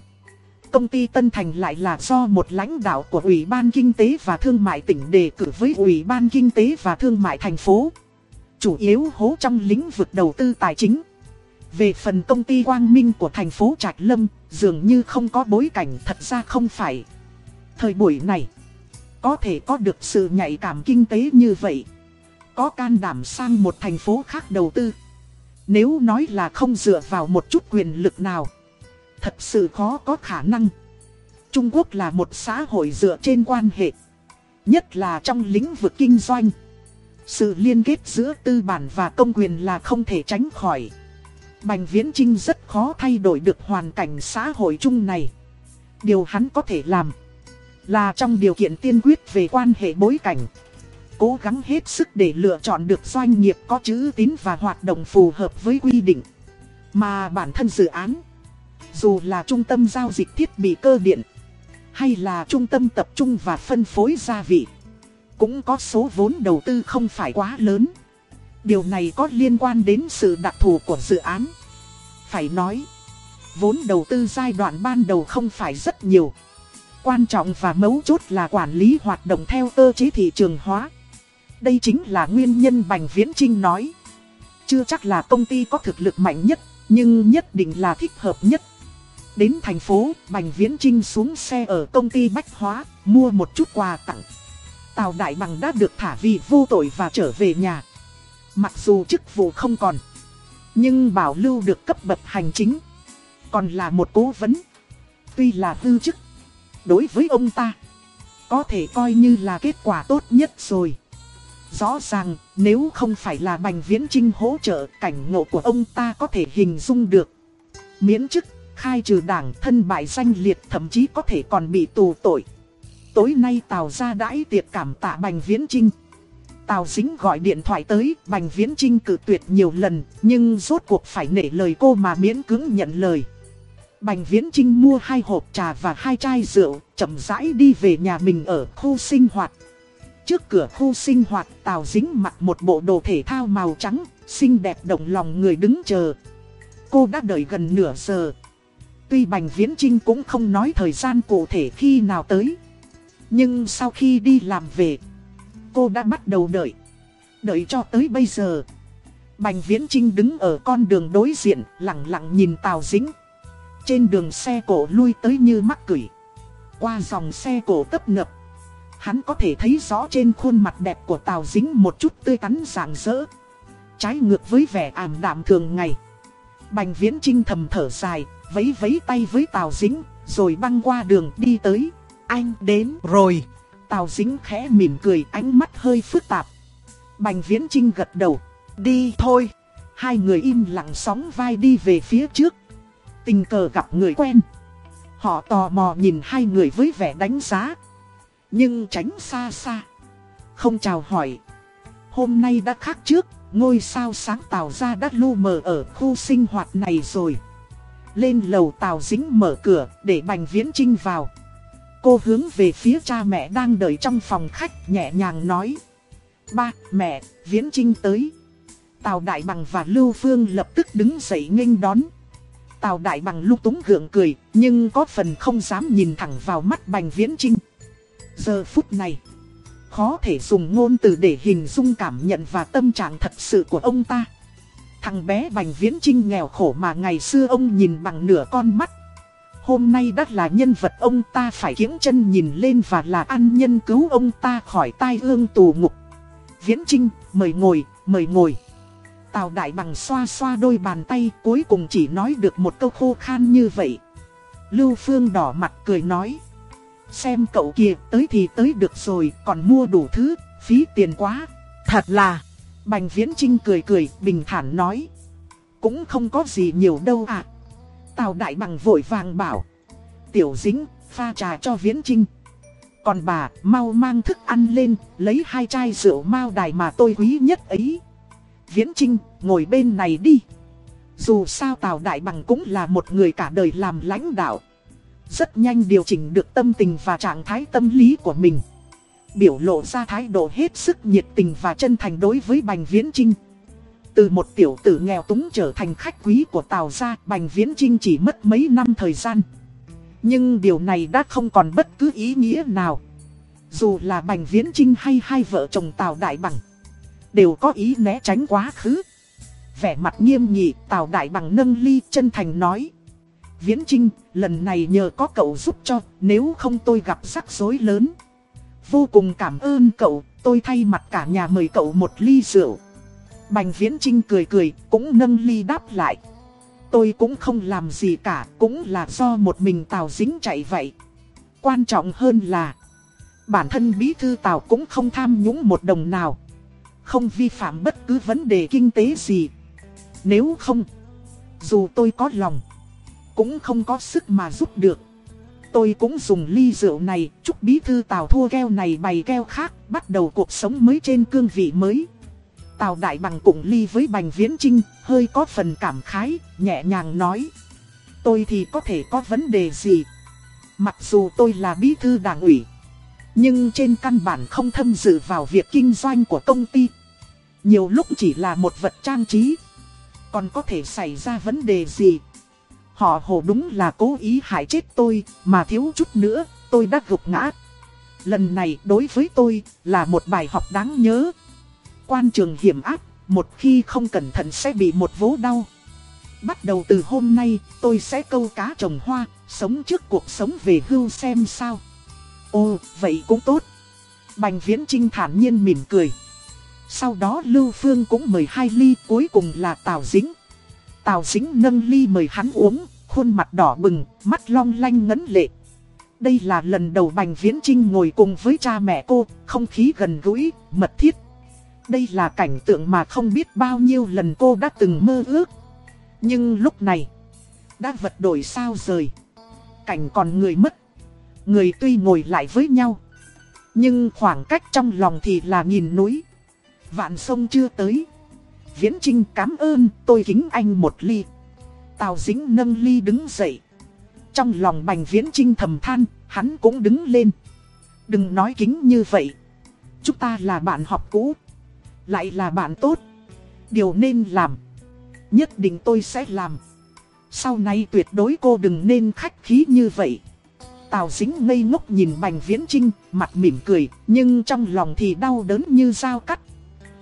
Công ty Tân Thành lại là do một lãnh đạo của Ủy ban Kinh tế và Thương mại tỉnh đề cử với Ủy ban Kinh tế và Thương mại thành phố. Chủ yếu hố trong lĩnh vực đầu tư tài chính. Về phần công ty Quang Minh của thành phố Trạch Lâm, dường như không có bối cảnh thật ra không phải. Thời buổi này, có thể có được sự nhạy cảm kinh tế như vậy. Có can đảm sang một thành phố khác đầu tư. Nếu nói là không dựa vào một chút quyền lực nào Thật sự khó có khả năng Trung Quốc là một xã hội dựa trên quan hệ Nhất là trong lĩnh vực kinh doanh Sự liên kết giữa tư bản và công quyền là không thể tránh khỏi Bành Viễn Trinh rất khó thay đổi được hoàn cảnh xã hội chung này. Điều hắn có thể làm Là trong điều kiện tiên quyết về quan hệ bối cảnh, Cố gắng hết sức để lựa chọn được doanh nghiệp có chữ tín và hoạt động phù hợp với quy định Mà bản thân dự án. Dù là trung tâm giao dịch thiết bị cơ điện Hay là trung tâm tập trung và phân phối gia vị, Cũng có số vốn đầu tư không phải quá lớn. Điều này có liên quan đến sự đặc thù của dự án. Phải nói. Vốn đầu tư giai đoạn ban đầu không phải rất nhiều. Quan trọng và mấu chốt là quản lý hoạt động theo cơ chế thị trường hóa. Đây chính là nguyên nhân Bành Viễn Trinh nói. Chưa chắc là công ty có thực lực mạnh nhất Nhưng nhất định là thích hợp nhất. Đến thành phố, Bành Viễn Trinh xuống xe ở công ty Bách Hóa, mua một chút quà tặng. Tào Đại Bằng đã được thả vì vô tội và trở về nhà. Mặc dù chức vụ không còn, nhưng bảo lưu được cấp bậc hành chính. Còn là một cố vấn. Tuy là hư chức, đối với ông ta, Có thể coi như là kết quả tốt nhất rồi. Rõ ràng, nếu không phải là Bành Viễn Trinh hỗ trợ, cảnh ngộ của ông ta có thể hình dung được. Miễn chức, khai trừ đảng thân bại danh liệt thậm chí có thể còn bị tù tội. Tối nay Tào ra đãi tiệc cảm tạ Bành Viễn Trinh. Tào Dính gọi điện thoại tới, Bành Viễn Trinh cử tuyệt nhiều lần, nhưng rốt cuộc phải nể lời cô mà miễn cứng nhận lời. Bành Viễn Trinh mua hai hộp trà và hai chai rượu, chậm rãi đi về nhà mình ở khu sinh hoạt. Trước cửa khu sinh hoạt, Tào Dính mặc một bộ đồ thể thao màu trắng, xinh đẹp động lòng người đứng chờ. Cô đã đợi gần nửa giờ. Tuy Bành Viễn Trinh cũng không nói thời gian cụ thể khi nào tới. Nhưng sau khi đi làm về, cô đã bắt đầu đợi. Đợi cho tới bây giờ. Bành Viễn Trinh đứng ở con đường đối diện, lặng lặng nhìn Tào Dính. Trên đường xe cổ lui tới như mắc cửi. Qua dòng xe cổ tấp nập. Hắn có thể thấy rõ trên khuôn mặt đẹp của Tào Dính một chút tươi tắn rạng rỡ. Trái ngược với vẻ ảm đạm thường ngày. Bành Viễn Trinh thầm thở dài, vấy vấy tay với Tào Dính, rồi băng qua đường đi tới. Anh đến rồi. Tào Dính khẽ mỉm cười ánh mắt hơi phức tạp. Bành Viễn Trinh gật đầu. Đi thôi. Hai người im lặng sóng vai đi về phía trước. Tình cờ gặp người quen. Họ tò mò nhìn hai người với vẻ đánh giá. Nhưng tránh xa xa. Không chào hỏi. Hôm nay đã khác trước, ngôi sao sáng tào ra đã lu mờ ở khu sinh hoạt này rồi. Lên lầu tào dính mở cửa để Bành Viễn Trinh vào. Cô hướng về phía cha mẹ đang đợi trong phòng khách nhẹ nhàng nói. Ba, mẹ, Viễn Trinh tới. Tào Đại Bằng và Lưu Phương lập tức đứng dậy nghênh đón. Tào Đại Bằng lúc túng gượng cười, nhưng có phần không dám nhìn thẳng vào mắt Bành Viễn Trinh. Giờ phút này, khó thể dùng ngôn từ để hình dung cảm nhận và tâm trạng thật sự của ông ta. Thằng bé Bành Viễn Trinh nghèo khổ mà ngày xưa ông nhìn bằng nửa con mắt. Hôm nay đã là nhân vật ông ta phải kiếng chân nhìn lên và là ăn nhân cứu ông ta khỏi tai ương tù ngục. Viễn Trinh, mời ngồi, mời ngồi. Tào Đại Bằng xoa xoa đôi bàn tay cuối cùng chỉ nói được một câu khô khan như vậy. Lưu Phương đỏ mặt cười nói. Xem cậu kia tới thì tới được rồi còn mua đủ thứ, phí tiền quá. Thật là. Bành Viễn Trinh cười cười, bình thản nói. Cũng không có gì nhiều đâu à. Tào Đại Bằng vội vàng bảo. Tiểu dính, pha trà cho Viễn Trinh. Còn bà, mau mang thức ăn lên, lấy hai chai rượu mao đài mà tôi quý nhất ấy. Viễn Trinh, ngồi bên này đi. Dù sao Tào Đại Bằng cũng là một người cả đời làm lãnh đạo. Rất nhanh điều chỉnh được tâm tình và trạng thái tâm lý của mình. Biểu lộ ra thái độ hết sức nhiệt tình và chân thành đối với Bành Viễn Trinh. Từ một tiểu tử nghèo túng trở thành khách quý của Tào gia, Bành Viễn Trinh chỉ mất mấy năm thời gian. Nhưng điều này đã không còn bất cứ ý nghĩa nào. Dù là Bành Viễn Trinh hay hai vợ chồng Tào Đại Bằng, đều có ý né tránh quá khứ. Vẻ mặt nghiêm nghị, Tào Đại Bằng nâng ly chân thành nói. Viễn Trinh, lần này nhờ có cậu giúp cho, nếu không tôi gặp rắc rối lớn. Vô cùng cảm ơn cậu, tôi thay mặt cả nhà mời cậu một ly rượu. Bành Viễn Trinh cười cười, cũng nâng ly đáp lại. Tôi cũng không làm gì cả, cũng là do một mình Tào dính chạy vậy. Quan trọng hơn là, bản thân bí thư Tào cũng không tham nhũng một đồng nào. Không vi phạm bất cứ vấn đề kinh tế gì. Nếu không, dù tôi có lòng, cũng không có sức mà giúp được. Tôi cũng dùng ly rượu này, chúc bí thư Tào thua keo này bày keo khác, bắt đầu cuộc sống mới trên cương vị mới. Tào Đại Bằng cùng ly với Bành Viễn Trinh, hơi có phần cảm khái, nhẹ nhàng nói. Tôi thì có thể có vấn đề gì? Mặc dù tôi là bí thư đảng ủy, nhưng trên căn bản không thâm dự vào việc kinh doanh của công ty. Nhiều lúc chỉ là một vật trang trí, còn có thể xảy ra vấn đề gì? Họ hồ đúng là cố ý hại chết tôi, mà thiếu chút nữa, tôi đã gục ngã. Lần này đối với tôi là một bài học đáng nhớ. Quan trường hiểm áp một khi không cẩn thận sẽ bị một vố đau. Bắt đầu từ hôm nay, tôi sẽ câu cá trồng hoa, sống trước cuộc sống về hưu xem sao. Ồ, vậy cũng tốt. Bành Viễn Trinh thản nhiên mỉm cười. Sau đó Lưu Phương cũng mời hai ly, cuối cùng là Tào Dính. Tào Dính nâng ly mời hắn uống, khuôn mặt đỏ bừng, mắt long lanh ngấn lệ. Đây là lần đầu Bành Viễn Trinh ngồi cùng với cha mẹ cô, không khí gần gũi, mật thiết. Đây là cảnh tượng mà không biết bao nhiêu lần cô đã từng mơ ước. Nhưng lúc này, đã vật đổi sao rời. Cảnh còn người mất. Người tuy ngồi lại với nhau. Nhưng khoảng cách trong lòng thì là nghìn núi. Vạn sông chưa tới. Viễn Trinh cảm ơn tôi kính anh một ly. Tào Dính nâng ly đứng dậy. Trong lòng Bành Viễn Trinh thầm than, hắn cũng đứng lên. Đừng nói kính như vậy. Chúng ta là bạn học cũ. Lại là bạn tốt. Điều nên làm. Nhất định tôi sẽ làm. Sau này tuyệt đối cô đừng nên khách khí như vậy. Tào dính ngây ngốc nhìn Bành Viễn Trinh, mặt mỉm cười, nhưng trong lòng thì đau đớn như dao cắt.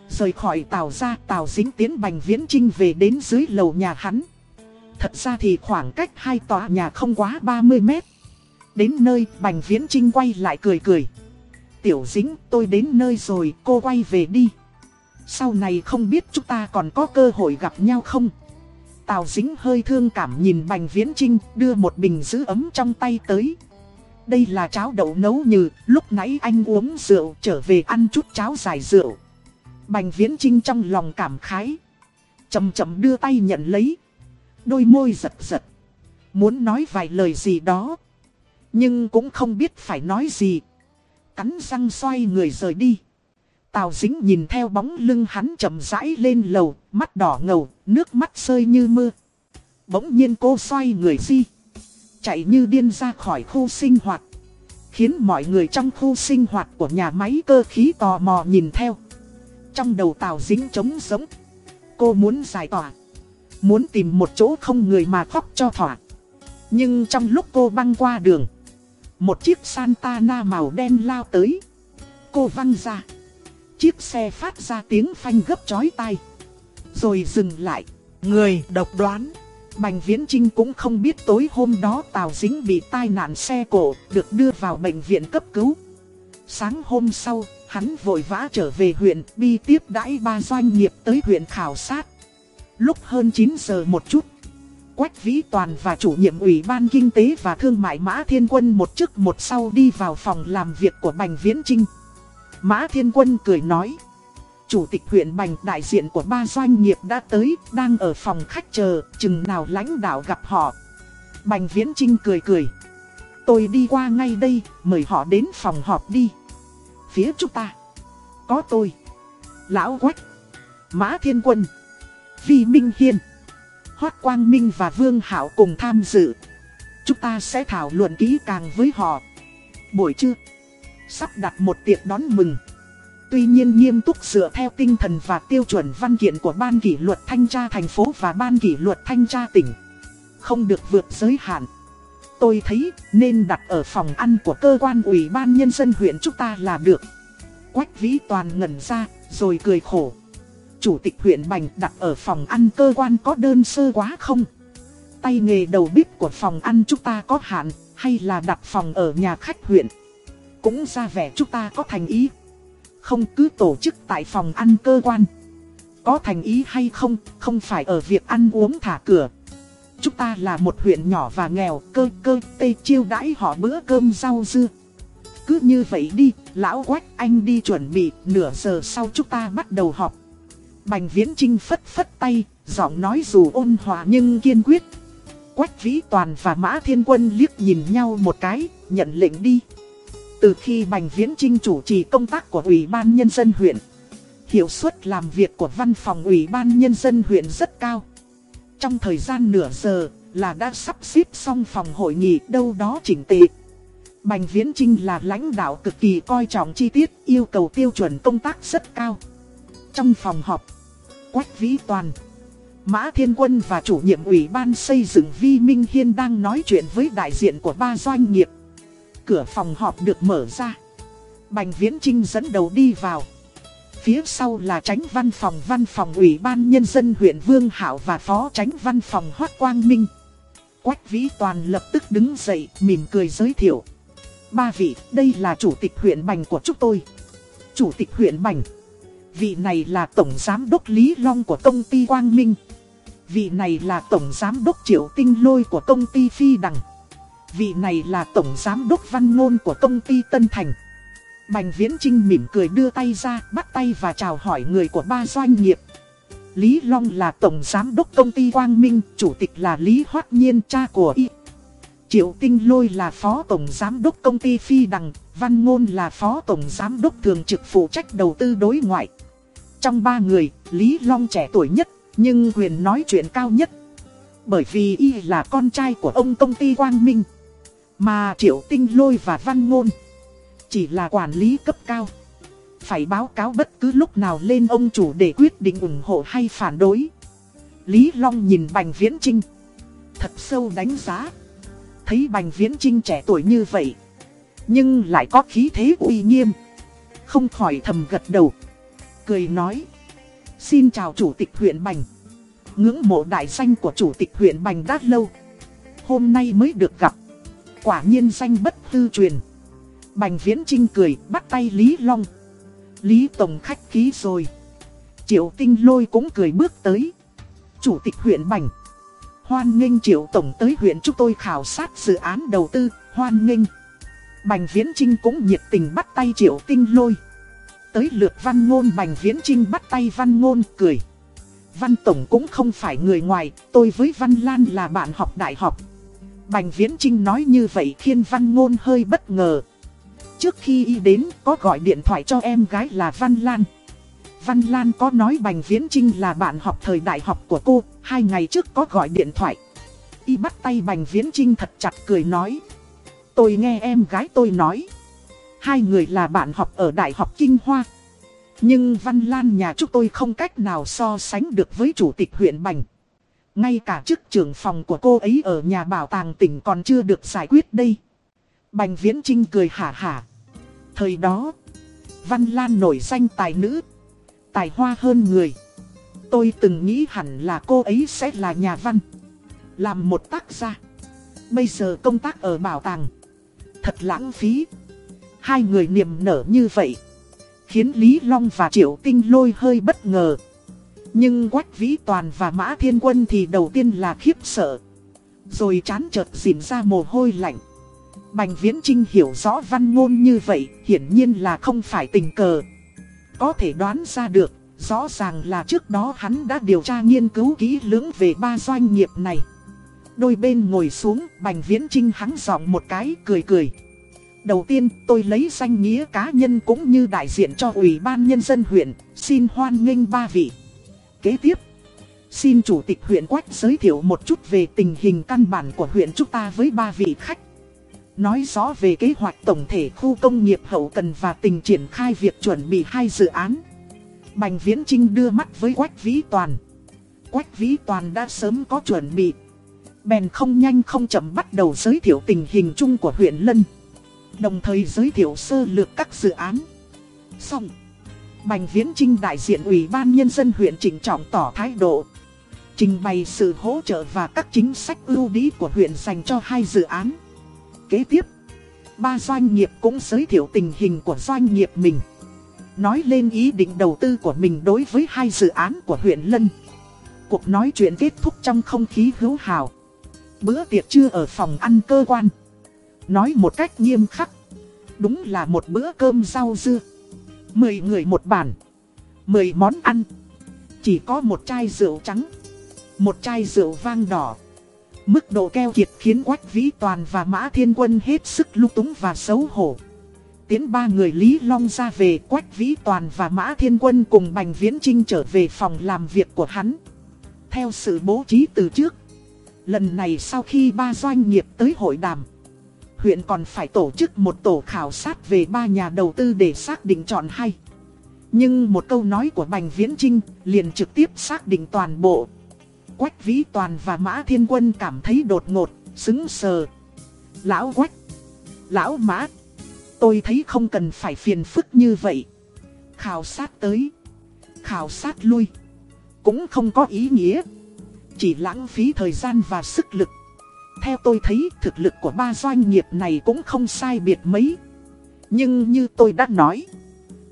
Rời khỏi Tào ra, Tào dính tiến Bành Viễn Trinh về đến dưới lầu nhà hắn. Thật ra thì khoảng cách hai tòa nhà không quá 30 mét. Đến nơi, Bành Viễn Trinh quay lại cười cười. Tiểu dính, tôi đến nơi rồi, cô quay về đi. Sau này không biết chúng ta còn có cơ hội gặp nhau không? Tào dính hơi thương cảm nhìn Bành Viễn Trinh đưa một bình giữ ấm trong tay tới. Đây là cháo đậu nấu như lúc nãy anh uống rượu, trở về ăn chút cháo giải rượu. Bành Viễn Trinh trong lòng cảm khái. Chầm chậm đưa tay nhận lấy. Đôi môi giật giật. Muốn nói vài lời gì đó. Nhưng cũng không biết phải nói gì. Cắn răng xoay người rời đi. Tào dính nhìn theo bóng lưng hắn chậm rãi lên lầu, mắt đỏ ngầu, nước mắt rơi như mưa. Bỗng nhiên cô xoay người di. Chạy như điên ra khỏi khu sinh hoạt. Khiến mọi người trong khu sinh hoạt của nhà máy cơ khí tò mò nhìn theo. Trong đầu tào dính trống giống. Cô muốn giải tỏa. Muốn tìm một chỗ không người mà khóc cho thỏa. Nhưng trong lúc cô băng qua đường. Một chiếc Santana màu đen lao tới. Cô văng ra. Chiếc xe phát ra tiếng phanh gấp chói tai. Rồi dừng lại. Người độc đoán. Bành Viễn Trinh cũng không biết tối hôm đó Tào Dính bị tai nạn xe cổ, được đưa vào bệnh viện cấp cứu. Sáng hôm sau, hắn vội vã trở về huyện, bi tiếp đãi ba doanh nghiệp tới huyện khảo sát. Lúc hơn 9 giờ một chút, Quách Vĩ Toàn và chủ nhiệm Ủy ban Kinh tế và Thương mại Mã Thiên Quân một chức một sau đi vào phòng làm việc của Bành Viễn Trinh. Mã Thiên Quân cười nói. Chủ tịch huyện Bành đại diện của ba doanh nghiệp đã tới, đang ở phòng khách chờ, chừng nào lãnh đạo gặp họ. Bành Viễn Trinh cười cười. Tôi đi qua ngay đây, mời họ đến phòng họp đi. Phía chúng ta, có tôi, Lão Quách, Mã Thiên Quân, Vi Minh Hiên, Hoác Quang Minh và Vương Hảo cùng tham dự. Chúng ta sẽ thảo luận kỹ càng với họ. Buổi trưa sắp đặt một tiệc đón mừng. Tuy nhiên nghiêm túc dựa theo tinh thần và tiêu chuẩn văn kiện của Ban kỷ luật thanh tra thành phố và Ban kỷ luật thanh tra tỉnh. Không được vượt giới hạn. Tôi thấy nên đặt ở phòng ăn của cơ quan ủy ban nhân dân huyện chúng ta là được. Quách Vĩ Toàn ngẩn ra, rồi cười khổ. Chủ tịch huyện Bành đặt ở phòng ăn cơ quan có đơn sơ quá không? Tay nghề đầu bếp của phòng ăn chúng ta có hạn, hay là đặt phòng ở nhà khách huyện? Cũng ra vẻ chúng ta có thành ý. Không cứ tổ chức tại phòng ăn cơ quan. Có thành ý hay không, không phải ở việc ăn uống thả cửa. Chúng ta là một huyện nhỏ và nghèo, cơ cơ tê chiêu đãi họ bữa cơm rau dưa. Cứ như vậy đi, lão quách anh đi chuẩn bị, nửa giờ sau chúng ta bắt đầu họp. Bành viễn trinh phất phất tay, giọng nói dù ôn hòa nhưng kiên quyết. Quách vĩ toàn và mã thiên quân liếc nhìn nhau một cái, nhận lệnh đi. Từ khi Bành Viễn Trinh chủ trì công tác của Ủy ban Nhân dân huyện, hiệu suất làm việc của văn phòng Ủy ban Nhân dân huyện rất cao. Trong thời gian nửa giờ là đã sắp xếp xong phòng hội nghị đâu đó chỉnh tề. Bành Viễn Trinh là lãnh đạo cực kỳ coi trọng chi tiết, yêu cầu tiêu chuẩn công tác rất cao. Trong phòng họp, Quách Vĩ Toàn, Mã Thiên Quân và chủ nhiệm Ủy ban xây dựng Vi Minh Hiên đang nói chuyện với đại diện của ba doanh nghiệp cửa phòng họp được mở ra. Bành Viễn Trinh dẫn đầu đi vào. Phía sau là tránh văn phòng văn phòng ủy ban nhân dân huyện Vương Hảo và phó tránh văn phòng Hoác Quang Minh. Quách Vĩ Toàn lập tức đứng dậy mỉm cười giới thiệu. Ba vị, đây là chủ tịch huyện Bành của chúng tôi. Chủ tịch huyện Bành. Vị này là tổng giám đốc Lý Long của công ty Quang Minh. Vị này là tổng giám đốc Triệu Tinh Lôi của công ty Phi Đằng. Vị này là Tổng Giám đốc Văn Ngôn của công ty Tân Thành. Bành Viễn Trinh mỉm cười đưa tay ra, bắt tay và chào hỏi người của ba doanh nghiệp. Lý Long là Tổng Giám đốc công ty Quang Minh, Chủ tịch là Lý Hoát Nhiên, cha của Y. Triệu Tinh Lôi là Phó Tổng Giám đốc công ty Phi Đằng, Văn Ngôn là Phó Tổng Giám đốc thường trực phụ trách đầu tư đối ngoại. Trong ba người, Lý Long trẻ tuổi nhất, nhưng quyền nói chuyện cao nhất. Bởi vì y là con trai của ông công ty Quang Minh. Mà Triệu Tinh Lôi và Văn Ngôn chỉ là quản lý cấp cao. Phải báo cáo bất cứ lúc nào lên ông chủ để quyết định ủng hộ hay phản đối. Lý Long nhìn Bành Viễn Trinh. Thật sâu đánh giá. Thấy Bành Viễn Trinh trẻ tuổi như vậy. Nhưng lại có khí thế uy nghiêm. Không khỏi thầm gật đầu. Cười nói. Xin chào Chủ tịch huyện Bành. Ngưỡng mộ đại danh của Chủ tịch huyện Bành đã lâu. Hôm nay mới được gặp. Quả nhiên danh bất tư truyền. Bành Viễn Trinh cười bắt tay Lý Long. Lý Tổng khách khí rồi. Triệu Tinh Lôi cũng cười bước tới. Chủ tịch huyện Bành. Hoan nghênh Triệu Tổng tới huyện chúng tôi khảo sát dự án đầu tư, hoan nghênh. Bành Viễn Trinh cũng nhiệt tình bắt tay Triệu Tinh Lôi. Tới lượt Văn Ngôn Bành Viễn Trinh bắt tay Văn Ngôn cười. Văn Tổng cũng không phải người ngoài, tôi với Văn Lan là bạn học đại học. Bành Viễn Trinh nói như vậy thiên Văn Ngôn hơi bất ngờ. Trước khi y đến, có gọi điện thoại cho em gái là Văn Lan. Văn Lan có nói Bành Viễn Trinh là bạn học thời đại học của cô, Hai ngày trước có gọi điện thoại. Y bắt tay Bành Viễn Trinh thật chặt cười nói. Tôi nghe em gái tôi nói. Hai người là bạn học ở Đại học Kinh Hoa. Nhưng Văn Lan nhà chúng tôi không cách nào so sánh được với Chủ tịch huyện Bành. Ngay cả chức trưởng phòng của cô ấy ở nhà bảo tàng tỉnh còn chưa được giải quyết đây Bành Viễn Trinh cười hả hả. Thời đó, Văn Lan nổi danh tài nữ, tài hoa hơn người. Tôi từng nghĩ hẳn là cô ấy sẽ là nhà văn, làm một tác gia. Bây giờ công tác ở bảo tàng, thật lãng phí. Hai người niềm nở như vậy, khiến Lý Long và Triệu Tinh Lôi hơi bất ngờ. Nhưng Quách Vĩ Toàn và Mã Thiên Quân thì đầu tiên là khiếp sợ. Rồi chán chợt dìm ra mồ hôi lạnh. Bành Viễn Trinh hiểu rõ văn ngôn như vậy, hiển nhiên là không phải tình cờ. Có thể đoán ra được, rõ ràng là trước đó hắn đã điều tra nghiên cứu kỹ lưỡng về ba doanh nghiệp này. Đôi bên ngồi xuống, Bành Viễn Trinh hắn giọng một cái, cười cười. Đầu tiên, tôi lấy danh nghĩa cá nhân cũng như đại diện cho Ủy ban Nhân dân huyện, xin hoan nghênh ba vị. Kế tiếp, xin Chủ tịch huyện Quách giới thiệu một chút về tình hình căn bản của huyện chúng ta với ba vị khách. Nói rõ về kế hoạch tổng thể khu công nghiệp hậu cần và tình triển khai việc chuẩn bị hai dự án. Bành Viễn Trinh đưa mắt với Quách Vĩ Toàn. Quách Vĩ Toàn đã sớm có chuẩn bị. Bèn không nhanh không chậm bắt đầu giới thiệu tình hình chung của huyện Lân. Đồng thời giới thiệu sơ lược các dự án. Xong. Bành Viễn Trinh đại diện Ủy ban Nhân dân huyện chỉnh trọng tỏ thái độ. Trình bày sự hỗ trợ và các chính sách ưu đí của huyện dành cho hai dự án kế tiếp, ba doanh nghiệp cũng giới thiệu tình hình của doanh nghiệp mình. Nói lên ý định đầu tư của mình đối với hai dự án của huyện Lân. Cuộc nói chuyện kết thúc trong không khí hữu hào. Bữa tiệc trưa ở phòng ăn cơ quan. Nói một cách nghiêm khắc. Đúng là một bữa cơm rau dưa. Mười người một bàn. Mười món ăn. Chỉ có một chai rượu trắng. Một chai rượu vang đỏ. Mức độ keo kiệt khiến Quách Vĩ Toàn và Mã Thiên Quân hết sức lúc túng và xấu hổ. Tiến ba người Lý Long ra về Quách Vĩ Toàn và Mã Thiên Quân cùng Bành Viễn Trinh trở về phòng làm việc của hắn. Theo sự bố trí từ trước, lần này sau khi ba doanh nghiệp tới hội đàm, huyện còn phải tổ chức một tổ khảo sát về ba nhà đầu tư để xác định chọn hay. Nhưng một câu nói của Bành Viễn Trinh liền trực tiếp xác định toàn bộ. Quách Vĩ Toàn và Mã Thiên Quân cảm thấy đột ngột, xứng sờ. Lão Quách, Lão Mã, tôi thấy không cần phải phiền phức như vậy. Khảo sát tới, khảo sát lui, cũng không có ý nghĩa. Chỉ lãng phí thời gian và sức lực. Theo tôi thấy thực lực của ba doanh nghiệp này cũng không sai biệt mấy. Nhưng như tôi đã nói,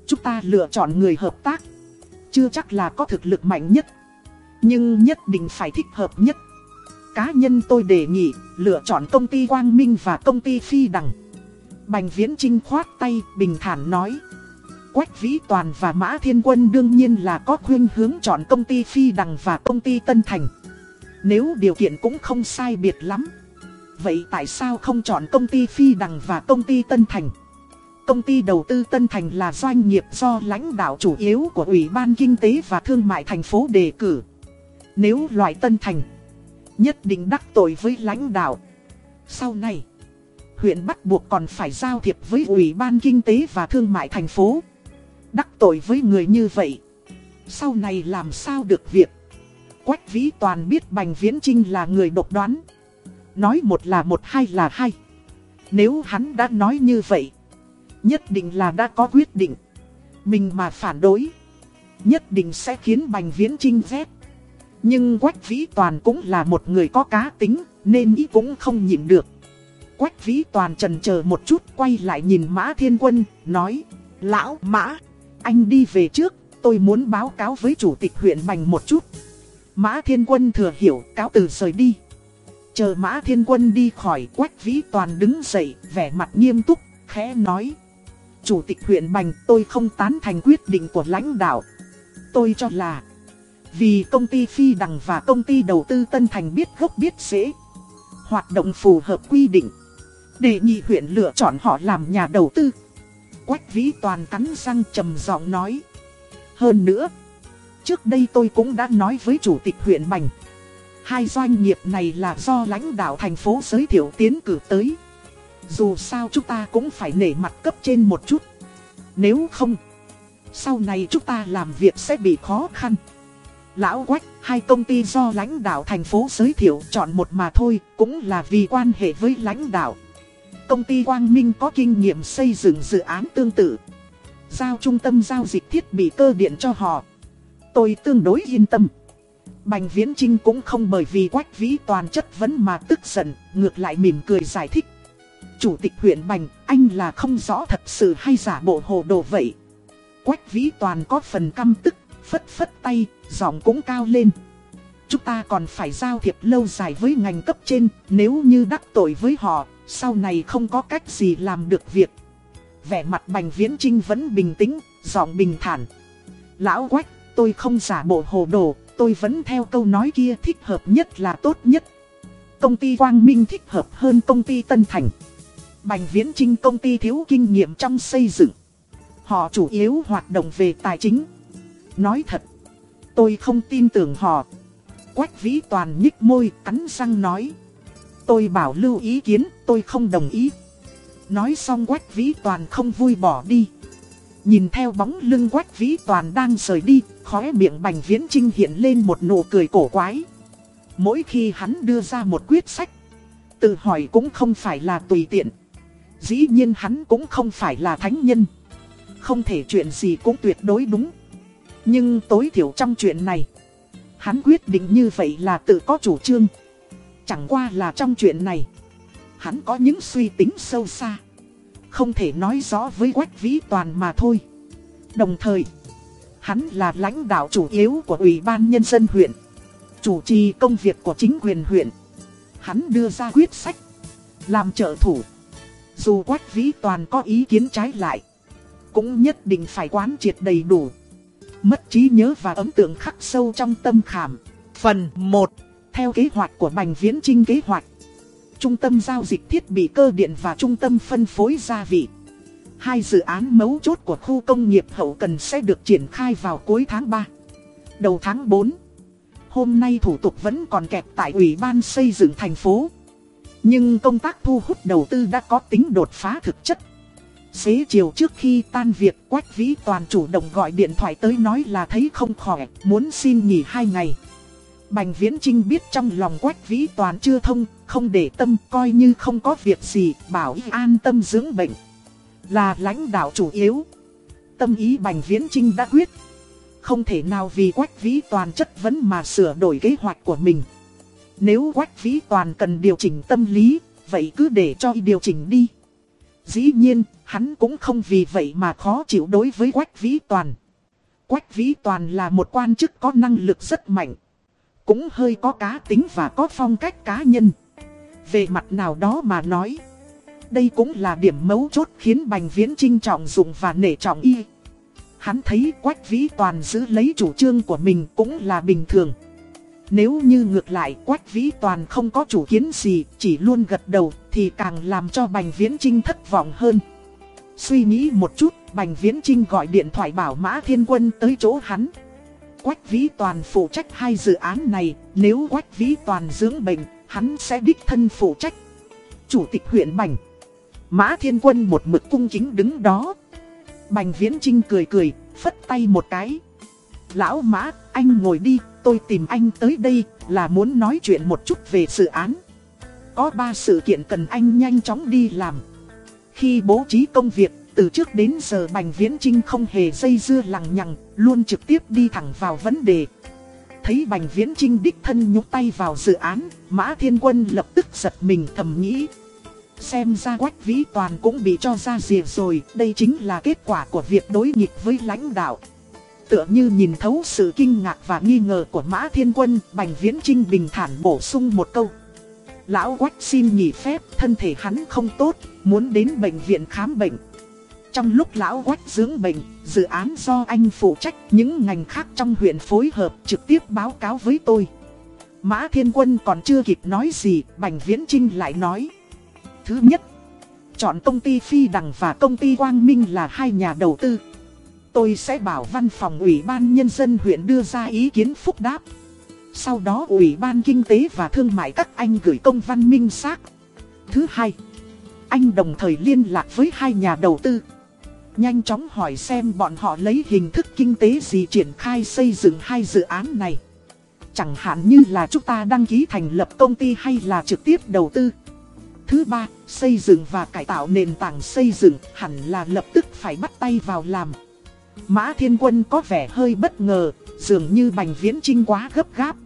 chúng ta lựa chọn người hợp tác. Chưa chắc là có thực lực mạnh nhất. Nhưng nhất định phải thích hợp nhất. Cá nhân tôi đề nghị lựa chọn công ty Quang Minh và công ty Phi Đằng. Bành Viễn Trinh khoát tay bình thản nói. Quách Vĩ Toàn và Mã Thiên Quân đương nhiên là có khuyên hướng chọn công ty Phi Đằng và công ty Tân Thành. Nếu điều kiện cũng không sai biệt lắm. Vậy tại sao không chọn công ty Phi Đằng và công ty Tân Thành? Công ty đầu tư Tân Thành là doanh nghiệp do lãnh đạo chủ yếu của Ủy ban Kinh tế và Thương mại thành phố đề cử. Nếu loại Tân Thành, nhất định đắc tội với lãnh đạo. Sau này, huyện bắt buộc còn phải giao thiệp với Ủy ban Kinh tế và Thương mại thành phố. Đắc tội với người như vậy, sau này làm sao được việc. Quách Vĩ Toàn biết Bành Viễn Trinh là người độc đoán. Nói một là một hai là hai. Nếu hắn đã nói như vậy, nhất định là đã có quyết định. Mình mà phản đối, nhất định sẽ khiến Bành Viễn Trinh ghét. Nhưng Quách Vĩ Toàn cũng là một người có cá tính, nên ý cũng không nhịn được. Quách Vĩ Toàn trần chờ một chút quay lại nhìn Mã Thiên Quân, nói Lão Mã, anh đi về trước, tôi muốn báo cáo với Chủ tịch huyện Bành một chút. Mã Thiên Quân thừa hiểu cáo từ rời đi. Chờ Mã Thiên Quân đi khỏi Quách Vĩ Toàn đứng dậy, vẻ mặt nghiêm túc, khẽ nói Chủ tịch huyện Bành tôi không tán thành quyết định của lãnh đạo. Tôi cho là vì công ty Phi Đằng và công ty đầu tư Tân Thành biết gốc biết rễ. Hoạt động phù hợp quy định. Đề nghị huyện lựa chọn họ làm nhà đầu tư. Quách Vĩ Toàn cắn răng trầm giọng nói. Hơn nữa, trước đây tôi cũng đã nói với Chủ tịch huyện Bành. Hai doanh nghiệp này là do lãnh đạo thành phố giới thiệu tiến cử tới. Dù sao chúng ta cũng phải nể mặt cấp trên một chút. Nếu không, sau này chúng ta làm việc sẽ bị khó khăn. Lão Quách, hai công ty do lãnh đạo thành phố giới thiệu chọn một mà thôi, cũng là vì quan hệ với lãnh đạo. Công ty Quang Minh có kinh nghiệm xây dựng dự án tương tự. Giao trung tâm giao dịch thiết bị cơ điện cho họ. Tôi tương đối yên tâm. Bành Viễn Trinh cũng không bởi vì Quách Vĩ toàn chất vấn mà tức giận, ngược lại mỉm cười giải thích. Chủ tịch huyện Bành, anh là không rõ thật sự hay giả bộ hồ đồ vậy. Quách Vĩ toàn có phần căm tức, phất phất tay, giọng cũng cao lên. Chúng ta còn phải giao thiệp lâu dài với ngành cấp trên, nếu như đắc tội với họ, sau này không có cách gì làm được việc. Vẻ mặt Bành Viễn Trinh vẫn bình tĩnh, giọng bình thản. Lão Quách, tôi không giả bộ hồ đồ, tôi vẫn theo câu nói kia thích hợp nhất là tốt nhất. Công ty Quang Minh thích hợp hơn công ty Tân Thành. Bành Viễn Trinh công ty thiếu kinh nghiệm trong xây dựng. Họ chủ yếu hoạt động về tài chính. Nói thật, tôi không tin tưởng họ. Quách Vĩ Toàn nhích môi, cắn răng nói. Tôi bảo lưu ý kiến, tôi không đồng ý. Nói xong Quách Vĩ Toàn không vui bỏ đi. Nhìn theo bóng lưng Quách Vĩ Toàn đang rời đi, khóe miệng Bành Viễn Trinh hiện lên một nụ cười cổ quái. Mỗi khi hắn đưa ra một quyết sách, tự hỏi cũng không phải là tùy tiện. Dĩ nhiên hắn cũng không phải là thánh nhân. Không thể chuyện gì cũng tuyệt đối đúng. Nhưng tối thiểu trong chuyện này, hắn quyết định như vậy là tự có chủ trương. Chẳng qua là trong chuyện này, hắn có những suy tính sâu xa. Không thể nói rõ với Quách Vĩ Toàn mà thôi. Đồng thời, hắn là lãnh đạo chủ yếu của Ủy ban Nhân dân huyện. Chủ trì công việc của chính quyền huyện. Hắn đưa ra quyết sách, làm trợ thủ. Dù Quách Vĩ Toàn có ý kiến trái lại, cũng nhất định phải quán triệt đầy đủ. Mất trí nhớ và ấn tượng khắc sâu trong tâm khảm. Phần 1. Theo kế hoạch của Bành Viễn Trinh kế hoạch, Trung tâm giao dịch thiết bị cơ điện và Trung tâm phân phối gia vị. Hai dự án mấu chốt của khu công nghiệp hậu cần sẽ được triển khai vào cuối tháng 3. Đầu tháng 4. Hôm nay thủ tục vẫn còn kẹt tại Ủy ban xây dựng thành phố. Nhưng công tác thu hút đầu tư đã có tính đột phá thực chất. Xế chiều trước khi tan việc Quách Vĩ Toàn chủ động gọi điện thoại tới nói là thấy không khỏe, muốn xin nghỉ hai ngày. Bành Viễn Trinh biết trong lòng Quách Vĩ Toàn chưa thông, không để tâm coi như không có việc gì, bảo y an tâm dưỡng bệnh. Là lãnh đạo chủ yếu. Tâm ý Bành Viễn Trinh đã quyết. Không thể nào vì Quách Vĩ Toàn chất vấn mà sửa đổi kế hoạch của mình. Nếu Quách Vĩ Toàn cần điều chỉnh tâm lý, vậy cứ để cho y điều chỉnh đi. Dĩ nhiên, hắn cũng không vì vậy mà khó chịu đối với Quách Vĩ Toàn. Quách Vĩ Toàn là một quan chức có năng lực rất mạnh. cũng hơi có cá tính và có phong cách cá nhân. Về mặt nào đó mà nói, đây cũng là điểm mấu chốt khiến Bành Viễn Trinh trọng dụng và nể trọng y. Hắn thấy Quách Vĩ Toàn giữ lấy chủ trương của mình cũng là bình thường. Nếu như ngược lại Quách Vĩ Toàn không có chủ kiến gì, chỉ luôn gật đầu, thì càng làm cho Bành Viễn Trinh thất vọng hơn. Suy nghĩ một chút, Bành Viễn Trinh gọi điện thoại bảo Mã Thiên Quân tới chỗ hắn. Quách Vĩ Toàn phụ trách hai dự án này, nếu Quách Vĩ Toàn dưỡng bệnh, hắn sẽ đích thân phụ trách. Chủ tịch huyện Bành Mã Thiên Quân một mực cung kính đứng đó. Bành Viễn Trinh cười cười, phất tay một cái. Lão Mã, anh ngồi đi, tôi tìm anh tới đây là muốn nói chuyện một chút về dự án. Có ba sự kiện cần anh nhanh chóng đi làm. Khi bố trí công việc, từ trước đến giờ Bành Viễn Trinh không hề dây dưa lằng nhằng, luôn trực tiếp đi thẳng vào vấn đề. Thấy Bành Viễn Trinh đích thân nhúc tay vào dự án, Mã Thiên Quân lập tức giật mình thầm nghĩ. Xem ra Quách Vĩ Toàn cũng bị cho ra rìa rồi, đây chính là kết quả của việc đối nghịch với lãnh đạo. Tựa như nhìn thấu sự kinh ngạc và nghi ngờ của Mã Thiên Quân, Bành Viễn Trinh bình thản bổ sung một câu. Lão Quách xin nghỉ phép, thân thể hắn không tốt, muốn đến bệnh viện khám bệnh. Trong lúc Lão Quách dưỡng bệnh, dự án do anh phụ trách những ngành khác trong huyện phối hợp trực tiếp báo cáo với tôi. Mã Thiên Quân còn chưa kịp nói gì, Bành Viễn Trinh lại nói. Thứ nhất, chọn công ty Phi Đằng và công ty Quang Minh là hai nhà đầu tư. Tôi sẽ bảo văn phòng Ủy ban Nhân dân huyện đưa ra ý kiến phúc đáp. Sau đó Ủy ban Kinh tế và Thương mại các anh gửi công văn minh xác. Thứ hai, anh đồng thời liên lạc với hai nhà đầu tư. Nhanh chóng hỏi xem bọn họ lấy hình thức kinh tế gì triển khai xây dựng hai dự án này. Chẳng hạn như là chúng ta đăng ký thành lập công ty hay là trực tiếp đầu tư. Thứ ba, xây dựng và cải tạo nền tảng xây dựng hẳn là lập tức phải bắt tay vào làm. Mã Thiên Quân có vẻ hơi bất ngờ, dường như Bành Viễn Trinh quá gấp gáp.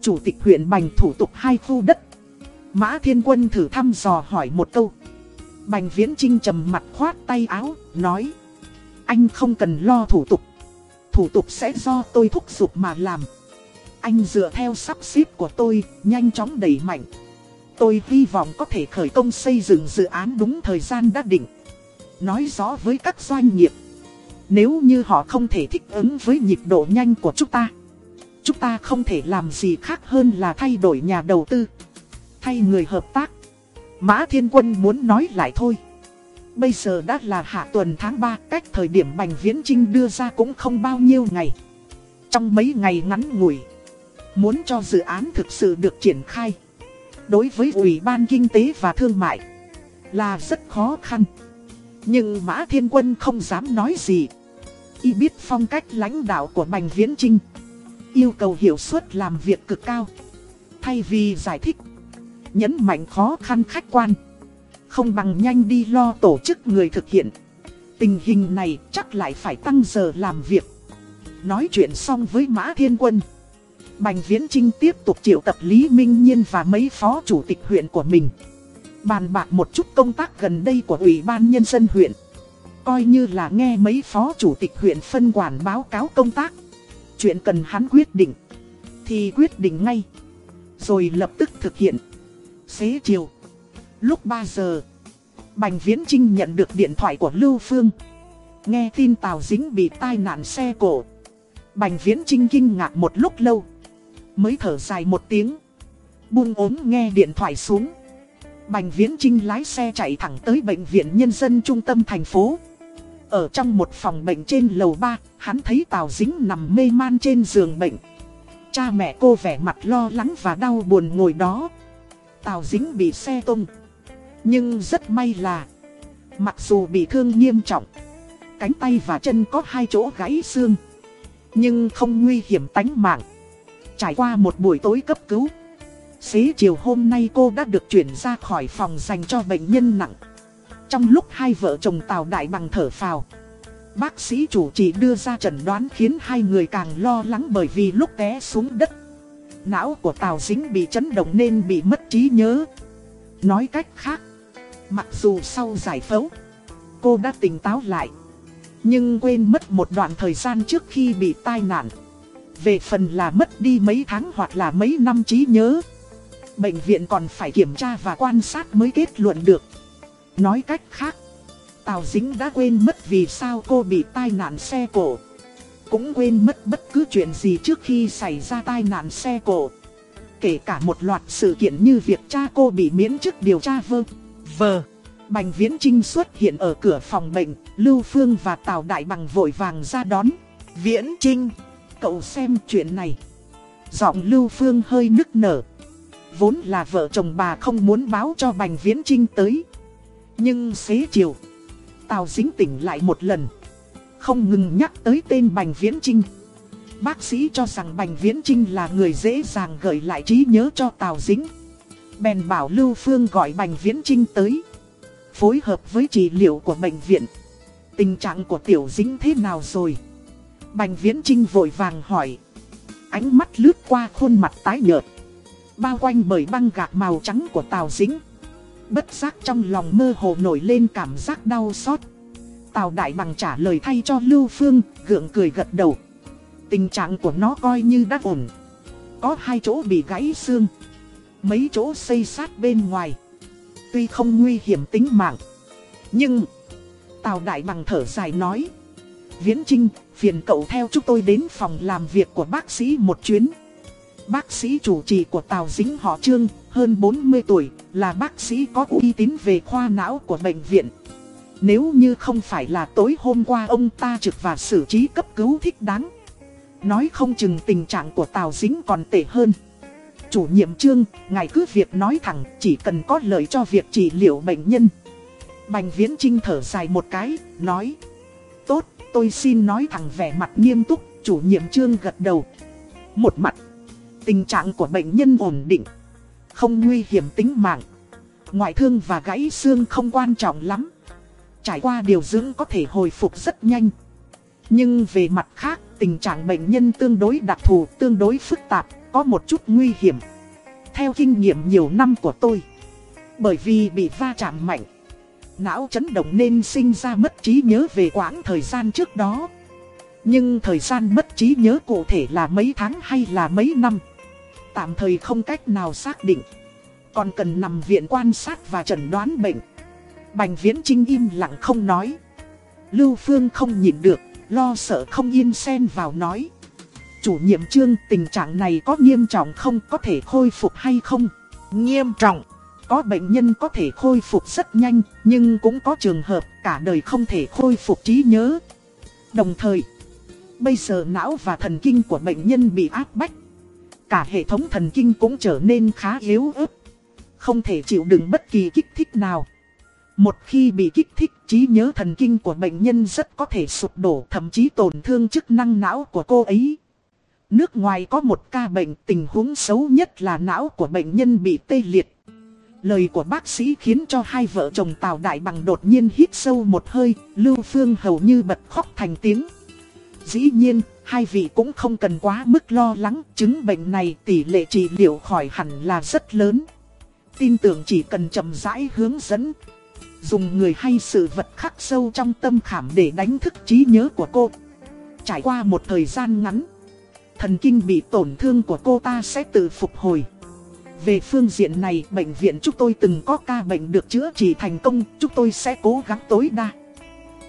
Chủ tịch huyện Bành thủ tục hai khu đất. Mã Thiên Quân thử thăm dò hỏi một câu. Bành Viễn Trinh trầm mặt khoát tay áo, nói. Anh không cần lo thủ tục. Thủ tục sẽ do tôi thúc giục mà làm. Anh dựa theo sắp xếp của tôi, nhanh chóng đẩy mạnh. Tôi hy vọng có thể khởi công xây dựng dự án đúng thời gian đã định. Nói rõ với các doanh nghiệp. Nếu như họ không thể thích ứng với nhịp độ nhanh của chúng ta. Chúng ta không thể làm gì khác hơn là thay đổi nhà đầu tư. Thay người hợp tác. Mã Thiên Quân muốn nói lại thôi. Bây giờ đã là hạ tuần tháng 3, cách thời điểm Bành Viễn Trinh đưa ra cũng không bao nhiêu ngày. Trong mấy ngày ngắn ngủi, muốn cho dự án thực sự được triển khai đối với Ủy ban Kinh tế và Thương mại là rất khó khăn. Nhưng Mã Thiên Quân không dám nói gì. Y biết phong cách lãnh đạo của Bành Viễn Trinh. Yêu cầu hiệu suất làm việc cực cao. Thay vì giải thích, nhấn mạnh khó khăn khách quan. Không bằng nhanh đi lo tổ chức người thực hiện. Tình hình này chắc lại phải tăng giờ làm việc. Nói chuyện xong với Mã Thiên Quân. Bành Viễn Trinh tiếp tục triệu tập Lý Minh Nhiên và mấy phó chủ tịch huyện của mình. Bàn bạc một chút công tác gần đây của Ủy ban Nhân dân huyện. Coi như là nghe mấy phó chủ tịch huyện phân quản báo cáo công tác. Chuyện cần hắn quyết định. Thì quyết định ngay. Rồi lập tức thực hiện. Xế chiều. Lúc 3 giờ. Bành Viễn Trinh nhận được điện thoại của Lưu Phương. Nghe tin Tào Dính bị tai nạn xe cổ. Bành Viễn Trinh kinh ngạc một lúc lâu mới thở dài một tiếng. Buông ốm nghe điện thoại xuống. Bành Viễn Trinh lái xe chạy thẳng tới bệnh viện nhân dân trung tâm thành phố. Ở trong một phòng bệnh trên lầu 3, hắn thấy Tào Dính nằm mê man trên giường bệnh. Cha mẹ cô vẻ mặt lo lắng và đau buồn ngồi đó. Tào Dính bị xe tung. Nhưng rất may là, mặc dù bị thương nghiêm trọng, cánh tay và chân có hai chỗ gãy xương. Nhưng không nguy hiểm tánh mạng. Trải qua một buổi tối cấp cứu Xế chiều hôm nay cô đã được chuyển ra khỏi phòng dành cho bệnh nhân nặng Trong lúc hai vợ chồng Tào Đại Bằng thở phào Bác sĩ chủ trì đưa ra chẩn đoán khiến hai người càng lo lắng bởi vì lúc té xuống đất Não của Tào Dính bị chấn động nên bị mất trí nhớ. Nói cách khác, Mặc dù sau giải phẫu, Cô đã tỉnh táo lại, Nhưng quên mất một đoạn thời gian trước khi bị tai nạn. Về phần là mất đi mấy tháng hoặc là mấy năm trí nhớ, Bệnh viện còn phải kiểm tra và quan sát mới kết luận được. Nói cách khác, Tào Dính đã quên mất vì sao cô bị tai nạn xe cổ cũng quên mất bất cứ chuyện gì trước khi xảy ra tai nạn xe cổ Kể cả một loạt sự kiện như việc cha cô bị miễn chức điều tra vơ Vờ Bành Viễn Trinh xuất hiện ở cửa phòng bệnh, Lưu Phương và Tào Đại Bằng vội vàng ra đón. Viễn Trinh Cậu xem chuyện này. Giọng Lưu Phương hơi nức nở. Vốn là vợ chồng bà không muốn báo cho Bành Viễn Trinh tới, Nhưng xế chiều, Tào dính tỉnh lại một lần. Không ngừng nhắc tới tên Bành Viễn Trinh Bác sĩ cho rằng Bành Viễn Trinh là người dễ dàng gợi lại trí nhớ cho Tào dính. Bèn bảo Lưu Phương gọi Bành Viễn Trinh tới. Phối hợp với trị liệu của bệnh viện. Tình trạng của Tiểu Dính thế nào rồi? Bành Viễn Trinh vội vàng hỏi. Ánh mắt lướt qua khuôn mặt tái nhợt. Bao quanh bởi băng gạc màu trắng của Tào Dính. Bất giác trong lòng mơ hồ nổi lên cảm giác đau xót. Tào Đại Bằng trả lời thay cho Lưu Phương, gượng cười gật đầu. Tình trạng của nó coi như đã ổn. Có hai chỗ bị gãy xương. Mấy chỗ xây sát bên ngoài. Tuy không nguy hiểm tính mạng. Nhưng Tào Đại Bằng thở dài nói. Viễn Trinh, phiền cậu theo chúng tôi đến phòng làm việc của bác sĩ một chuyến. Bác sĩ chủ trì của Tào Dính họ Trương, hơn 40 tuổi, là bác sĩ có uy tín về khoa não của bệnh viện. Nếu như không phải là tối hôm qua ông ta trực và xử trí cấp cứu thích đáng. Nói không chừng tình trạng của Tào Dính còn tệ hơn. Chủ nhiệm Trương, ngài cứ việc nói thẳng, chỉ cần có lợi cho việc trị liệu bệnh nhân. Bành Viễn Trinh thở dài một cái, nói. Tốt, tôi xin nói thẳng vẻ mặt nghiêm túc, chủ nhiệm Trương gật đầu. Một mặt. Tình trạng của bệnh nhân ổn định, không nguy hiểm tính mạng. Ngoại thương và gãy xương không quan trọng lắm. Trải qua điều dưỡng có thể hồi phục rất nhanh. Nhưng về mặt khác, tình trạng bệnh nhân tương đối đặc thù, tương đối phức tạp, có một chút nguy hiểm. Theo kinh nghiệm nhiều năm của tôi, bởi vì bị va chạm mạnh, não chấn động nên sinh ra mất trí nhớ về quãng thời gian trước đó. Nhưng thời gian mất trí nhớ cụ thể là mấy tháng hay là mấy năm Tạm thời không cách nào xác định Còn cần nằm viện quan sát và chẩn đoán bệnh Bành Viễn Trinh im lặng không nói. Lưu Phương không nhìn được, Lo sợ không yên xen vào nói. Chủ nhiệm trương tình trạng này có nghiêm trọng không, có thể khôi phục hay không? Nghiêm trọng, Có bệnh nhân có thể khôi phục rất nhanh, Nhưng cũng có trường hợp cả đời không thể khôi phục trí nhớ. Đồng thời, Bây giờ não và thần kinh của bệnh nhân bị áp bách. Cả hệ thống thần kinh cũng trở nên khá yếu ớt. Không thể chịu đựng bất kỳ kích thích nào. Một khi bị kích thích, trí nhớ thần kinh của bệnh nhân rất có thể sụp đổ, thậm chí tổn thương chức năng não của cô ấy. Nước ngoài có một ca bệnh tình huống xấu nhất là não của bệnh nhân bị tê liệt. Lời của bác sĩ khiến cho hai vợ chồng Tào Đại Bằng đột nhiên hít sâu một hơi, Lưu Phương hầu như bật khóc thành tiếng. Dĩ nhiên, hai vị cũng không cần quá mức lo lắng, chứng bệnh này tỷ lệ trị liệu khỏi hẳn là rất lớn. Tin tưởng chỉ cần chậm rãi hướng dẫn, dùng người hay sự vật khắc sâu trong tâm khảm để đánh thức trí nhớ của cô. Trải qua một thời gian ngắn, thần kinh bị tổn thương của cô ta sẽ tự phục hồi. Về phương diện này, bệnh viện chúng tôi từng có ca bệnh được chữa trị thành công, chúng tôi sẽ cố gắng tối đa.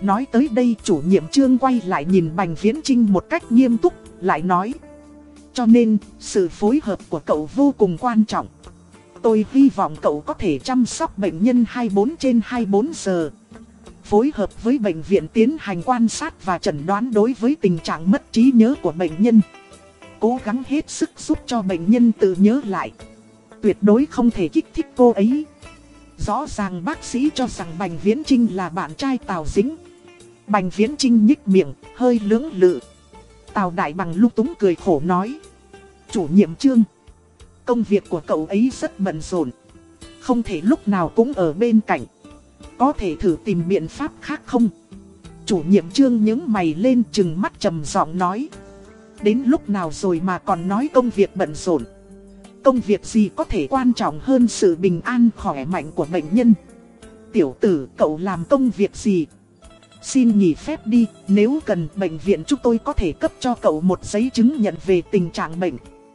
Nói tới đây chủ nhiệm trương quay lại nhìn Bành Viễn Trinh một cách nghiêm túc, lại nói. Cho nên, sự phối hợp của cậu vô cùng quan trọng. Tôi hy vọng cậu có thể chăm sóc bệnh nhân 24 trên 24 giờ. Phối hợp với bệnh viện tiến hành quan sát và chẩn đoán đối với tình trạng mất trí nhớ của bệnh nhân. Cố gắng hết sức giúp cho bệnh nhân tự nhớ lại. Tuyệt đối không thể kích thích cô ấy. Rõ ràng bác sĩ cho rằng Bành Viễn Trinh là bạn trai Tào Dính. Bành Viễn Trinh nhích miệng, hơi lưỡng lự. Tào Đại Bằng lúc túng cười khổ nói. Chủ nhiệm trương. Công việc của cậu ấy rất bận rộn. Không thể lúc nào cũng ở bên cạnh. Có thể thử tìm biện pháp khác không? Chủ nhiệm trương những mày lên chừng mắt trầm giọng nói. Đến lúc nào rồi mà còn nói công việc bận rộn. Công việc gì có thể quan trọng hơn sự bình an khỏe mạnh của bệnh nhân? Tiểu tử cậu làm công việc gì? Xin nghỉ phép đi, nếu cần bệnh viện chúng tôi có thể cấp cho cậu một giấy chứng nhận về tình trạng bệnh.